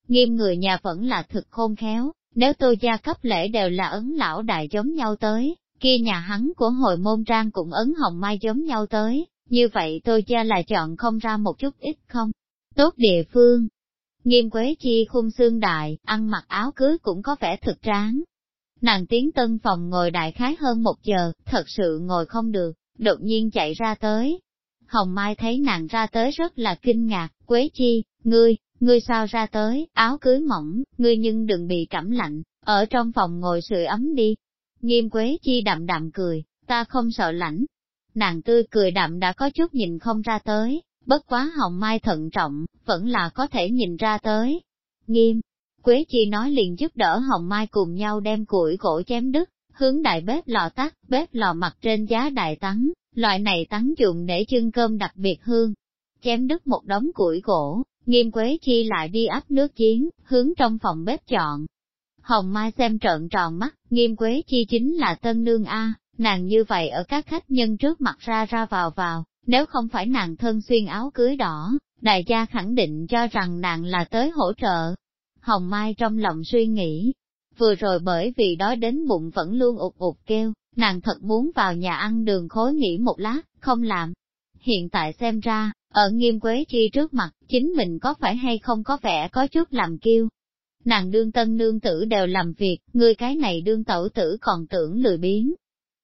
Nghiêm người nhà vẫn là thực khôn khéo, nếu tôi gia cấp lễ đều là ấn lão đại giống nhau tới, kia nhà hắn của hội môn trang cũng ấn Hồng Mai giống nhau tới, như vậy tôi gia là chọn không ra một chút ít không? Tốt địa phương. Nghiêm Quế Chi khung xương đại, ăn mặc áo cưới cũng có vẻ thực tráng. Nàng tiến tân phòng ngồi đại khái hơn một giờ, thật sự ngồi không được, đột nhiên chạy ra tới. Hồng Mai thấy nàng ra tới rất là kinh ngạc, Quế Chi, ngươi, ngươi sao ra tới, áo cưới mỏng, ngươi nhưng đừng bị cảm lạnh, ở trong phòng ngồi sưởi ấm đi. Nghiêm Quế Chi đậm đậm cười, ta không sợ lạnh. Nàng tươi cười đậm đã có chút nhìn không ra tới, Bất quá hồng mai thận trọng, vẫn là có thể nhìn ra tới. Nghiêm, Quế Chi nói liền giúp đỡ hồng mai cùng nhau đem củi gỗ chém đứt, hướng đại bếp lò tắt, bếp lò mặt trên giá đại tắn, loại này tắn dùng để chưng cơm đặc biệt hương. Chém đứt một đống củi gỗ, nghiêm Quế Chi lại đi áp nước chiến, hướng trong phòng bếp chọn. Hồng Mai xem trợn tròn mắt, nghiêm Quế Chi chính là tân nương A, nàng như vậy ở các khách nhân trước mặt ra ra vào vào, nếu không phải nàng thân xuyên áo cưới đỏ, đại gia khẳng định cho rằng nàng là tới hỗ trợ. Hồng Mai trong lòng suy nghĩ, vừa rồi bởi vì đói đến bụng vẫn luôn ụt ụt kêu, nàng thật muốn vào nhà ăn đường khối nghỉ một lát, không làm. Hiện tại xem ra, ở nghiêm quế chi trước mặt, chính mình có phải hay không có vẻ có chút làm kiêu. Nàng đương tân nương tử đều làm việc, người cái này đương tẩu tử còn tưởng lười biếng,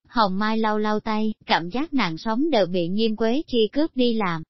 Hồng Mai lau lau tay, cảm giác nàng sống đều bị nghiêm quế chi cướp đi làm.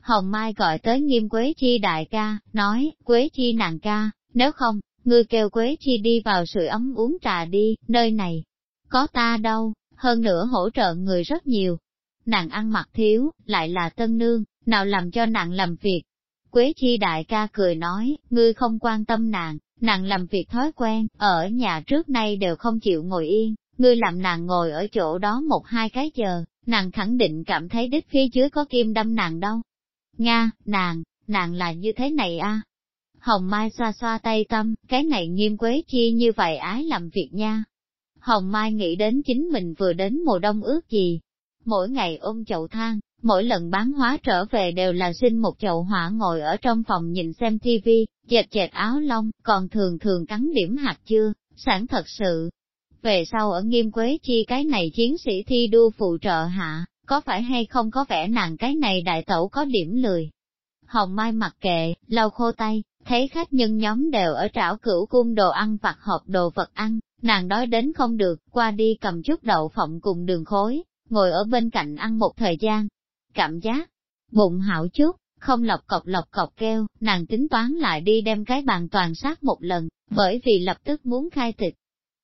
Hồng Mai gọi tới nghiêm quế chi đại ca, nói, quế chi nàng ca, nếu không, ngươi kêu quế chi đi vào sưởi ấm uống trà đi, nơi này, có ta đâu, hơn nữa hỗ trợ người rất nhiều. Nàng ăn mặc thiếu, lại là tân nương, nào làm cho nàng làm việc. Quế chi đại ca cười nói, ngươi không quan tâm nàng, nàng làm việc thói quen, ở nhà trước nay đều không chịu ngồi yên, ngươi làm nàng ngồi ở chỗ đó một hai cái giờ, nàng khẳng định cảm thấy đích phía dưới có kim đâm nàng đâu. Nga, nàng, nàng là như thế này a. À? Hồng Mai xoa xoa tay tâm, cái này nghiêm quế chi như vậy ái làm việc nha. Hồng Mai nghĩ đến chính mình vừa đến mùa đông ước gì. Mỗi ngày ôm chậu than, mỗi lần bán hóa trở về đều là xin một chậu hỏa ngồi ở trong phòng nhìn xem tivi, dệt dệt áo lông, còn thường thường cắn điểm hạt chưa, sản thật sự, về sau ở nghiêm quế chi cái này chiến sĩ thi đua phụ trợ hạ, có phải hay không có vẻ nàng cái này đại tẩu có điểm lười. Hồng Mai mặc kệ, lau khô tay, thấy khách nhân nhóm đều ở trảo cửu cung đồ ăn vặt hộp đồ vật ăn, nàng đói đến không được, qua đi cầm chút đậu phộng cùng đường khối, ngồi ở bên cạnh ăn một thời gian. Cảm giác, bụng hảo chút, không lọc cọc lọc cọc kêu, nàng tính toán lại đi đem cái bàn toàn sát một lần, bởi vì lập tức muốn khai thịt,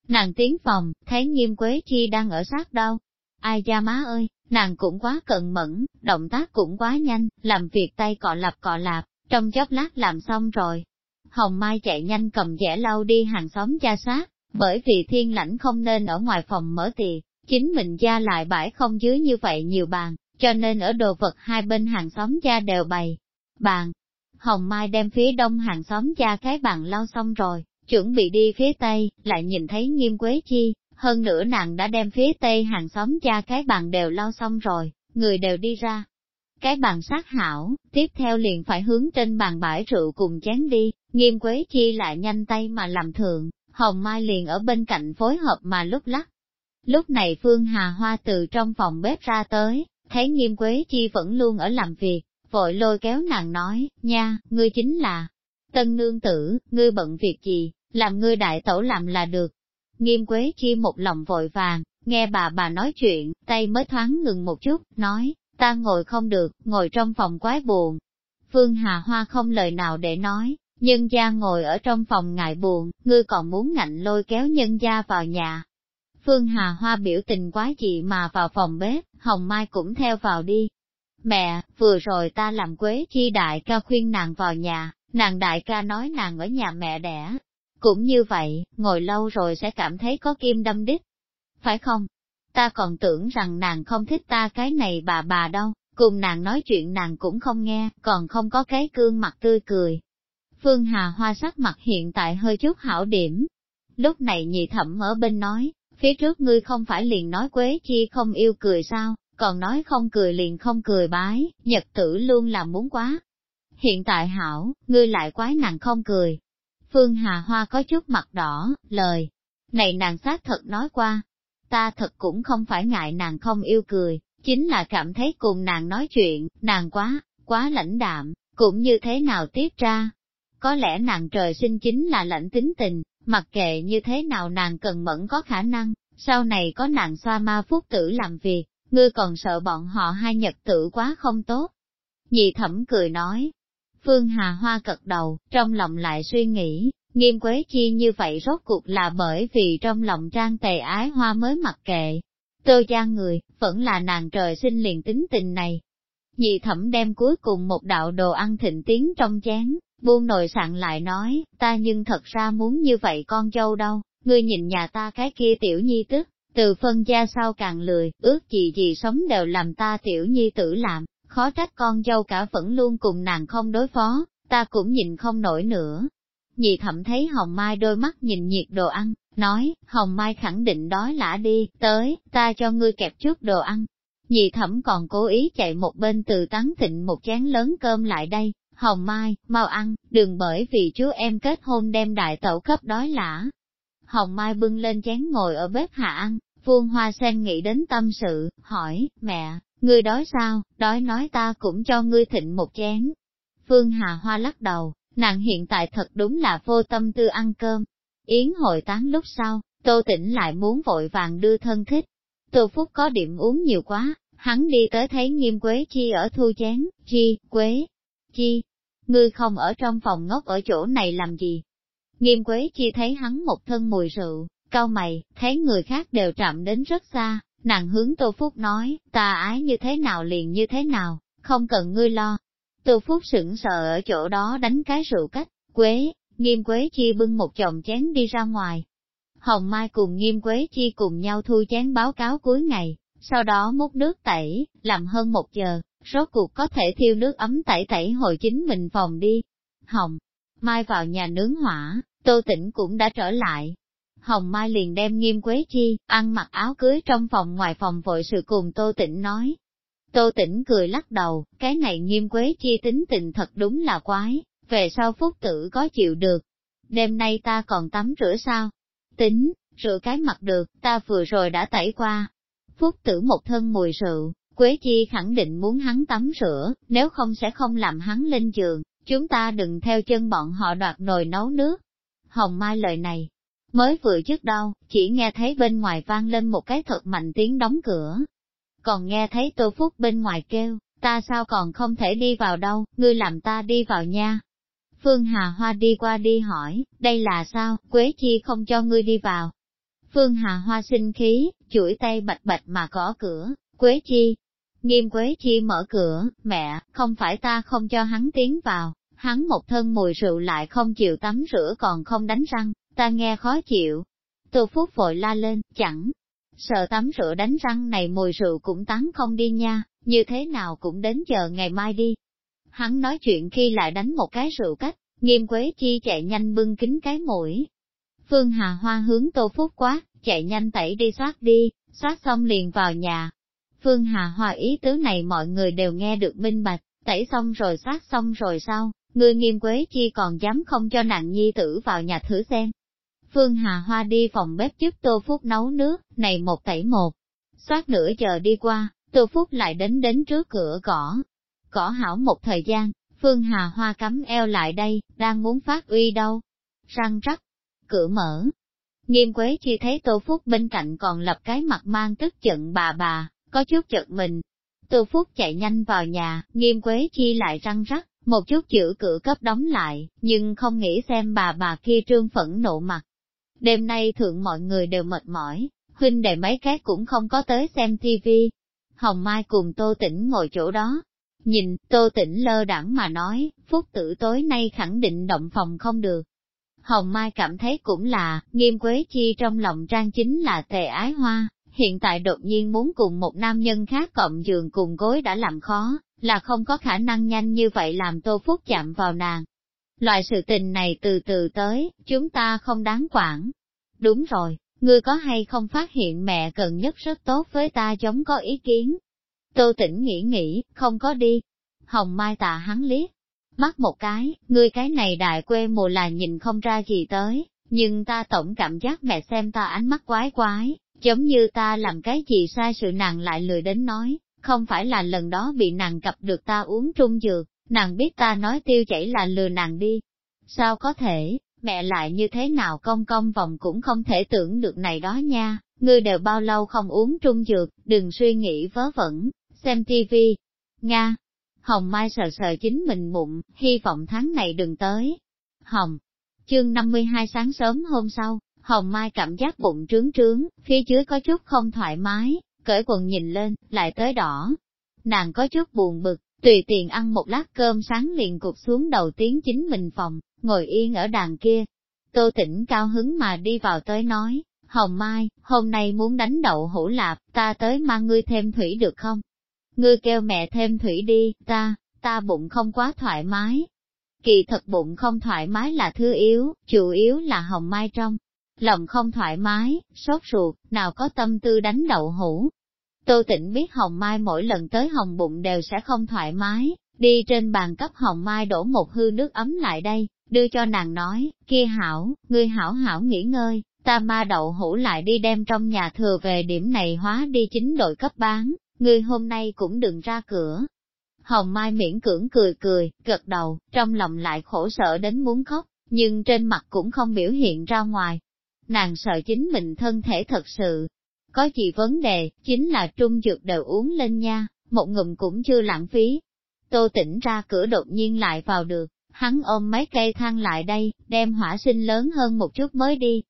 Nàng tiến phòng, thấy nghiêm quế chi đang ở sát đâu. Ai da má ơi, nàng cũng quá cận mẫn, động tác cũng quá nhanh, làm việc tay cọ lặp cọ lạp, trong chốc lát làm xong rồi. Hồng Mai chạy nhanh cầm dẻ lau đi hàng xóm cha sát, bởi vì thiên lãnh không nên ở ngoài phòng mở tiệc, chính mình gia lại bãi không dưới như vậy nhiều bàn, cho nên ở đồ vật hai bên hàng xóm gia đều bày. Bàn, Hồng Mai đem phía đông hàng xóm gia cái bàn lau xong rồi, Chuẩn bị đi phía tây, lại nhìn thấy nghiêm quế chi, hơn nữa nàng đã đem phía tây hàng xóm cha cái bàn đều lau xong rồi, người đều đi ra. Cái bàn sát hảo, tiếp theo liền phải hướng trên bàn bãi rượu cùng chén đi, nghiêm quế chi lại nhanh tay mà làm thượng, hồng mai liền ở bên cạnh phối hợp mà lúc lắc. Lúc này Phương Hà Hoa từ trong phòng bếp ra tới, thấy nghiêm quế chi vẫn luôn ở làm việc, vội lôi kéo nàng nói, nha, ngươi chính là tân nương tử, ngươi bận việc gì, làm ngươi đại tẩu làm là được. Nghiêm Quế Chi một lòng vội vàng, nghe bà bà nói chuyện, tay mới thoáng ngừng một chút, nói, ta ngồi không được, ngồi trong phòng quái buồn. Phương Hà Hoa không lời nào để nói, Nhân gia ngồi ở trong phòng ngại buồn, ngươi còn muốn ngạnh lôi kéo nhân gia vào nhà. Phương Hà Hoa biểu tình quái dị mà vào phòng bếp, Hồng Mai cũng theo vào đi. Mẹ, vừa rồi ta làm quế chi đại ca khuyên nàng vào nhà, nàng đại ca nói nàng ở nhà mẹ đẻ. Cũng như vậy, ngồi lâu rồi sẽ cảm thấy có kim đâm đít. Phải không? Ta còn tưởng rằng nàng không thích ta cái này bà bà đâu, cùng nàng nói chuyện nàng cũng không nghe, còn không có cái cương mặt tươi cười. Phương Hà Hoa sắc mặt hiện tại hơi chút hảo điểm. Lúc này nhị thẩm ở bên nói, phía trước ngươi không phải liền nói Quế Chi không yêu cười sao, còn nói không cười liền không cười bái, nhật tử luôn là muốn quá. Hiện tại hảo, ngươi lại quái nàng không cười. Phương Hà Hoa có chút mặt đỏ, lời. Này nàng xác thật nói qua. Ta thật cũng không phải ngại nàng không yêu cười, chính là cảm thấy cùng nàng nói chuyện, nàng quá, quá lãnh đạm, cũng như thế nào tiếp ra. Có lẽ nàng trời sinh chính là lãnh tính tình, mặc kệ như thế nào nàng cần mẫn có khả năng, sau này có nàng xoa ma phúc tử làm việc, ngươi còn sợ bọn họ hai nhật tử quá không tốt. Nhị thẩm cười nói, Phương Hà Hoa cật đầu, trong lòng lại suy nghĩ, nghiêm quế chi như vậy rốt cuộc là bởi vì trong lòng trang tề ái hoa mới mặc kệ. Tô gia người, vẫn là nàng trời sinh liền tính tình này. Nhị thẩm đem cuối cùng một đạo đồ ăn thịnh tiến trong chén, buông nồi sạn lại nói, ta nhưng thật ra muốn như vậy con dâu đâu, ngươi nhìn nhà ta cái kia tiểu nhi tức, từ phân gia sau càng lười, ước gì gì sống đều làm ta tiểu nhi tử làm, khó trách con dâu cả vẫn luôn cùng nàng không đối phó, ta cũng nhìn không nổi nữa. Nhị thẩm thấy Hồng Mai đôi mắt nhìn nhiệt đồ ăn, nói, Hồng Mai khẳng định đói lã đi, tới, ta cho ngươi kẹp trước đồ ăn. Nhị thẩm còn cố ý chạy một bên từ tán thịnh một chén lớn cơm lại đây, Hồng Mai, mau ăn, đừng bởi vì chú em kết hôn đem đại tẩu cấp đói lã. Hồng Mai bưng lên chén ngồi ở bếp hạ ăn, Vuông Hoa Sen nghĩ đến tâm sự, hỏi, mẹ, ngươi đói sao, đói nói ta cũng cho ngươi thịnh một chén. Phương Hà Hoa lắc đầu, nàng hiện tại thật đúng là vô tâm tư ăn cơm. Yến hội tán lúc sau, Tô Tĩnh lại muốn vội vàng đưa thân thích. Tô Phúc có điểm uống nhiều quá, hắn đi tới thấy nghiêm quế chi ở thu chén, chi, quế, chi, ngươi không ở trong phòng ngốc ở chỗ này làm gì. Nghiêm quế chi thấy hắn một thân mùi rượu, cao mày, thấy người khác đều chạm đến rất xa, nàng hướng Tô Phúc nói, ta ái như thế nào liền như thế nào, không cần ngươi lo. Tô Phúc sững sờ ở chỗ đó đánh cái rượu cách, quế, nghiêm quế chi bưng một chồng chén đi ra ngoài. Hồng Mai cùng nghiêm quế chi cùng nhau thu chén báo cáo cuối ngày, sau đó múc nước tẩy, làm hơn một giờ, rốt cuộc có thể thiêu nước ấm tẩy tẩy hồi chính mình phòng đi. Hồng, Mai vào nhà nướng hỏa, Tô Tĩnh cũng đã trở lại, Hồng Mai liền đem nghiêm quế chi, ăn mặc áo cưới trong phòng ngoài phòng vội sự cùng Tô Tĩnh nói. Tô Tĩnh cười lắc đầu, cái này nghiêm quế chi tính tình thật đúng là quái, về sau phúc tử có chịu được. Đêm nay ta còn tắm rửa sao? Tính, rửa cái mặt được, ta vừa rồi đã tẩy qua. Phúc tử một thân mùi rượu, Quế Chi khẳng định muốn hắn tắm rửa, nếu không sẽ không làm hắn lên giường, chúng ta đừng theo chân bọn họ đoạt nồi nấu nước. Hồng Mai lời này, Mới vừa trước đâu, chỉ nghe thấy bên ngoài vang lên một cái thật mạnh tiếng đóng cửa. Còn nghe thấy Tô Phúc bên ngoài kêu, ta sao còn không thể đi vào đâu, ngươi làm ta đi vào nha. Phương Hà Hoa đi qua đi hỏi, đây là sao, Quế Chi không cho ngươi đi vào. Phương Hà Hoa sinh khí, chuỗi tay bạch bạch mà gõ cửa, Quế Chi. Nghiêm Quế Chi mở cửa, mẹ, không phải ta không cho hắn tiến vào, hắn một thân mùi rượu lại không chịu tắm rửa còn không đánh răng, ta nghe khó chịu. Tô Phúc vội la lên, chẳng, sợ tắm rửa đánh răng này mùi rượu cũng tán không đi nha, như thế nào cũng đến chờ ngày mai đi. Hắn nói chuyện khi lại đánh một cái rượu cách, nghiêm quế chi chạy nhanh bưng kính cái mũi. Phương Hà Hoa hướng Tô Phúc quá, chạy nhanh tẩy đi soát đi, soát xong liền vào nhà. Phương Hà Hoa ý tứ này mọi người đều nghe được minh bạch, tẩy xong rồi soát xong rồi sao, người nghiêm quế chi còn dám không cho nạn nhi tử vào nhà thử xem, Phương Hà Hoa đi phòng bếp giúp Tô Phúc nấu nước, này một tẩy một. Xoát nửa giờ đi qua, Tô Phúc lại đến đến trước cửa cỏ. Cỏ hảo một thời gian, Phương Hà Hoa cắm eo lại đây, đang muốn phát uy đâu. Răng rắc, cửa mở. Nghiêm Quế chi thấy Tô Phúc bên cạnh còn lập cái mặt mang tức giận bà bà, có chút chật mình. Tô Phúc chạy nhanh vào nhà, Nghiêm Quế chi lại răng rắc, một chút chữ cửa cấp đóng lại, nhưng không nghĩ xem bà bà kia trương phẫn nộ mặt. Đêm nay thượng mọi người đều mệt mỏi, huynh đệ mấy cái cũng không có tới xem tivi. Hồng Mai cùng Tô Tĩnh ngồi chỗ đó, nhìn, Tô Tĩnh lơ đẳng mà nói, phúc tử tối nay khẳng định động phòng không được. Hồng Mai cảm thấy cũng là, nghiêm quế chi trong lòng trang chính là tề ái hoa, hiện tại đột nhiên muốn cùng một nam nhân khác cộng giường cùng gối đã làm khó, là không có khả năng nhanh như vậy làm Tô Phúc chạm vào nàng. Loại sự tình này từ từ tới, chúng ta không đáng quản. Đúng rồi, ngươi có hay không phát hiện mẹ gần nhất rất tốt với ta giống có ý kiến. Tô tỉnh nghĩ nghĩ, không có đi. Hồng Mai tạ hắn liếc, mắt một cái, ngươi cái này đại quê mùa là nhìn không ra gì tới, nhưng ta tổng cảm giác mẹ xem ta ánh mắt quái quái, giống như ta làm cái gì sai sự nàng lại lười đến nói, không phải là lần đó bị nàng gặp được ta uống trung dược, nàng biết ta nói tiêu chảy là lừa nàng đi. Sao có thể, mẹ lại như thế nào công công vòng cũng không thể tưởng được này đó nha, ngươi đều bao lâu không uống trung dược, đừng suy nghĩ vớ vẩn, xem tivi. Nga, Hồng Mai sờ sờ chính mình bụng, hy vọng tháng này đừng tới. Hồng, chương 52 sáng sớm hôm sau, Hồng Mai cảm giác bụng trướng trướng, phía dưới có chút không thoải mái, cởi quần nhìn lên, lại tới đỏ. Nàng có chút buồn bực, tùy tiện ăn một lát cơm sáng liền cục xuống đầu tiếng chính mình phòng, ngồi yên ở đàn kia. Tô tỉnh cao hứng mà đi vào tới nói, Hồng Mai, hôm nay muốn đánh đậu hũ lạp, ta tới mang ngươi thêm thủy được không? Ngươi kêu mẹ thêm thủy đi, ta, ta bụng không quá thoải mái. Kỳ thật bụng không thoải mái là thứ yếu, chủ yếu là Hồng Mai trong. Lòng không thoải mái, sốt ruột, nào có tâm tư đánh đậu hũ, Tô Tịnh biết Hồng Mai mỗi lần tới Hồng bụng đều sẽ không thoải mái, đi trên bàn cấp Hồng Mai đổ một hư nước ấm lại đây, đưa cho nàng nói, kia hảo, ngươi hảo hảo nghỉ ngơi, ta ma đậu hũ lại đi đem trong nhà thừa về điểm này hóa đi chính đội cấp bán, ngươi hôm nay cũng đừng ra cửa. Hồng Mai miễn cưỡng cười cười, gật đầu, trong lòng lại khổ sở đến muốn khóc, nhưng trên mặt cũng không biểu hiện ra ngoài. Nàng sợ chính mình thân thể thật sự, có gì vấn đề, chính là trung dược đều uống lên nha, một ngụm cũng chưa lãng phí. Tô tỉnh ra cửa đột nhiên lại vào được, hắn ôm mấy cây thang lại đây, đem hỏa sinh lớn hơn một chút mới đi.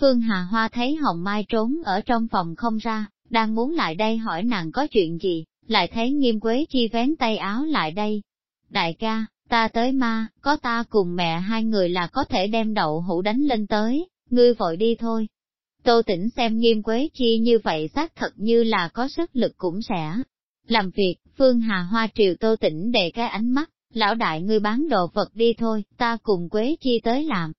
Phương Hà Hoa thấy Hồng Mai trốn ở trong phòng không ra, đang muốn lại đây hỏi nàng có chuyện gì, lại thấy nghiêm quế chi vén tay áo lại đây. Đại ca, ta tới ma, có ta cùng mẹ hai người là có thể đem đậu hũ đánh lên tới, ngươi vội đi thôi, Tô Tĩnh xem nghiêm quế chi như vậy xác thật như là có sức lực cũng sẽ làm việc, Phương Hà Hoa triều Tô Tĩnh để cái ánh mắt, lão đại ngươi bán đồ vật đi thôi, ta cùng quế chi tới làm.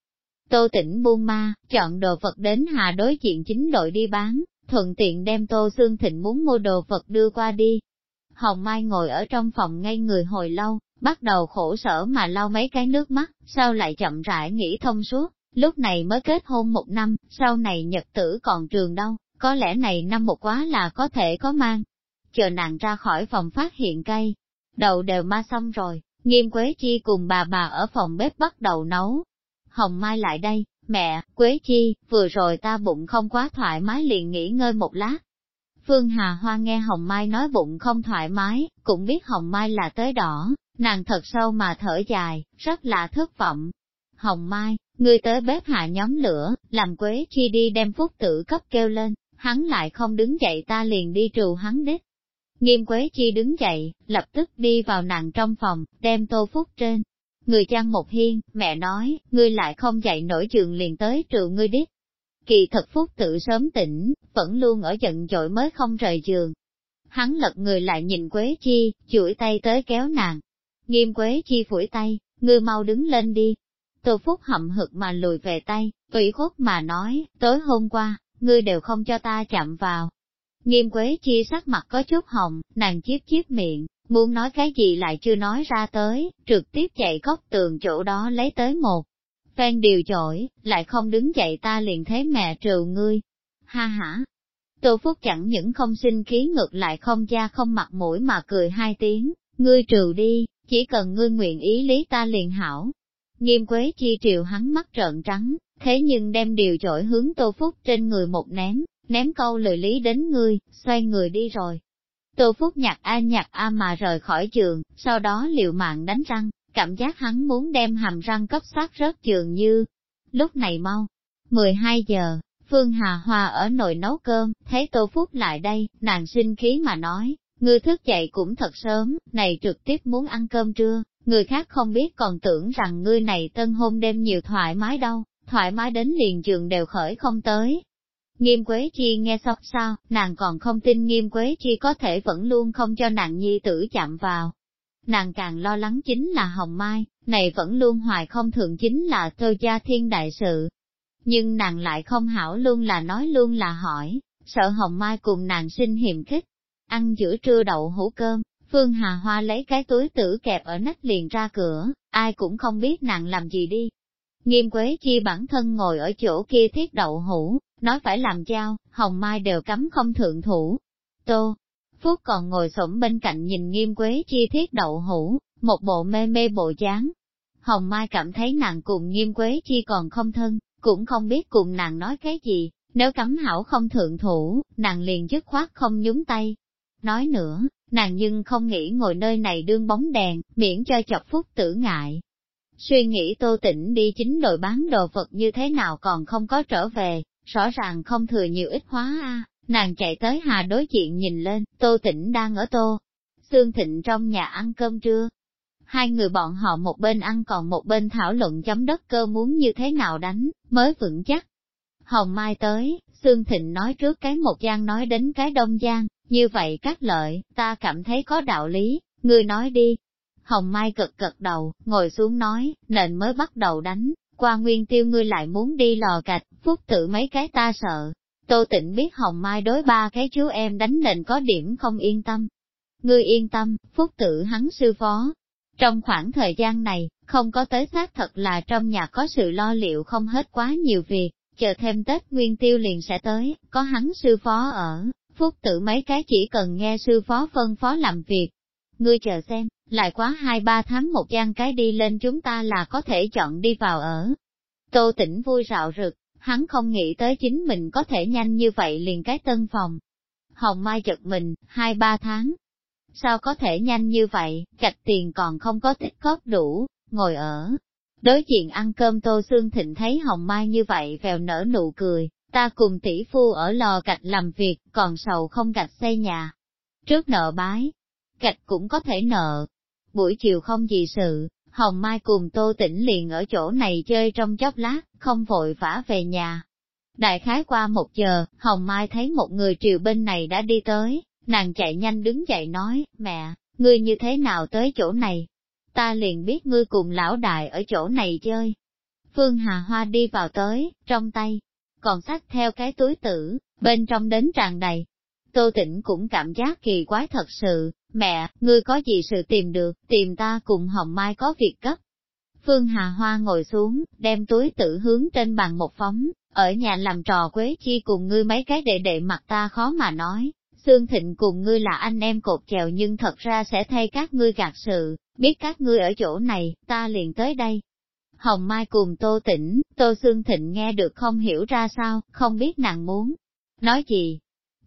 Tô Tĩnh buông ma, chọn đồ vật đến Hà đối diện chính đội đi bán, thuận tiện đem Tô xương Thịnh muốn mua đồ vật đưa qua đi. Hồng Mai ngồi ở trong phòng ngay người hồi lâu, bắt đầu khổ sở mà lau mấy cái nước mắt, sau lại chậm rãi nghĩ thông suốt, Lúc này mới kết hôn một năm, sau này nhật tử còn trường đâu, có lẽ này năm một quá là có thể có mang. Chờ nàng ra khỏi phòng phát hiện cây, đầu đều ma xong rồi, nghiêm Quế Chi cùng bà bà ở phòng bếp bắt đầu nấu. Hồng Mai lại đây, mẹ, Quế Chi, vừa rồi ta bụng không quá thoải mái liền nghỉ ngơi một lát. Phương Hà Hoa nghe Hồng Mai nói bụng không thoải mái, cũng biết Hồng Mai là tới đỏ, nàng thật sâu mà thở dài, rất là thất vọng. Hồng Mai, Ngươi tới bếp hạ nhóm lửa, làm quế chi đi đem phúc tử cấp kêu lên, hắn lại không đứng dậy ta liền đi trù hắn đích. Nghiêm quế chi đứng dậy, lập tức đi vào nàng trong phòng, đem tô phúc trên. Người chăn một hiên, mẹ nói, ngươi lại không dậy nổi trường liền tới trừ ngươi đích. Kỳ thật phúc tự sớm tỉnh, vẫn luôn ở giận dội mới không rời giường. Hắn lật người lại nhìn Quế Chi, chuỗi tay tới kéo nàng. Nghiêm Quế Chi phủi tay, ngươi mau đứng lên đi, Tô Phúc hậm hực mà lùi về tay, ủy khuất mà nói, tối hôm qua, ngươi đều không cho ta chạm vào. Nghiêm Quế Chi sắc mặt có chút hồng, nàng chiếc chiếc miệng, muốn nói cái gì lại chưa nói ra tới, trực tiếp chạy góc tường chỗ đó lấy tới một. Phen điều chổi, lại không đứng dậy ta liền thấy mẹ trừ ngươi. Ha ha! Tô Phúc chẳng những không sinh khí ngược lại không da không mặt mũi mà cười hai tiếng, ngươi trừ đi, chỉ cần ngươi nguyện ý lý ta liền hảo, Nghiêm quế chi triều hắn mắt trợn trắng, thế nhưng đem điều chổi hướng tô phúc trên người một ném, ném câu lời lý đến ngươi, xoay người đi rồi. Tô phúc nhặt a nhặt a mà rời khỏi trường, sau đó liều mạng đánh răng, cảm giác hắn muốn đem hàm răng cấp sát rớt trường như. Lúc này mau, 12 giờ, Phương Hà Hoa ở nồi nấu cơm, thấy Tô Phúc lại đây, nàng sinh khí mà nói, ngươi thức dậy cũng thật sớm, này trực tiếp muốn ăn cơm trưa, người khác không biết còn tưởng rằng ngươi này tân hôn đêm nhiều thoải mái đâu, thoải mái đến liền trường đều khởi không tới. Nghiêm Quế Chi nghe xong sao, nàng còn không tin Nghiêm Quế Chi có thể vẫn luôn không cho nàng nhi tử chạm vào. Nàng càng lo lắng chính là Hồng Mai, này vẫn luôn hoài không thường chính là Tô gia thiên đại sự. Nhưng nàng lại không hảo luôn là nói luôn là hỏi, sợ Hồng Mai cùng nàng sinh hiềm khích. Ăn giữa trưa đậu hũ cơm, Phương Hà Hoa lấy cái túi tử kẹp ở nách liền ra cửa, ai cũng không biết nàng làm gì đi. Nghiêm Quế Chi bản thân ngồi ở chỗ kia thiết đậu hũ, nói phải làm trao, Hồng Mai đều cấm không thượng thủ. Tô, Phúc còn ngồi xổm bên cạnh nhìn Nghiêm Quế Chi thiết đậu hũ, một bộ mê mê bộ dáng. Hồng Mai cảm thấy nàng cùng Nghiêm Quế Chi còn không thân, cũng không biết cùng nàng nói cái gì, nếu cấm hảo không thượng thủ, nàng liền dứt khoát không nhúng tay. Nói nữa, nàng nhưng không nghĩ ngồi nơi này đương bóng đèn, miễn cho chọc phúc tử ngại. Suy nghĩ tô tĩnh đi chính đội bán đồ vật như thế nào còn không có trở về, rõ ràng không thừa nhiều ít hóa a nàng chạy tới hà đối diện nhìn lên, tô tĩnh đang ở tô. Sương Thịnh trong nhà ăn cơm trưa. Hai người bọn họ một bên ăn còn một bên thảo luận chấm đất cơ muốn như thế nào đánh, mới vững chắc. Hồng Mai tới, Sương Thịnh nói trước cái một gian nói đến cái đông gian, như vậy các lợi, ta cảm thấy có đạo lý, ngươi nói đi. Hồng Mai cực cực đầu, ngồi xuống nói, nền mới bắt đầu đánh, qua nguyên tiêu ngươi lại muốn đi lò cạch, phúc tự mấy cái ta sợ. Tô tịnh biết Hồng Mai đối ba cái chú em đánh nền có điểm không yên tâm. Ngươi yên tâm, phúc tự hắn sư phó. Trong khoảng thời gian này, không có tới xác thật là trong nhà có sự lo liệu không hết quá nhiều việc, chờ thêm Tết Nguyên Tiêu liền sẽ tới, có hắn sư phó ở, phúc Tử mấy cái chỉ cần nghe sư phó phân phó làm việc. Ngươi chờ xem, lại quá hai ba tháng một gian cái đi lên chúng ta là có thể chọn đi vào ở. Tô tỉnh vui rạo rực, hắn không nghĩ tới chính mình có thể nhanh như vậy liền cái tân phòng. Hồng Mai chật mình, hai ba tháng. Sao có thể nhanh như vậy, cạch tiền còn không có tích góp đủ, ngồi ở. Đối diện ăn cơm Tô Sương Thịnh thấy Hồng Mai như vậy vèo nở nụ cười, ta cùng tỷ phu ở lò gạch làm việc, còn sầu không gạch xây nhà. Trước nợ bái, gạch cũng có thể nợ. Buổi chiều không gì sự, Hồng Mai cùng Tô Tĩnh liền ở chỗ này chơi trong chốc lát, không vội vã về nhà. Đại khái qua một giờ, Hồng Mai thấy một người triều bên này đã đi tới, nàng chạy nhanh đứng dậy nói, mẹ, ngươi như thế nào tới chỗ này? Ta liền biết ngươi cùng lão đại ở chỗ này chơi. Phương Hà Hoa đi vào tới, trong tay, còn xách theo cái túi tử, bên trong đến tràn đầy. Tô Tĩnh cũng cảm giác kỳ quái thật sự, mẹ, ngươi có gì sự tìm được, tìm ta cùng Hồng Mai có việc cấp. Phương Hà Hoa ngồi xuống, đem túi tử hướng trên bàn một phóng, ở nhà làm trò quế chi cùng ngươi mấy cái đệ đệ mặt ta khó mà nói. Sương Thịnh cùng ngươi là anh em cột chèo nhưng thật ra sẽ thay các ngươi gạt sự, biết các ngươi ở chỗ này, ta liền tới đây, Hồng Mai cùng Tô Tĩnh, Tô xương Thịnh nghe được không hiểu ra sao, không biết nàng muốn. Nói gì?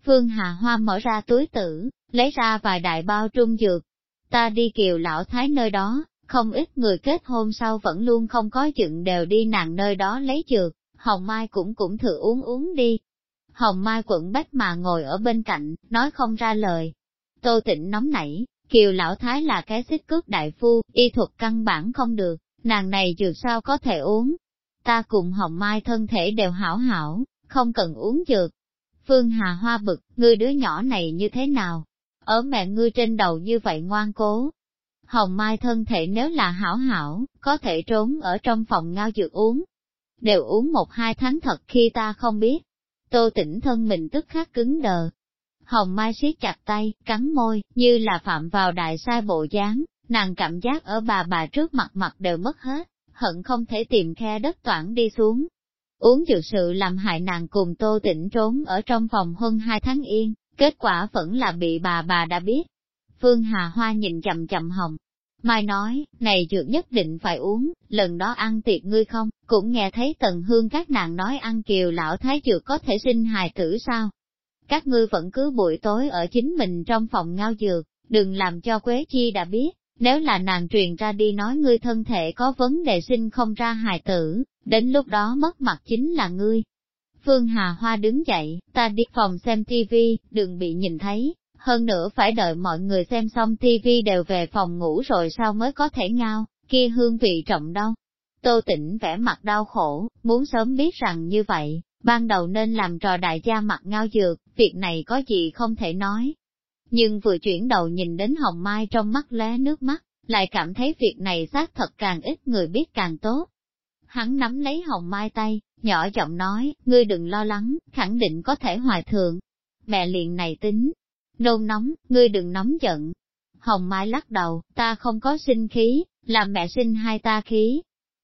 Phương Hà Hoa mở ra túi tử, lấy ra vài đại bao trung dược. Ta đi kiều lão thái nơi đó, không ít người kết hôn sau vẫn luôn không có chuyện đều đi nàng nơi đó lấy dược, Hồng Mai cũng cũng thử uống uống đi. Hồng Mai quận bách mà ngồi ở bên cạnh, nói không ra lời. Tô Tịnh nóng nảy, kiều lão thái là cái xích cước đại phu, y thuật căn bản không được, nàng này dược sao có thể uống. Ta cùng Hồng Mai thân thể đều hảo hảo, không cần uống dược. Phương Hà Hoa bực, ngươi đứa nhỏ này như thế nào? Ở mẹ ngươi trên đầu như vậy ngoan cố. Hồng Mai thân thể nếu là hảo hảo, có thể trốn ở trong phòng ngao dược uống. Đều uống một hai tháng thật khi ta không biết. Tô tỉnh thân mình tức khắc cứng đờ. Hồng Mai siết chặt tay, cắn môi, như là phạm vào đại sai bộ dáng, Nàng cảm giác ở bà bà trước mặt mặt đều mất hết, hận không thể tìm khe đất toản đi xuống. Uống dược sự làm hại nàng cùng tô tỉnh trốn ở trong phòng hơn hai tháng yên, kết quả vẫn là bị bà bà đã biết. Phương Hà Hoa nhìn chậm chậm hồng. Mai nói, này dược nhất định phải uống, lần đó ăn tiệc ngươi không, cũng nghe thấy tần hương các nàng nói ăn kiều lão thái dược có thể sinh hài tử sao. Các ngươi vẫn cứ buổi tối ở chính mình trong phòng ngao dược, đừng làm cho Quế Chi đã biết, nếu là nàng truyền ra đi nói ngươi thân thể có vấn đề sinh không ra hài tử, đến lúc đó mất mặt chính là ngươi. Phương Hà Hoa đứng dậy, ta đi phòng xem tivi, đừng bị nhìn thấy, hơn nữa phải đợi mọi người xem xong tivi đều về phòng ngủ rồi sao mới có thể ngao, kia hương vị trọng đâu. Tô tỉnh vẻ mặt đau khổ, muốn sớm biết rằng như vậy, ban đầu nên làm trò đại gia mặt ngao dược, việc này có gì không thể nói. Nhưng vừa chuyển đầu nhìn đến hồng mai trong mắt lé nước mắt, lại cảm thấy việc này xác thật càng ít người biết càng tốt. Hắn nắm lấy hồng mai tay, nhỏ giọng nói, ngươi đừng lo lắng, khẳng định có thể hòa thượng. Mẹ liền này tính, nôn nóng, ngươi đừng nóng giận. Hồng Mai lắc đầu, ta không có sinh khí, làm mẹ sinh hai ta khí.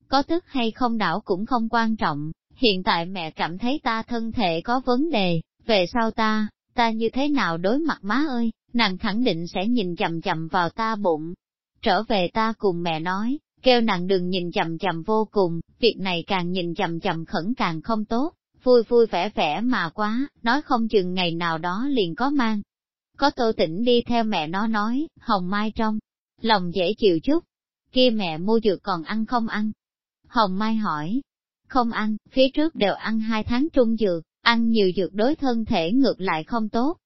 Có tức hay không đảo cũng không quan trọng, hiện tại mẹ cảm thấy ta thân thể có vấn đề, về sau ta, ta như thế nào đối mặt má ơi, nàng khẳng định sẽ nhìn chầm chầm vào ta bụng. Trở về ta cùng mẹ nói, kêu nàng đừng nhìn chầm chầm vô cùng, việc này càng nhìn chầm chầm khẩn càng không tốt, vui vui vẻ vẻ mà quá, nói không chừng ngày nào đó liền có mang. Có tô tỉnh đi theo mẹ nó nói, hồng mai trong, lòng dễ chịu chút, kia mẹ mua dược còn ăn không ăn? Hồng Mai hỏi, không ăn, phía trước đều ăn hai tháng trung dược, ăn nhiều dược đối thân thể ngược lại không tốt.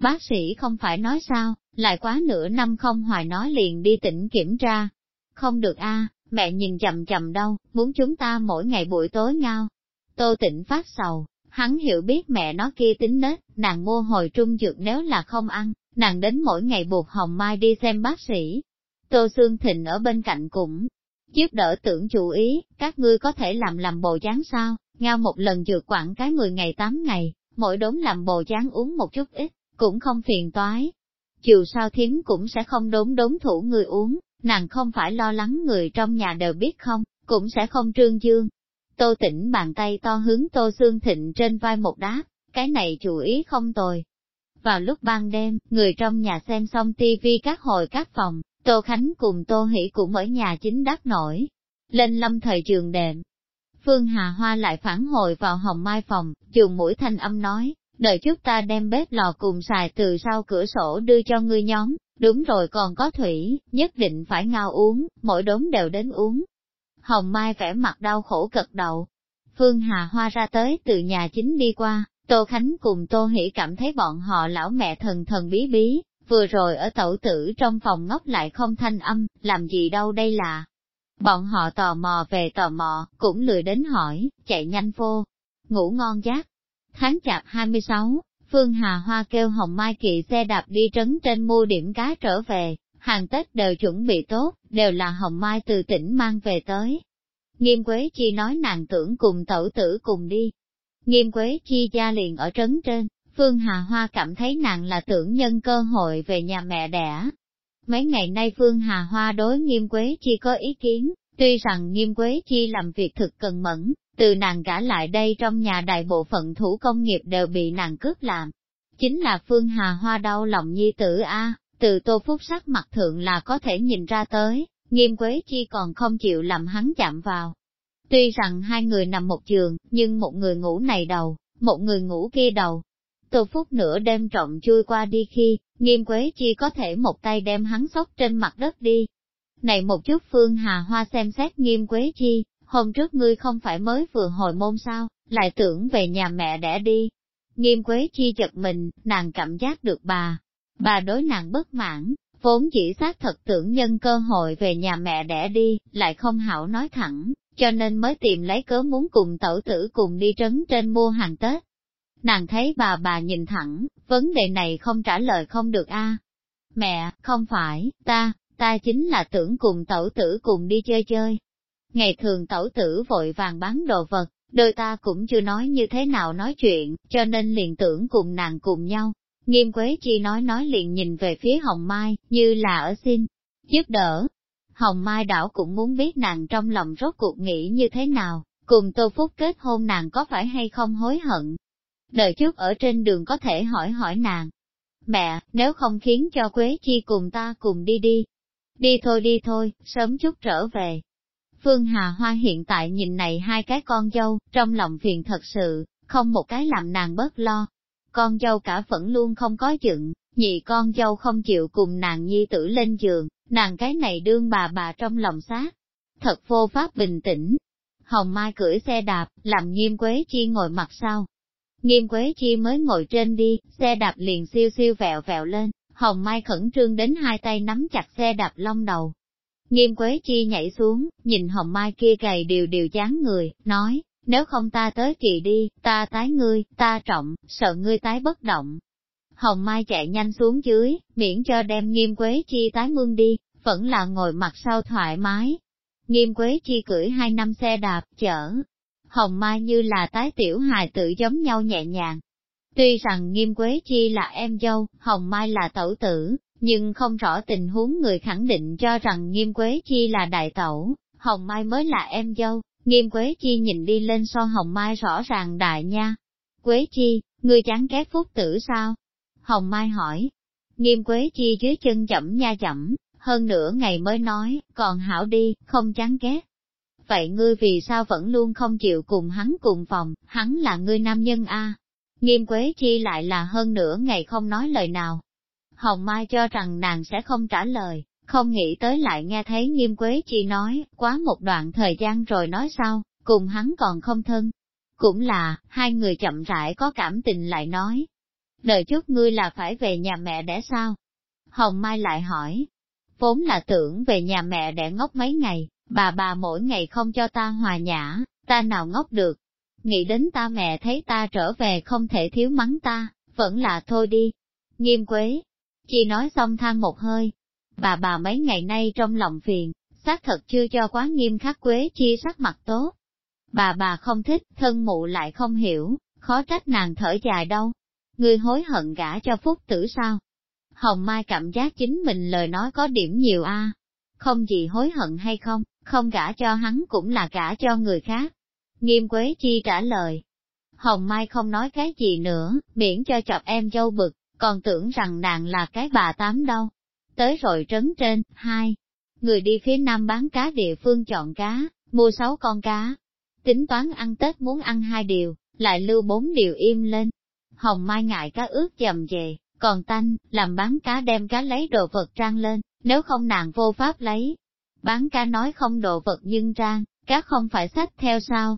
Bác sĩ không phải nói sao, lại quá nửa năm không hoài nói liền đi tỉnh kiểm tra. Không được a, mẹ nhìn chậm chậm đâu, muốn chúng ta mỗi ngày buổi tối ngao. Tô tỉnh phát sầu, hắn hiểu biết mẹ nó kia tính nết, nàng mua hồi trung dược nếu là không ăn, nàng đến mỗi ngày buộc Hồng Mai đi xem bác sĩ, Tô Sương Thịnh ở bên cạnh cũng giúp đỡ tưởng chú ý, các ngươi có thể làm làm bồ chán sao, ngao một lần dược quảng cái 10 ngày 8 ngày, mỗi đốn làm bồ chán uống một chút ít, cũng không phiền toái. Chiều sao thiếm cũng sẽ không đốn đốn thủ người uống, nàng không phải lo lắng người trong nhà đều biết không, cũng sẽ không trương dương. Tô tỉnh bàn tay to hướng Tô xương Thịnh trên vai một đáp, cái này chủ ý không tồi. Vào lúc ban đêm, người trong nhà xem xong tivi các hồi các phòng, Tô Khánh cùng Tô Hỷ cũng ở nhà chính đắc nổi, lên lâm thời trường đệm. Phương Hà Hoa lại phản hồi vào hồng mai phòng, dùng mũi thanh âm nói, đợi chút ta đem bếp lò cùng xài từ sau cửa sổ đưa cho ngươi nhóm, đúng rồi còn có thủy, nhất định phải ngao uống, mỗi đống đều đến uống. Hồng Mai vẻ mặt đau khổ cật đầu. Phương Hà Hoa ra tới từ nhà chính đi qua, Tô Khánh cùng Tô Hỷ cảm thấy bọn họ lão mẹ thần thần bí bí, vừa rồi ở tẩu tử trong phòng ngốc lại không thanh âm, làm gì đâu đây là. Bọn họ tò mò về tò mò, cũng lười đến hỏi, chạy nhanh vô, ngủ ngon giấc. Tháng chạp 26, Phương Hà Hoa kêu Hồng Mai kỵ xe đạp đi trấn trên mua điểm cá trở về, hàng Tết đều chuẩn bị tốt, đều là Hồng Mai từ tỉnh mang về tới. Nghiêm Quế Chi nói nàng tưởng cùng tẩu tử cùng đi. Nghiêm Quế Chi gia liền ở trấn trên, Phương Hà Hoa cảm thấy nàng là tưởng nhân cơ hội về nhà mẹ đẻ. Mấy ngày nay Phương Hà Hoa đối Nghiêm Quế Chi có ý kiến, tuy rằng Nghiêm Quế Chi làm việc thực cần mẫn, từ nàng gả lại đây trong nhà đại bộ phận thủ công nghiệp đều bị nàng cướp làm. Chính là Phương Hà Hoa đau lòng nhi tử A, từ tô phúc sắc mặt thượng là có thể nhìn ra tới, Nghiêm Quế Chi còn không chịu làm hắn chạm vào. Tuy rằng hai người nằm một giường, nhưng một người ngủ này đầu, một người ngủ kia đầu, Tô Phúc nửa đêm trọng chui qua đi khi, nghiêm quế chi có thể một tay đem hắn sóc trên mặt đất đi. Này một chút Phương Hà Hoa xem xét nghiêm quế chi, hôm trước ngươi không phải mới vừa hồi môn sao, lại tưởng về nhà mẹ đẻ đi. Nghiêm quế chi chật mình, nàng cảm giác được bà, bà đối nàng bất mãn, vốn chỉ xác thật tưởng nhân cơ hội về nhà mẹ đẻ đi, lại không hảo nói thẳng, cho nên mới tìm lấy cớ muốn cùng tẩu tử cùng đi trấn trên mua hàng Tết. Nàng thấy bà bà nhìn thẳng, vấn đề này không trả lời không được a. Mẹ, không phải, ta, ta chính là tưởng cùng tẩu tử cùng đi chơi chơi. Ngày thường tẩu tử vội vàng bán đồ vật, đôi ta cũng chưa nói như thế nào nói chuyện, cho nên liền tưởng cùng nàng cùng nhau. Nghiêm Quế Chi nói nói liền nhìn về phía Hồng Mai, như là ở xin, giúp đỡ. Hồng Mai đảo cũng muốn biết nàng trong lòng rốt cuộc nghĩ như thế nào, cùng Tô Phúc kết hôn nàng có phải hay không hối hận, đời trước ở trên đường có thể hỏi hỏi nàng. Mẹ, nếu không khiến cho Quế Chi cùng ta cùng đi đi. Đi thôi đi thôi, sớm chút trở về. Phương Hà Hoa hiện tại nhìn này hai cái con dâu, trong lòng phiền thật sự, không một cái làm nàng bớt lo. Con dâu cả vẫn luôn không có dựng, nhị con dâu không chịu cùng nàng nhi tử lên giường, nàng cái này đương bà bà trong lòng xác. Thật vô pháp bình tĩnh. Hồng Mai cưỡi xe đạp, làm nghiêm quế chi ngồi mặt sau. Nghiêm quế chi mới ngồi trên đi, xe đạp liền siêu siêu vẹo vẹo lên, Hồng Mai khẩn trương đến hai tay nắm chặt xe đạp lông đầu. Nghiêm Quế Chi nhảy xuống, nhìn Hồng Mai kia gầy điều điều dáng người, nói, nếu không ta tới kỳ đi, ta tái ngươi, ta trọng, sợ ngươi tái bất động. Hồng Mai chạy nhanh xuống dưới, miễn cho đem Nghiêm Quế Chi tái mương đi, vẫn là ngồi mặt sau thoải mái. Nghiêm Quế Chi cưỡi hai năm xe đạp, chở. Hồng Mai như là tái tiểu hài tự giống nhau nhẹ nhàng, Tuy rằng Nghiêm Quế Chi là em dâu, Hồng Mai là tẩu tử, nhưng không rõ tình huống người khẳng định cho rằng Nghiêm Quế Chi là đại tẩu, Hồng Mai mới là em dâu, Nghiêm Quế Chi nhìn đi lên so Hồng Mai rõ ràng đại nha. Quế Chi, ngươi chán ghét phúc tử sao? Hồng Mai hỏi. Nghiêm Quế Chi dưới chân chậm nha chậm, hơn nửa ngày mới nói, còn hảo đi, không chán ghét. Vậy ngươi vì sao vẫn luôn không chịu cùng hắn cùng phòng, hắn là ngươi nam nhân a Nghiêm Quế Chi lại là hơn nửa ngày không nói lời nào. Hồng Mai cho rằng nàng sẽ không trả lời, không nghĩ tới lại nghe thấy Nghiêm Quế Chi nói, quá một đoạn thời gian rồi nói sau cùng hắn còn không thân. Cũng là, hai người chậm rãi có cảm tình lại nói. Đợi chút ngươi là phải về nhà mẹ đẻ sao? Hồng Mai lại hỏi. Vốn là tưởng về nhà mẹ đẻ ngốc mấy ngày, bà bà mỗi ngày không cho ta hòa nhã, ta nào ngốc được, nghĩ đến ta mẹ thấy ta trở về không thể thiếu mắng ta, vẫn là thôi đi. Nghiêm quế, chỉ nói xong than một hơi. Bà bà mấy ngày nay trong lòng phiền, xác thật chưa cho quá nghiêm khắc quế chi sắc mặt tốt. Bà bà không thích, thân mụ lại không hiểu, khó trách nàng thở dài đâu. Ngươi hối hận gả cho phúc tử sao? Hồng Mai cảm giác chính mình lời nói có điểm nhiều a, Không gì hối hận hay không, không gả cho hắn cũng là gả cho người khác. Nghiêm Quế Chi trả lời. Hồng Mai không nói cái gì nữa, miễn cho chọc em dâu bực, còn tưởng rằng nàng là cái bà tám đâu. Tới rồi trấn trên, hai. Người đi phía nam bán cá địa phương chọn cá, mua sáu con cá. Tính toán ăn Tết muốn ăn hai điều, lại lưu bốn điều im lên. Hồng Mai ngại cá ướt dầm về, còn tanh, làm bán cá đem cá lấy đồ vật trang lên, nếu không nàng vô pháp lấy. Bán cá nói không đồ vật nhưng trang, cá không phải sách theo sao,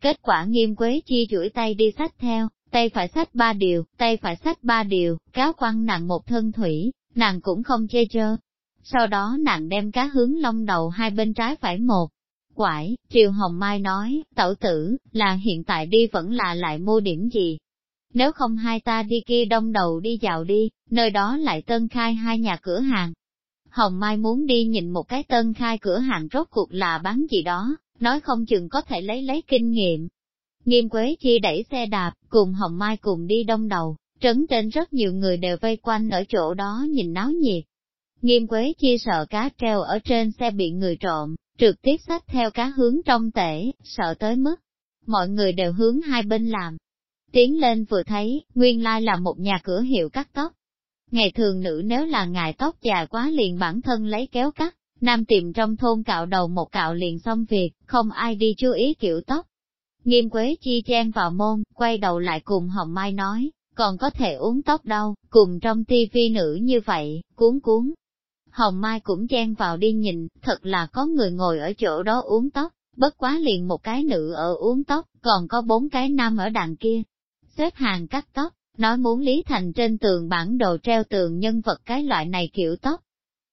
Kết quả nghiêm quế chi chuỗi tay đi sách theo, tay phải sách ba điều, tay phải sách ba điều, cáo quăng nặng một thân thủy, nàng cũng không chê chơ. Sau đó nàng đem cá hướng lông đầu hai bên trái phải một. Quải, Triều Hồng Mai nói, tẩu tử, là hiện tại đi vẫn là lại mua điểm gì? Nếu không hai ta đi kia đông đầu đi dạo đi, nơi đó lại tân khai hai nhà cửa hàng. Hồng Mai muốn đi nhìn một cái tân khai cửa hàng rốt cuộc là bán gì đó, nói không chừng có thể lấy lấy kinh nghiệm. Nghiêm Quế Chi đẩy xe đạp, cùng Hồng Mai cùng đi đông đầu, trấn trên rất nhiều người đều vây quanh ở chỗ đó nhìn náo nhiệt. Nghiêm Quế Chi sợ cá treo ở trên xe bị người trộm, trực tiếp sách theo cá hướng trong tể, sợ tới mức. Mọi người đều hướng hai bên làm. Tiến lên vừa thấy, nguyên lai là một nhà cửa hiệu cắt tóc. Ngày thường nữ nếu là ngài tóc dài quá liền bản thân lấy kéo cắt, Nam tìm trong thôn cạo đầu một cạo liền xong việc, không ai đi chú ý kiểu tóc. Nghiêm Quế Chi chen vào môn, quay đầu lại cùng Hồng Mai nói, còn có thể uống tóc đâu, cùng trong tivi nữ như vậy, cuốn cuốn. Hồng Mai cũng chen vào đi nhìn, thật là có người ngồi ở chỗ đó uống tóc, bất quá liền một cái nữ ở uống tóc, còn có bốn cái nam ở đằng kia. Xếp hàng cắt tóc, nói muốn Lý Thành trên tường bản đồ treo tường nhân vật cái loại này kiểu tóc,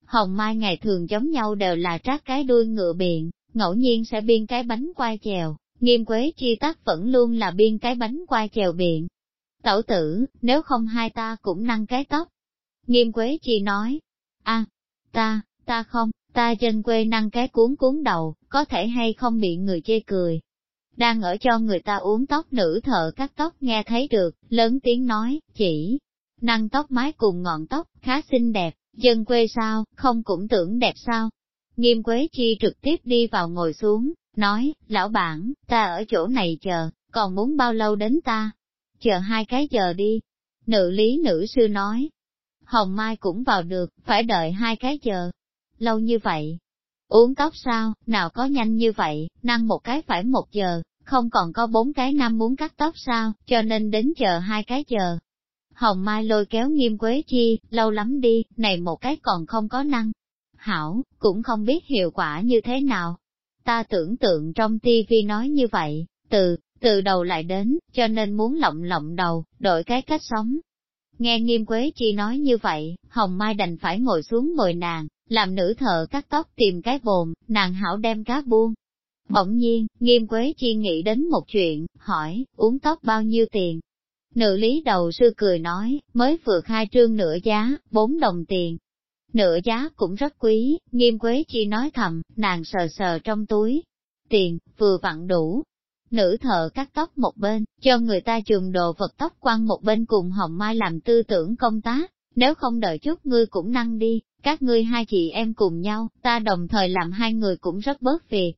Hồng Mai ngày thường giống nhau đều là trát cái đuôi ngựa biện, ngẫu nhiên sẽ biên cái bánh quai chèo, nghiêm quế chi tác vẫn luôn là biên cái bánh quai chèo biện. Tẩu tử, nếu không hai ta cũng năng cái tóc. Nghiêm quế chi nói, a ta, ta không, ta trên quê năng cái cuốn cuốn đầu, có thể hay không bị người chê cười. Đang ở cho người ta uống tóc nữ thợ cắt tóc nghe thấy được, lớn tiếng nói, chỉ, năng tóc mái cùng ngọn tóc, khá xinh đẹp, Dân quê sao, không cũng tưởng đẹp sao? Nghiêm Quế Chi trực tiếp đi vào ngồi xuống, nói, lão bản, ta ở chỗ này chờ, còn muốn bao lâu đến ta? Chờ hai cái giờ đi. Nữ lý nữ sư nói. Hồng Mai cũng vào được, phải đợi hai cái giờ. Lâu như vậy. Uống tóc sao, nào có nhanh như vậy, năng một cái phải một giờ, không còn có bốn cái năm muốn cắt tóc sao, cho nên đến chờ hai cái giờ. Hồng Mai lôi kéo nghiêm quế chi, lâu lắm đi, này một cái còn không có năng. hảo, cũng không biết hiệu quả như thế nào. Ta tưởng tượng trong tivi nói như vậy, từ, từ đầu lại đến, cho nên muốn lộng lộng đầu, đổi cái cách sống. Nghe nghiêm quế chi nói như vậy, Hồng Mai đành phải ngồi xuống mời nàng, làm nữ thợ cắt tóc tìm cái bồn, nàng hảo đem cá buông. Bỗng nhiên, nghiêm quế chi nghĩ đến một chuyện, hỏi, uống tóc bao nhiêu tiền? Nữ lý đầu sư cười nói, mới vừa khai trương nửa giá, bốn đồng tiền. Nửa giá cũng rất quý, nghiêm quế chi nói thầm, nàng sờ sờ trong túi. Tiền, vừa vặn đủ. Nữ thợ cắt tóc một bên, cho người ta chùm đồ vật tóc quăng một bên cùng Hồng Mai làm tư tưởng công tác, nếu không đợi chút ngươi cũng năng đi, các ngươi hai chị em cùng nhau, ta đồng thời làm hai người cũng rất bớt việc.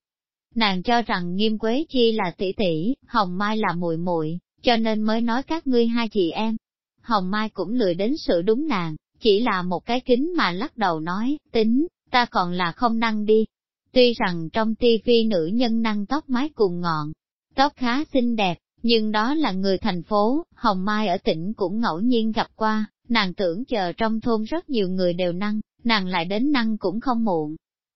Nàng cho rằng nghiêm quế chi là tỷ tỷ, hồng mai là muội muội, cho nên mới nói các ngươi hai chị em. Hồng mai cũng lười đến sự đúng nàng, chỉ là một cái kính mà lắc đầu nói, tính, ta còn là không năng đi. Tuy rằng trong tivi nữ nhân năng tóc mái cùng ngọn, tóc khá xinh đẹp, nhưng đó là người thành phố, Hồng Mai ở tỉnh cũng ngẫu nhiên gặp qua, nàng tưởng chờ trong thôn rất nhiều người đều năng, nàng lại đến năng cũng không muộn.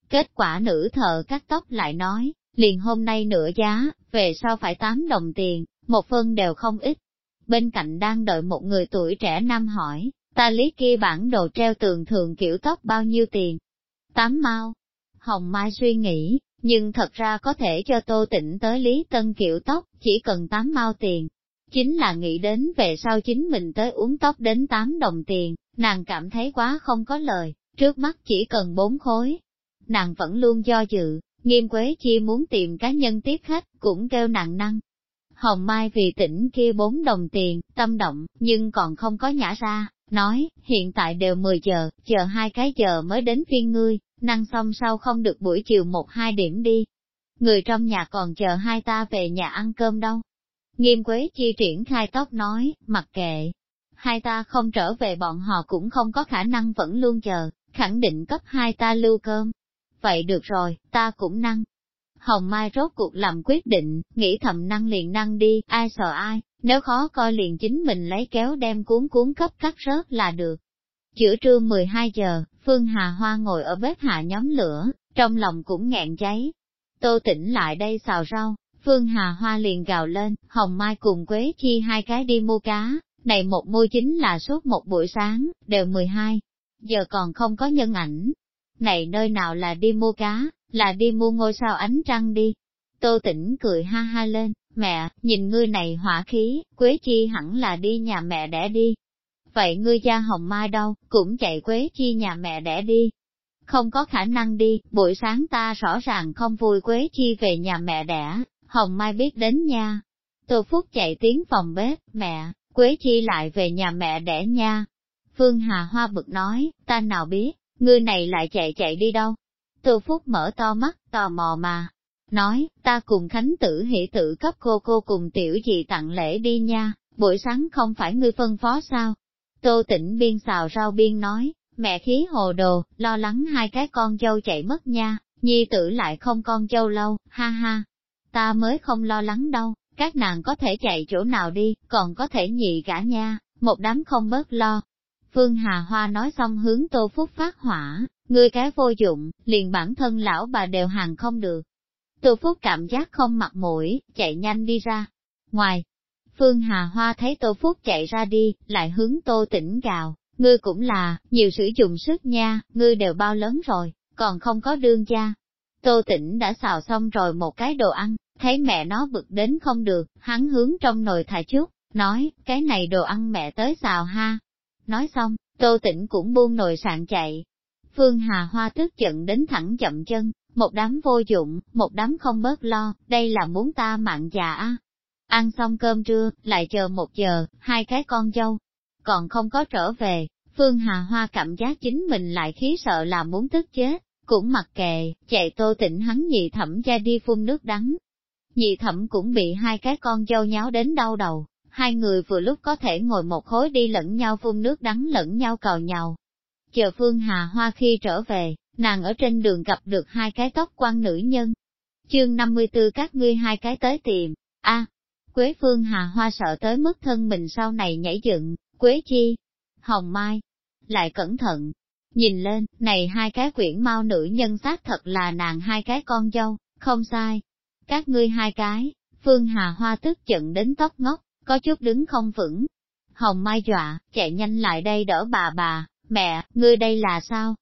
Kết quả nữ thợ cắt tóc lại nói, liền hôm nay nửa giá, về sau phải 8 đồng tiền, một phân đều không ít. Bên cạnh đang đợi một người tuổi trẻ nam hỏi, ta lý kia bản đồ treo tường thường kiểu tóc bao nhiêu tiền? Tám mau. Hồng Mai suy nghĩ, nhưng thật ra có thể cho tô tịnh tới lý tân kiểu tóc, chỉ cần 8 mau tiền. Chính là nghĩ đến về sau chính mình tới uống tóc đến 8 đồng tiền, nàng cảm thấy quá không có lời, trước mắt chỉ cần 4 khối. Nàng vẫn luôn do dự, nghiêm quế chi muốn tìm cá nhân tiếp khách, cũng kêu nàng năng. Hồng Mai vì tỉnh kia 4 đồng tiền, tâm động, nhưng còn không có nhả ra, nói, hiện tại đều 10 giờ, chờ hai cái giờ mới đến phiên ngươi, năng xong sau không được buổi chiều một hai điểm đi. Người trong nhà còn chờ hai ta về nhà ăn cơm đâu. Nghiêm Quế Chi triển khai tóc nói, mặc kệ. Hai ta không trở về bọn họ cũng không có khả năng vẫn luôn chờ, khẳng định cấp hai ta lưu cơm. Vậy được rồi, ta cũng năng. Hồng Mai rốt cuộc làm quyết định, nghĩ thầm năng liền năng đi, ai sợ ai, nếu khó coi liền chính mình lấy kéo đem cuốn cuốn cấp cắt rớt là được. giữa trưa 12 giờ, Phương Hà Hoa ngồi ở bếp hạ nhóm lửa, trong lòng cũng nghẹn cháy. Tô tỉnh lại đây xào rau, Phương Hà Hoa liền gào lên, Hồng Mai cùng Quế Chi hai cái đi mua cá, này một mua chính là suốt một buổi sáng, đều 12, giờ còn không có nhân ảnh. Này nơi nào là đi mua cá, là đi mua ngôi sao ánh trăng đi. Tô tỉnh cười ha ha lên, mẹ, nhìn ngươi này hỏa khí, Quế Chi hẳn là đi nhà mẹ đẻ đi. Vậy ngươi gia Hồng Mai đâu, cũng chạy Quế Chi nhà mẹ đẻ đi. Không có khả năng đi, buổi sáng ta rõ ràng không vui Quế Chi về nhà mẹ đẻ, Hồng Mai biết đến nha. Tô Phúc chạy tiến phòng bếp, mẹ, Quế Chi lại về nhà mẹ đẻ nha. Phương Hà Hoa bực nói, ta nào biết, ngươi này lại chạy chạy đi đâu. Tô Phúc mở to mắt, tò mò mà. Nói, ta cùng Khánh tử hỷ tử cấp cô cô cùng tiểu gì tặng lễ đi nha, buổi sáng không phải ngươi phân phó sao. Tô tỉnh biên xào rau biên nói, mẹ khí hồ đồ, lo lắng hai cái con dâu chạy mất nha, nhi tử lại không con dâu lâu, ha ha. Ta mới không lo lắng đâu, các nàng có thể chạy chỗ nào đi, còn có thể nhị cả nha, một đám không bớt lo. Phương Hà Hoa nói xong hướng Tô Phúc phát hỏa, ngươi cái vô dụng, liền bản thân lão bà đều hàng không được. Tô Phúc cảm giác không mặt mũi, chạy nhanh đi ra. Ngoài, Phương Hà Hoa thấy Tô Phúc chạy ra đi, lại hướng Tô Tĩnh gào, ngươi cũng là, nhiều sử dụng sức nha, ngươi đều bao lớn rồi, còn không có đương cha. Tô Tĩnh đã xào xong rồi một cái đồ ăn, thấy mẹ nó bực đến không được, hắn hướng trong nồi thả chút, nói, cái này đồ ăn mẹ tới xào ha. Nói xong, tô Tĩnh cũng buông nồi sạn chạy. Phương Hà Hoa tức giận đến thẳng chậm chân, một đám vô dụng, một đám không bớt lo, đây là muốn ta mạng già á. Ăn xong cơm trưa, lại chờ một giờ, hai cái con dâu, còn không có trở về, Phương Hà Hoa cảm giác chính mình lại khí sợ là muốn tức chết, cũng mặc kệ, chạy tô tỉnh hắn nhị thẩm ra đi phun nước đắng, Nhị thẩm cũng bị hai cái con dâu nháo đến đau đầu, hai người vừa lúc có thể ngồi một khối đi lẫn nhau phun nước đắng lẫn nhau cào nhau. Chờ Phương Hà Hoa khi trở về, nàng ở trên đường gặp được hai cái tóc quan nữ nhân. Chương 54 các ngươi hai cái tới tìm, a Quế Phương Hà Hoa sợ tới mức thân mình sau này nhảy dựng, Quế Chi, Hồng Mai, lại cẩn thận. Nhìn lên, này hai cái quyển mau nữ nhân xác thật là nàng hai cái con dâu, không sai. Các ngươi hai cái, Phương Hà Hoa tức giận đến tóc ngốc, có chút đứng không vững. Hồng Mai dọa, chạy nhanh lại đây đỡ bà bà, mẹ, ngươi đây là sao?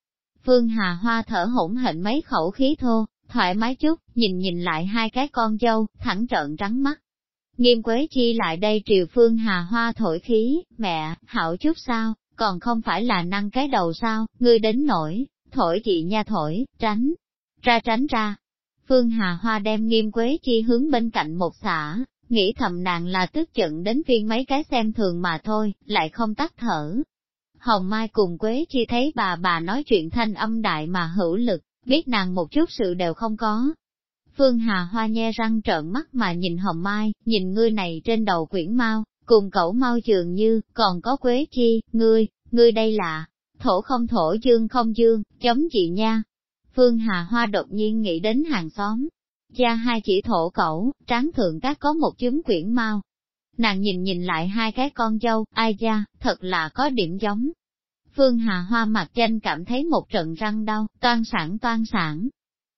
Phương Hà Hoa thở hổn hển mấy khẩu khí thô, thoải mái chút, nhìn nhìn lại hai cái con dâu, thẳng trợn trắng mắt. Nghiêm Quế Chi lại đây triều Phương Hà Hoa thổi khí, mẹ, hảo chút sao, còn không phải là năng cái đầu sao, ngươi đến nổi, thổi chị nha thổi, tránh, ra tránh ra. Phương Hà Hoa đem Nghiêm Quế Chi hướng bên cạnh một xã, nghĩ thầm nàng là tức giận đến viên mấy cái xem thường mà thôi, lại không tắt thở. Hồng Mai cùng Quế Chi thấy bà bà nói chuyện thanh âm đại mà hữu lực, biết nàng một chút sự đều không có. Phương Hà Hoa nhe răng trợn mắt mà nhìn Hồng Mai, nhìn ngươi này trên đầu quyển mau, cùng cậu mau dường như, còn có Quế Chi, ngươi, ngươi đây là, thổ không thổ dương không dương, chống chị nha. Phương Hà Hoa đột nhiên nghĩ đến hàng xóm, Cha hai chỉ thổ cẩu, tráng thượng các có một chứng quyển mau. Nàng nhìn nhìn lại hai cái con dâu, ai da, thật là có điểm giống. Phương Hà Hoa mặt tranh cảm thấy một trận răng đau, toan sản toan sản.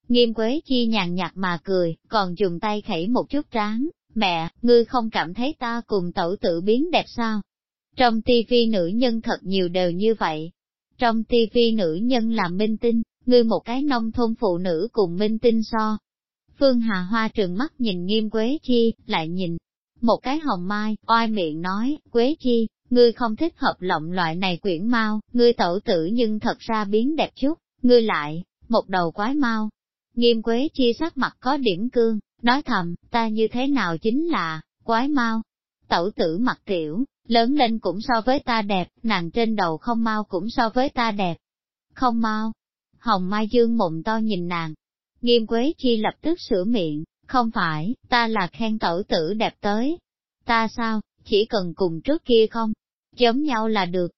Nghiêm Quế Chi nhàn nhạt mà cười, còn dùng tay khẩy một chút trán, mẹ, ngươi không cảm thấy ta cùng tẩu tự biến đẹp sao? Trong tivi nữ nhân thật nhiều đều như vậy. Trong tivi nữ nhân làm minh tinh, ngươi một cái nông thôn phụ nữ cùng minh tinh so, Phương Hà Hoa trừng mắt nhìn nghiêm Quế Chi, lại nhìn. Một cái hồng mai, oai miệng nói, Quế Chi, ngươi không thích hợp lộng loại này quyển mau, ngươi tẩu tử nhưng thật ra biến đẹp chút, ngươi lại, một đầu quái mau. Nghiêm Quế Chi sắc mặt có điểm cương, nói thầm, ta như thế nào chính là, quái mau. Tẩu tử mặt tiểu, lớn lên cũng so với ta đẹp, nàng trên đầu không mau cũng so với ta đẹp. Không mau. Hồng Mai Dương mộng to nhìn nàng, Nghiêm Quế Chi lập tức sửa miệng, không phải, ta là khen tẩu tử đẹp tới. Ta sao, chỉ cần cùng trước kia không? Giống nhau là được.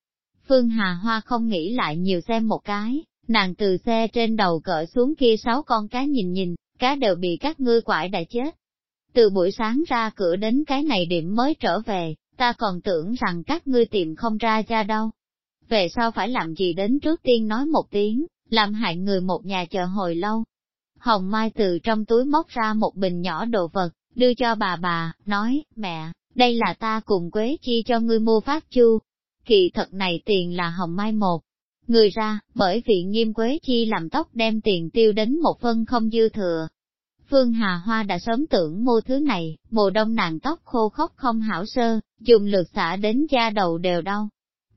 Phương Hà Hoa không nghĩ lại nhiều xem một cái, nàng từ xe trên đầu cỡ xuống kia sáu con cá nhìn nhìn, cá đều bị các ngươi quải đã chết. Từ buổi sáng ra cửa đến cái này điểm mới trở về, ta còn tưởng rằng các ngươi tìm không ra ra đâu. Về sau phải làm gì đến trước tiên nói một tiếng, làm hại người một nhà chờ hồi lâu, Hồng Mai từ trong túi móc ra một bình nhỏ đồ vật, đưa cho bà bà, nói, mẹ, đây là ta cùng Quế Chi cho ngươi mua phát chu. Kỳ thật này tiền là Hồng Mai một. Người ra, bởi vì nghiêm Quế Chi làm tóc đem tiền tiêu đến một phân không dư thừa. Phương Hà Hoa đã sớm tưởng mua thứ này, mùa đông nàng tóc khô khóc không hảo sơ, dùng lượt xả đến da đầu đều đau.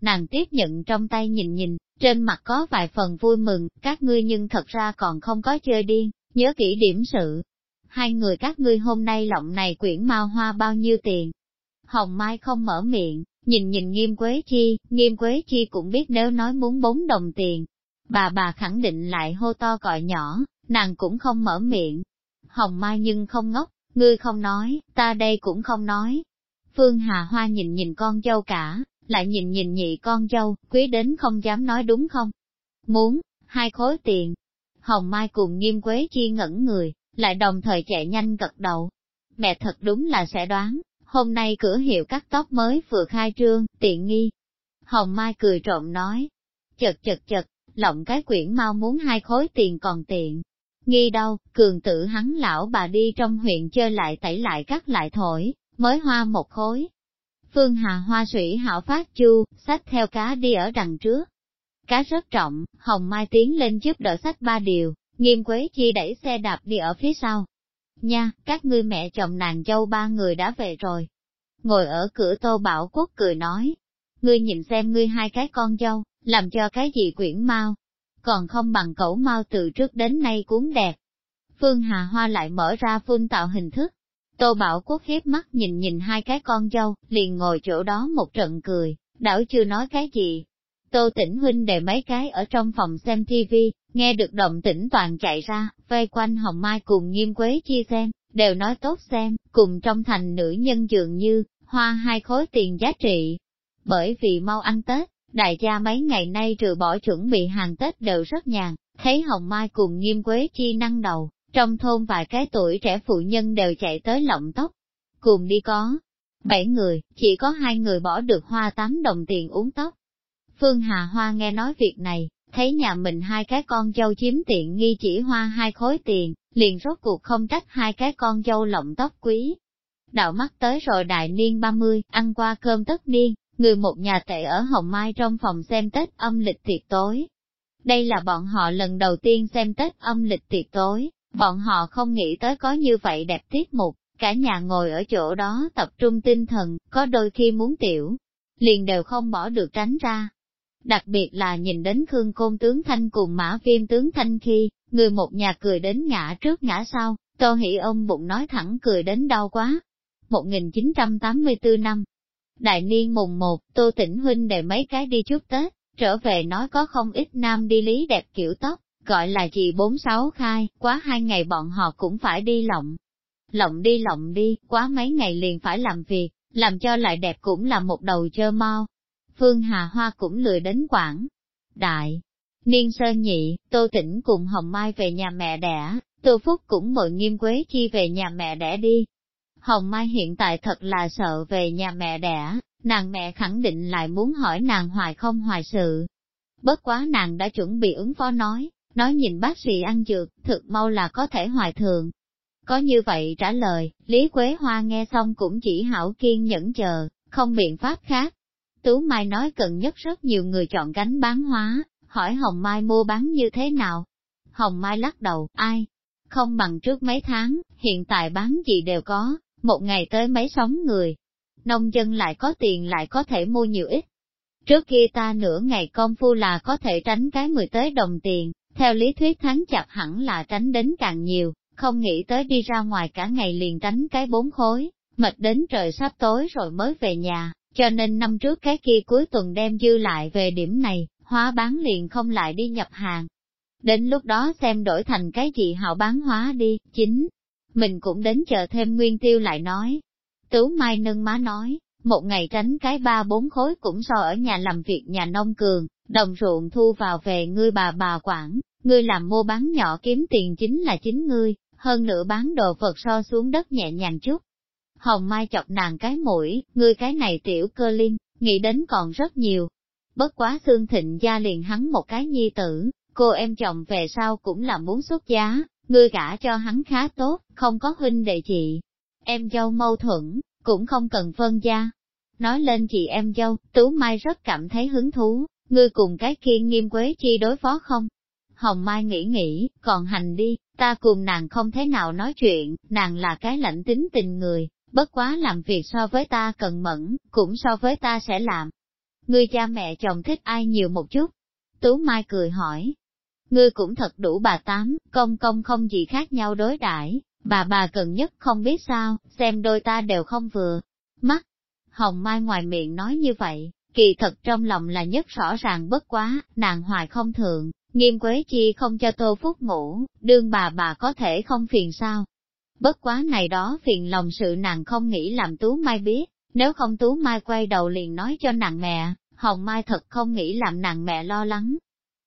Nàng tiếp nhận trong tay nhìn nhìn, trên mặt có vài phần vui mừng, các ngươi nhưng thật ra còn không có chơi điên, nhớ kỹ điểm sự. Hai người các ngươi hôm nay lộng này quyển mao hoa bao nhiêu tiền? Hồng Mai không mở miệng, nhìn nhìn nghiêm quế chi, nghiêm quế chi cũng biết nếu nói muốn bốn đồng tiền. Bà bà khẳng định lại hô to gọi nhỏ, nàng cũng không mở miệng. Hồng Mai nhưng không ngốc, ngươi không nói, ta đây cũng không nói. Phương Hà Hoa nhìn nhìn con dâu cả, lại nhìn nhìn nhị con dâu, quý đến không dám nói đúng không? Muốn, hai khối tiền. Hồng Mai cùng nghiêm quế chi ngẩn người, lại đồng thời chạy nhanh gật đầu. Mẹ thật đúng là sẽ đoán, hôm nay cửa hiệu cắt tóc mới vừa khai trương, tiện nghi. Hồng Mai cười trộm nói, chật chật chật, lộng cái quyển mau muốn hai khối tiền còn tiện. Nghi đâu, cường tử hắn lão bà đi trong huyện chơi lại tẩy lại cắt lại thổi, mới hoa một khối, Phương Hà hoa sủy hảo phát chu, sách theo cá đi ở đằng trước. Cá rất trọng, Hồng Mai tiến lên giúp đỡ sách ba điều, nghiêm quế chi đẩy xe đạp đi ở phía sau. Nha, các ngươi mẹ chồng nàng dâu ba người đã về rồi. Ngồi ở cửa tô bảo quốc cười nói. Ngươi nhìn xem ngươi hai cái con dâu, làm cho cái gì quyển mau. Còn không bằng cẩu mau từ trước đến nay cuốn đẹp. Phương Hà Hoa lại mở ra phun tạo hình thức, Tô Bảo Quốc hiếp mắt nhìn nhìn hai cái con dâu, liền ngồi chỗ đó một trận cười, đảo chưa nói cái gì. Tô Tĩnh Huynh để mấy cái ở trong phòng xem TV, nghe được động tĩnh toàn chạy ra, vây quanh Hồng Mai cùng nghiêm quế chia xem, đều nói tốt xem, cùng trong thành nữ nhân dường như, hoa hai khối tiền giá trị. Bởi vì mau ăn Tết, đại gia mấy ngày nay trừ bỏ chuẩn bị hàng Tết đều rất nhàn, thấy Hồng Mai cùng nghiêm quế chi năng đầu, trong thôn vài cái tuổi trẻ phụ nhân đều chạy tới lộng tóc. Cùng đi có bảy người, chỉ có hai người bỏ được hoa tám đồng tiền uống tóc. Phương Hà Hoa nghe nói việc này, thấy nhà mình hai cái con dâu chiếm tiện nghi chỉ hoa hai khối tiền, liền rốt cuộc không trách hai cái con dâu lộng tóc quý. Đạo mắt tới rồi đại niên 30, ăn qua cơm tất niên, người một nhà tệ ở Hồng Mai trong phòng xem Tết âm lịch tiệc tối. Đây là bọn họ lần đầu tiên xem Tết âm lịch tiệc tối, bọn họ không nghĩ tới có như vậy đẹp tiết mục, cả nhà ngồi ở chỗ đó tập trung tinh thần, có đôi khi muốn tiểu, liền đều không bỏ được tránh ra. Đặc biệt là nhìn đến Khương Côn tướng Thanh cùng Mã Viêm tướng Thanh khi, người một nhà cười đến ngã trước ngã sau, Tô Hỷ ông bụng nói thẳng cười đến đau quá. 1984 năm, đại niên mùng 1, Tô Tĩnh Huynh để mấy cái đi chúc Tết, trở về nói có không ít nam đi lý đẹp kiểu tóc, gọi là chị 46 khai, quá hai ngày bọn họ cũng phải đi lộng. Lộng đi lộng đi, quá mấy ngày liền phải làm việc, làm cho lại đẹp cũng là một đầu chơ mau. Phương Hà Hoa cũng lười đến quảng. Đại, niên sơn nhị, Tô Tĩnh cùng Hồng Mai về nhà mẹ đẻ, Tô Phúc cũng mời nghiêm quế chi về nhà mẹ đẻ đi. Hồng Mai hiện tại thật là sợ về nhà mẹ đẻ, nàng mẹ khẳng định lại muốn hỏi nàng hoài không hoài sự. Bất quá nàng đã chuẩn bị ứng phó nói, nói nhìn bác sĩ ăn dược, thực mau là có thể hoài thường. Có như vậy trả lời, Lý Quế Hoa nghe xong cũng chỉ hảo kiên nhẫn chờ, không biện pháp khác. Tú Mai nói cần nhất rất nhiều người chọn gánh bán hóa, hỏi Hồng Mai mua bán như thế nào. Hồng Mai lắc đầu, ai? Không bằng trước mấy tháng, hiện tại bán gì đều có, một ngày tới mấy sóng người. Nông dân lại có tiền lại có thể mua nhiều ít. Trước kia ta nửa ngày công phu là có thể tránh cái mười tới đồng tiền, theo lý thuyết tháng chặt hẳn là tránh đến càng nhiều, không nghĩ tới đi ra ngoài cả ngày liền tránh cái bốn khối, mệt đến trời sắp tối rồi mới về nhà, cho nên năm trước cái kia cuối tuần đem dư lại về điểm này, hóa bán liền không lại đi nhập hàng. Đến lúc đó xem đổi thành cái gì hảo bán hóa đi, chính. Mình cũng đến chờ thêm nguyên tiêu lại nói. Tứ Mai nâng má nói, một ngày tránh cái ba bốn khối cũng so ở nhà làm việc nhà nông cường, đồng ruộng thu vào về ngươi bà bà quản, ngươi làm mua bán nhỏ kiếm tiền chính là chính ngươi, hơn nữa bán đồ vật so xuống đất nhẹ nhàng chút. Hồng Mai chọc nàng cái mũi, ngươi cái này tiểu cơ linh, nghĩ đến còn rất nhiều. Bất quá xương thịnh gia liền hắn một cái nhi tử, cô em chồng về sau cũng là muốn xuất giá, ngươi gả cho hắn khá tốt, không có huynh đệ chị. Em dâu mâu thuẫn, cũng không cần phân gia. Nói lên chị em dâu, Tú Mai rất cảm thấy hứng thú, ngươi cùng cái kia nghiêm quế chi đối phó không? Hồng Mai nghĩ nghĩ, còn hành đi, ta cùng nàng không thế nào nói chuyện, nàng là cái lạnh tính tình người, bất quá làm việc so với ta cần mẫn, cũng so với ta sẽ làm. Ngươi cha mẹ chồng thích ai nhiều một chút? Tú Mai cười hỏi. Ngươi cũng thật đủ bà tám, công công không gì khác nhau đối đãi bà bà cần nhất không biết sao, xem đôi ta đều không vừa. Mắt, Hồng Mai ngoài miệng nói như vậy, kỳ thật trong lòng là nhất rõ ràng bất quá, nàng hoài không thường, nghiêm quế chi không cho tô phúc ngủ, đương bà bà có thể không phiền sao. Bất quá này đó phiền lòng sự nàng không nghĩ làm Tú Mai biết, nếu không Tú Mai quay đầu liền nói cho nàng mẹ, Hồng Mai thật không nghĩ làm nàng mẹ lo lắng.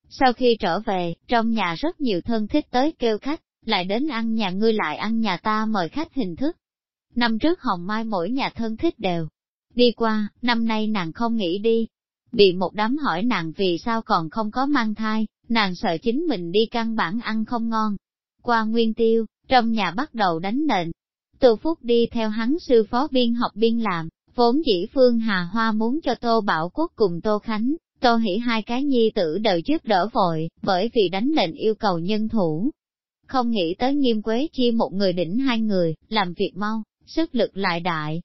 Sau khi trở về, trong nhà rất nhiều thân thích tới kêu khách, lại đến ăn nhà ngươi lại ăn nhà ta mời khách hình thức. Năm trước Hồng Mai mỗi nhà thân thích đều đi qua, năm nay nàng không nghĩ đi. Bị một đám hỏi nàng vì sao còn không có mang thai, nàng sợ chính mình đi căn bản ăn không ngon. Qua nguyên tiêu, trong nhà bắt đầu đánh nền. Từ phút đi theo hắn sư phó biên học biên làm, vốn dĩ Phương Hà Hoa muốn cho Tô Bảo Quốc cùng Tô Khánh, Tô Hỷ hai cái nhi tử đều giúp đỡ vội, bởi vì đánh nền yêu cầu nhân thủ. Không nghĩ tới nghiêm quế chi một người đỉnh hai người, làm việc mau, sức lực lại đại,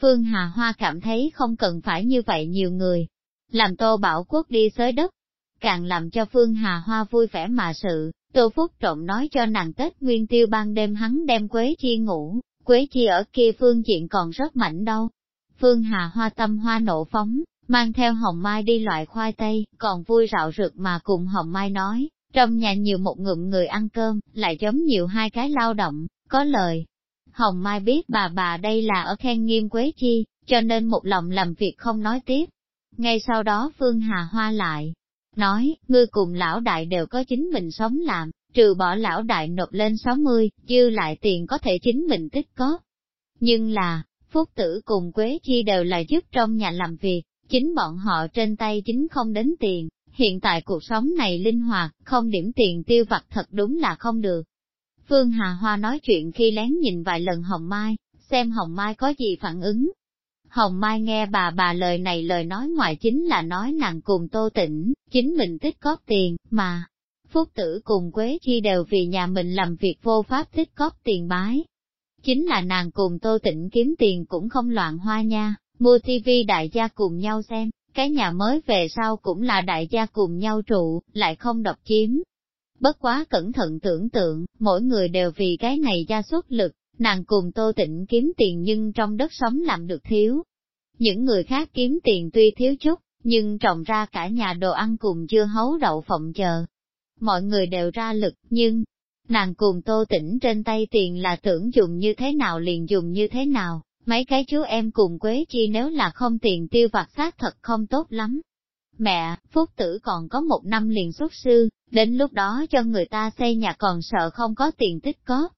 Phương Hà Hoa cảm thấy không cần phải như vậy nhiều người. Làm Tô Bảo Quốc đi xới đất, càng làm cho Phương Hà Hoa vui vẻ mà sự, Tô Phúc Trọng nói cho nàng Tết Nguyên Tiêu ban đêm hắn đem Quế Chi ngủ, Quế Chi ở kia phương diện còn rất mạnh đâu. Phương Hà Hoa tâm hoa nộ phóng, mang theo Hồng Mai đi loại khoai tây, còn vui rạo rực mà cùng Hồng Mai nói, trong nhà nhiều một ngụm người ăn cơm, lại giống nhiều hai cái lao động, có lời, Hồng Mai biết bà bà đây là ở khen nghiêm Quế Chi, cho nên một lòng làm việc không nói tiếp. Ngay sau đó Phương Hà Hoa lại, nói, ngươi cùng lão đại đều có chính mình sống làm, trừ bỏ lão đại nộp lên 60, dư lại tiền có thể chính mình tích có. Nhưng là, Phúc Tử cùng Quế Chi đều là giúp trong nhà làm việc, chính bọn họ trên tay chính không đến tiền, Hiện tại cuộc sống này linh hoạt, không điểm tiền tiêu vặt thật đúng là không được. Phương Hà Hoa nói chuyện khi lén nhìn vài lần Hồng Mai, xem Hồng Mai có gì phản ứng. Hồng Mai nghe bà bà lời này lời nói ngoài chính là nói nàng cùng tô tỉnh, chính mình tích cóp tiền, mà, Phúc tử cùng Quế Chi đều vì nhà mình làm việc vô pháp tích cóp tiền bái. Chính là nàng cùng Tô tỉnh kiếm tiền cũng không loạn hoa nha, mua tivi đại gia cùng nhau xem, cái nhà mới về sau cũng là đại gia cùng nhau trụ, lại không độc chiếm. Bất quá cẩn thận tưởng tượng, mỗi người đều vì cái này gia xuất lực, nàng cùng Tô Tịnh kiếm tiền nhưng trong đất sống làm được thiếu. Những người khác kiếm tiền tuy thiếu chút, nhưng trồng ra cả nhà đồ ăn cùng chưa hấu đậu phộng chờ, mọi người đều ra lực, nhưng, nàng cùng tô tĩnh trên tay tiền là tưởng dùng như thế nào liền dùng như thế nào, mấy cái chú em cùng Quế Chi nếu là không tiền tiêu vặt xác thật không tốt lắm. Mẹ, Phúc Tử còn có một năm liền xuất sư, đến lúc đó cho người ta xây nhà còn sợ không có tiền tích có.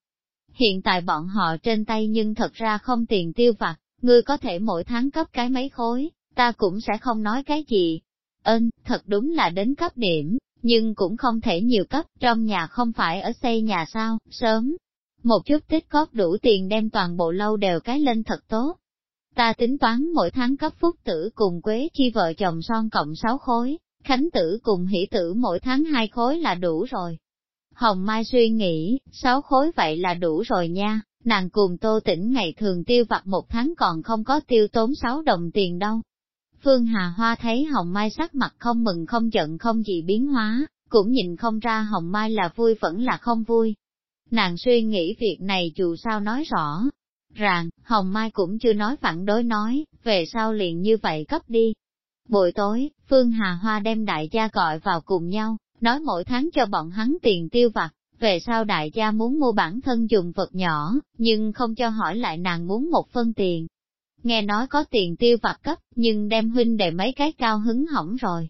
Hiện tại bọn họ trên tay nhưng thật ra không tiền tiêu vặt, ngươi có thể mỗi tháng cấp cái mấy khối, ta cũng sẽ không nói cái gì. Ơn, thật đúng là đến cấp điểm, nhưng cũng không thể nhiều cấp, trong nhà không phải ở xây nhà sao, sớm. Một chút tích góp đủ tiền đem toàn bộ lâu đều cái lên thật tốt. Ta tính toán mỗi tháng cấp phúc tử cùng quế chi vợ chồng son cộng 6 khối, khánh tử cùng hỷ tử mỗi tháng hai khối là đủ rồi. Hồng Mai suy nghĩ, sáu khối vậy là đủ rồi nha, nàng cùng tô tỉnh ngày thường tiêu vặt một tháng còn không có tiêu tốn sáu đồng tiền đâu. Phương Hà Hoa thấy Hồng Mai sắc mặt không mừng không giận không gì biến hóa, cũng nhìn không ra Hồng Mai là vui vẫn là không vui. Nàng suy nghĩ việc này dù sao nói rõ, rằng, Hồng Mai cũng chưa nói phản đối nói, về sau liền như vậy cấp đi. Buổi tối, Phương Hà Hoa đem đại gia gọi vào cùng nhau, nói mỗi tháng cho bọn hắn tiền tiêu vặt, về sau đại gia muốn mua bản thân dùng vật nhỏ, nhưng không cho hỏi lại nàng muốn một phân tiền, nghe nói có tiền tiêu vặt cấp, nhưng đem huynh đệ mấy cái cao hứng hỏng rồi.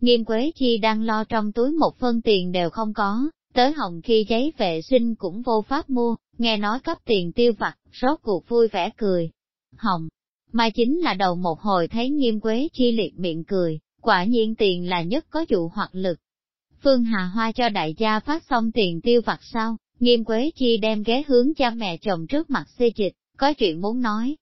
Nghiêm Quế Chi đang lo trong túi một phân tiền đều không có, tới hồng khi giấy vệ sinh cũng vô pháp mua, nghe nói cấp tiền tiêu vặt, rốt cuộc vui vẻ cười. Hồng, mai chính là đầu một hồi thấy Nghiêm Quế Chi liệt miệng cười, quả nhiên tiền là nhất có dụ hoặc lực. Phương Hà Hoa cho đại gia phát xong tiền tiêu vặt sau, Nghiêm Quế Chi đem ghế hướng cha mẹ chồng trước mặt xê dịch, có chuyện muốn nói,